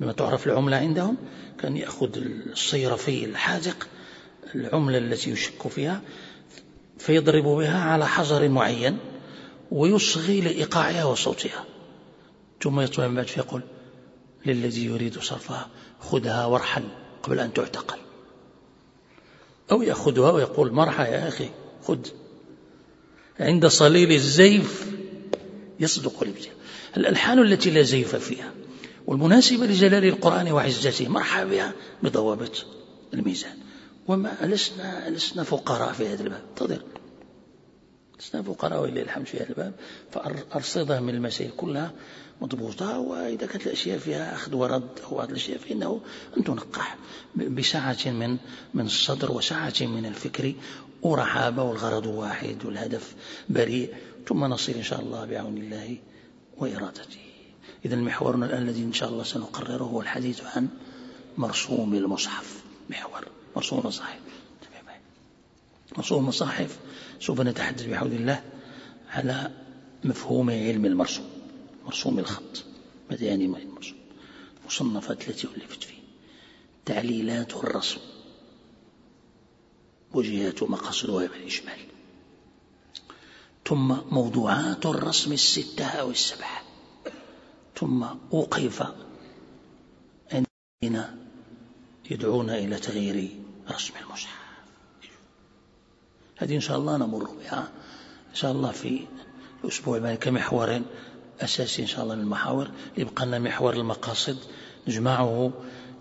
بما تعرف العملة عندهم كان يأخذ الصيرفي الحاذق العملة التي يشك فيها فيضرب بها على حجر معين ويصغي لإيقاعها وصوتها. ثم يطلع من بعد فيقول للذي يريد صرفها خذها وارحل قبل أن تعتقل. أو يأخذها ويقول مرحى يا أخي خذ. عند صليل الزيف يصدق الابتلاء. الألحان التي لا زيف فيها والمناسبة لجلال القرآن وعزته مرحبا بها بضوابط الميزان. وما لسنا لسنا فقراء في هذا الباب. انتظر. لسنا فقراء ولله الحمد في هذا الباب. فأرصدها من المسائل كلها مضبوطة وإذا كانت الأشياء فيها أخذ ورد أو بعض الأشياء فإنه أن تنقح بسعة من من الصدر وسعة من الفكر ورحابة والغرض واحد والهدف بريء. ثم نصل إن شاء الله بعون الله وإرادته. إذا محورنا الآن الذي إن شاء الله سنقرره هو الحديث عن مرسوم المصحف. محور. مرسوم المصاحف مرسوم المصاحف سوف نتحدث بحول الله على مفهوم علم المرسوم. مرسوم الخط. ماذا يعني المرسوم. المصنفات التي ألفت فيه. تعليلات الرسم. وجهات مقاصدها بالإجمال ثم موضوعات الرسم الستة أو السبعة. ثم أوقف عندنا يدعون إلى تغيير رسم المصحف. هذه إن شاء الله نمر بها. إن شاء الله في الأسبوع كمحور أساسي إن شاء الله من المحاور. يبقى لنا محور المقاصد. نجمعه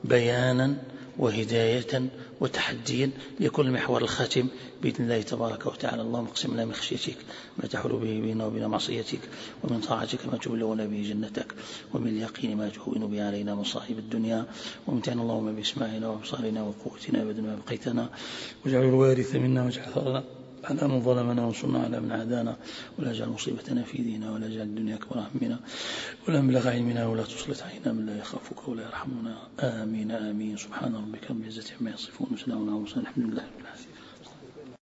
بيانا وهداية وتحديا لكل محور الخاتم بإذن الله تبارك وتعالى. اللهم اقسم لنا من خشيتك ما تحول به بيننا وبين معصيتك ومن طاعتك ما تبلغنا به جنتك ومن اليقين ما تهون به علينا مصائب الدنيا. وامتعنا اللهم بأسماعنا وأبصارنا وقوتنا ابدا ما بقيتنا واجعل الوارث منا واجعل على من ظلمنا وانصرنا على من عادانا ولا تجعل مصيبتنا في ديننا ولا تجعل الدنيا أكبر همنا ولا مبلغ علمنا ولا تسلط علينا من لا يخافك ولا يرحمنا. آمين آمين. سبحان ربك رب العزة عما يصفون وسلام على المرسلين الحمد لله رب